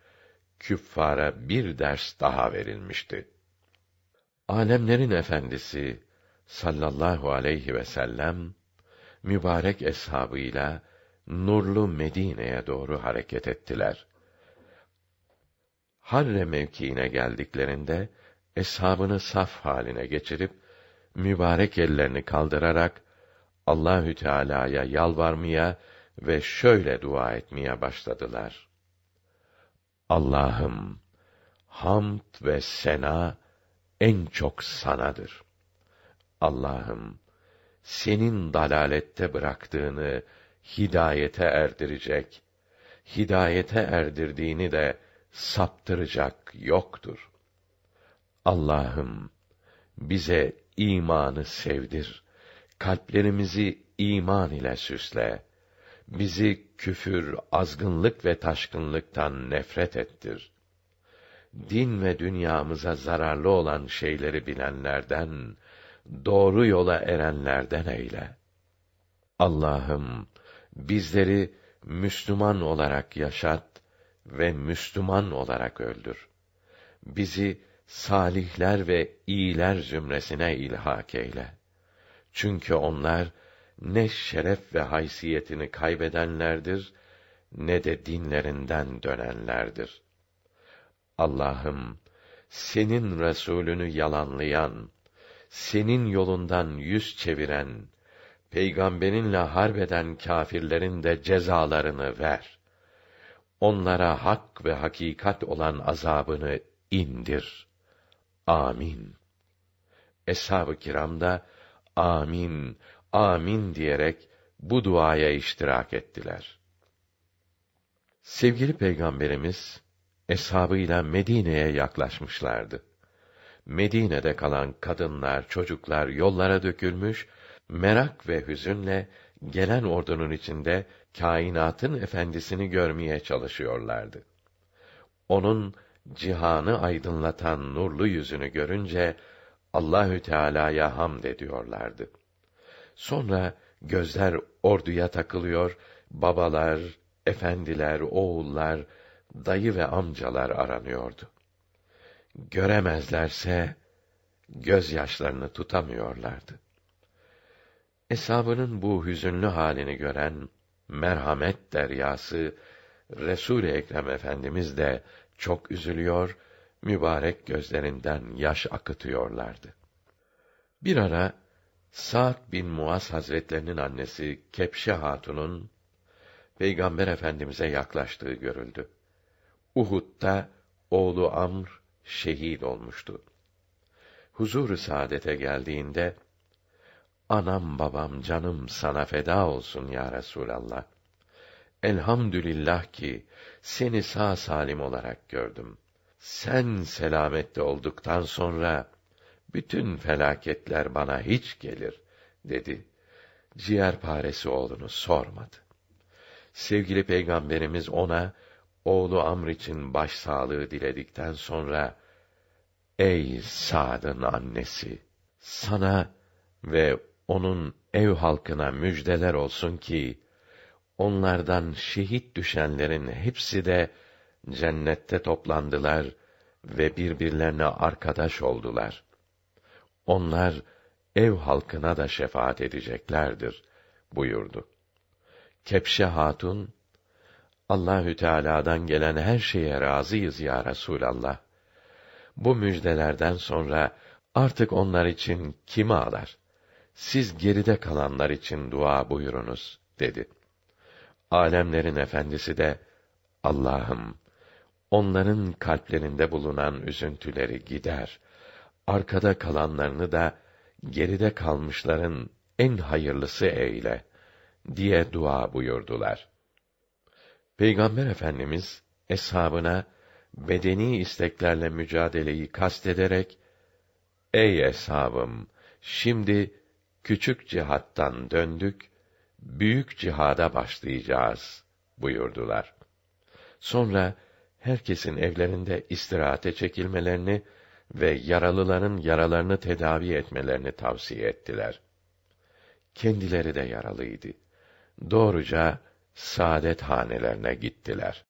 küffara bir ders daha verilmişti. Alemlerin efendisi sallallahu aleyhi ve sellem mübarek eshabıyla nurlu Medine'ye doğru hareket ettiler. Harre mevkiine geldiklerinde eshabını saf haline geçirip mübarek ellerini kaldırarak Allahü Teala'ya yalvarmaya ve şöyle dua etmeye başladılar. Allah'ım hamd ve sena en çok sanadır. Allah'ım senin dalalette bıraktığını hidayete erdirecek, hidayete erdirdiğini de saptıracak yoktur. Allah'ım bize imanı sevdir. Kalplerimizi iman ile süsle. Bizi küfür, azgınlık ve taşkınlıktan nefret ettir. Din ve dünyamıza zararlı olan şeyleri bilenlerden, doğru yola erenlerden eyle. Allah'ım bizleri Müslüman olarak yaşat ve Müslüman olarak öldür. Bizi salihler ve iyiler zümresine ilhak eyle. Çünkü onlar ne şeref ve haysiyetini kaybedenlerdir ne de dinlerinden dönenlerdir. Allah'ım senin Resulünü yalanlayan, senin yolundan yüz çeviren, peygamberinle harbeden kâfirlerin de cezalarını ver. Onlara hak ve hakikat olan azabını indir. Amin. Eshab-ı kiram da amin, amin diyerek bu duaya iştirak ettiler. Sevgili Peygamberimiz eshabıyla Medine'ye yaklaşmışlardı. Medine'de kalan kadınlar, çocuklar yollara dökülmüş, merak ve hüzünle gelen ordunun içinde kainatın efendisini görmeye çalışıyorlardı. Onun cihanı aydınlatan nurlu yüzünü görünce Allahü Teala'ya hamd ediyorlardı. Sonra gözler orduya takılıyor, babalar, efendiler, oğullar, dayı ve amcalar aranıyordu. Göremezlerse gözyaşlarını tutamıyorlardı. Eshabının bu hüzünlü halini gören merhamet deryası Resul Ekrem Efendimiz de çok üzülüyor, mübarek gözlerinden yaş akıtıyorlardı. Bir ara Sa'd bin Muaz Hazretlerinin annesi Kepşe Hatun'un Peygamber Efendimize yaklaştığı görüldü. Uhud'da oğlu Amr şehit olmuştu. Huzur-u saadete geldiğinde anam babam canım sana feda olsun ya Resulallah. Elhamdülillah ki seni sağ salim olarak gördüm. Sen selamette olduktan sonra bütün felaketler bana hiç gelir dedi. Ciğer paresi oğlunu sormadı. Sevgili peygamberimiz ona oğlu Amr için başsağlığı diledikten sonra Ey Sa'd'ın annesi sana ve onun ev halkına müjdeler olsun ki onlardan şehit düşenlerin hepsi de cennette toplandılar ve birbirlerine arkadaş oldular. Onlar ev halkına da şefaat edeceklerdir buyurdu. Kepşe Hatun Allahü Teala'dan gelen her şeye razıyız ya Resulallah. Bu müjdelerden sonra artık onlar için kim ağlar? Siz geride kalanlar için dua buyurunuz dedi. Alemlerin efendisi de Allah'ım onların kalplerinde bulunan üzüntüleri gider. Arkada kalanlarını da geride kalmışların en hayırlısı eyle diye dua buyurdular. Peygamber Efendimiz eshabına bedeni isteklerle mücadeleyi kastederek Ey eshabım şimdi küçük cihattan döndük büyük cihada başlayacağız buyurdular. Sonra herkesin evlerinde istirahate çekilmelerini ve yaralıların yaralarını tedavi etmelerini tavsiye ettiler. Kendileri de yaralıydı. Doğruca saadet hanelerine gittiler.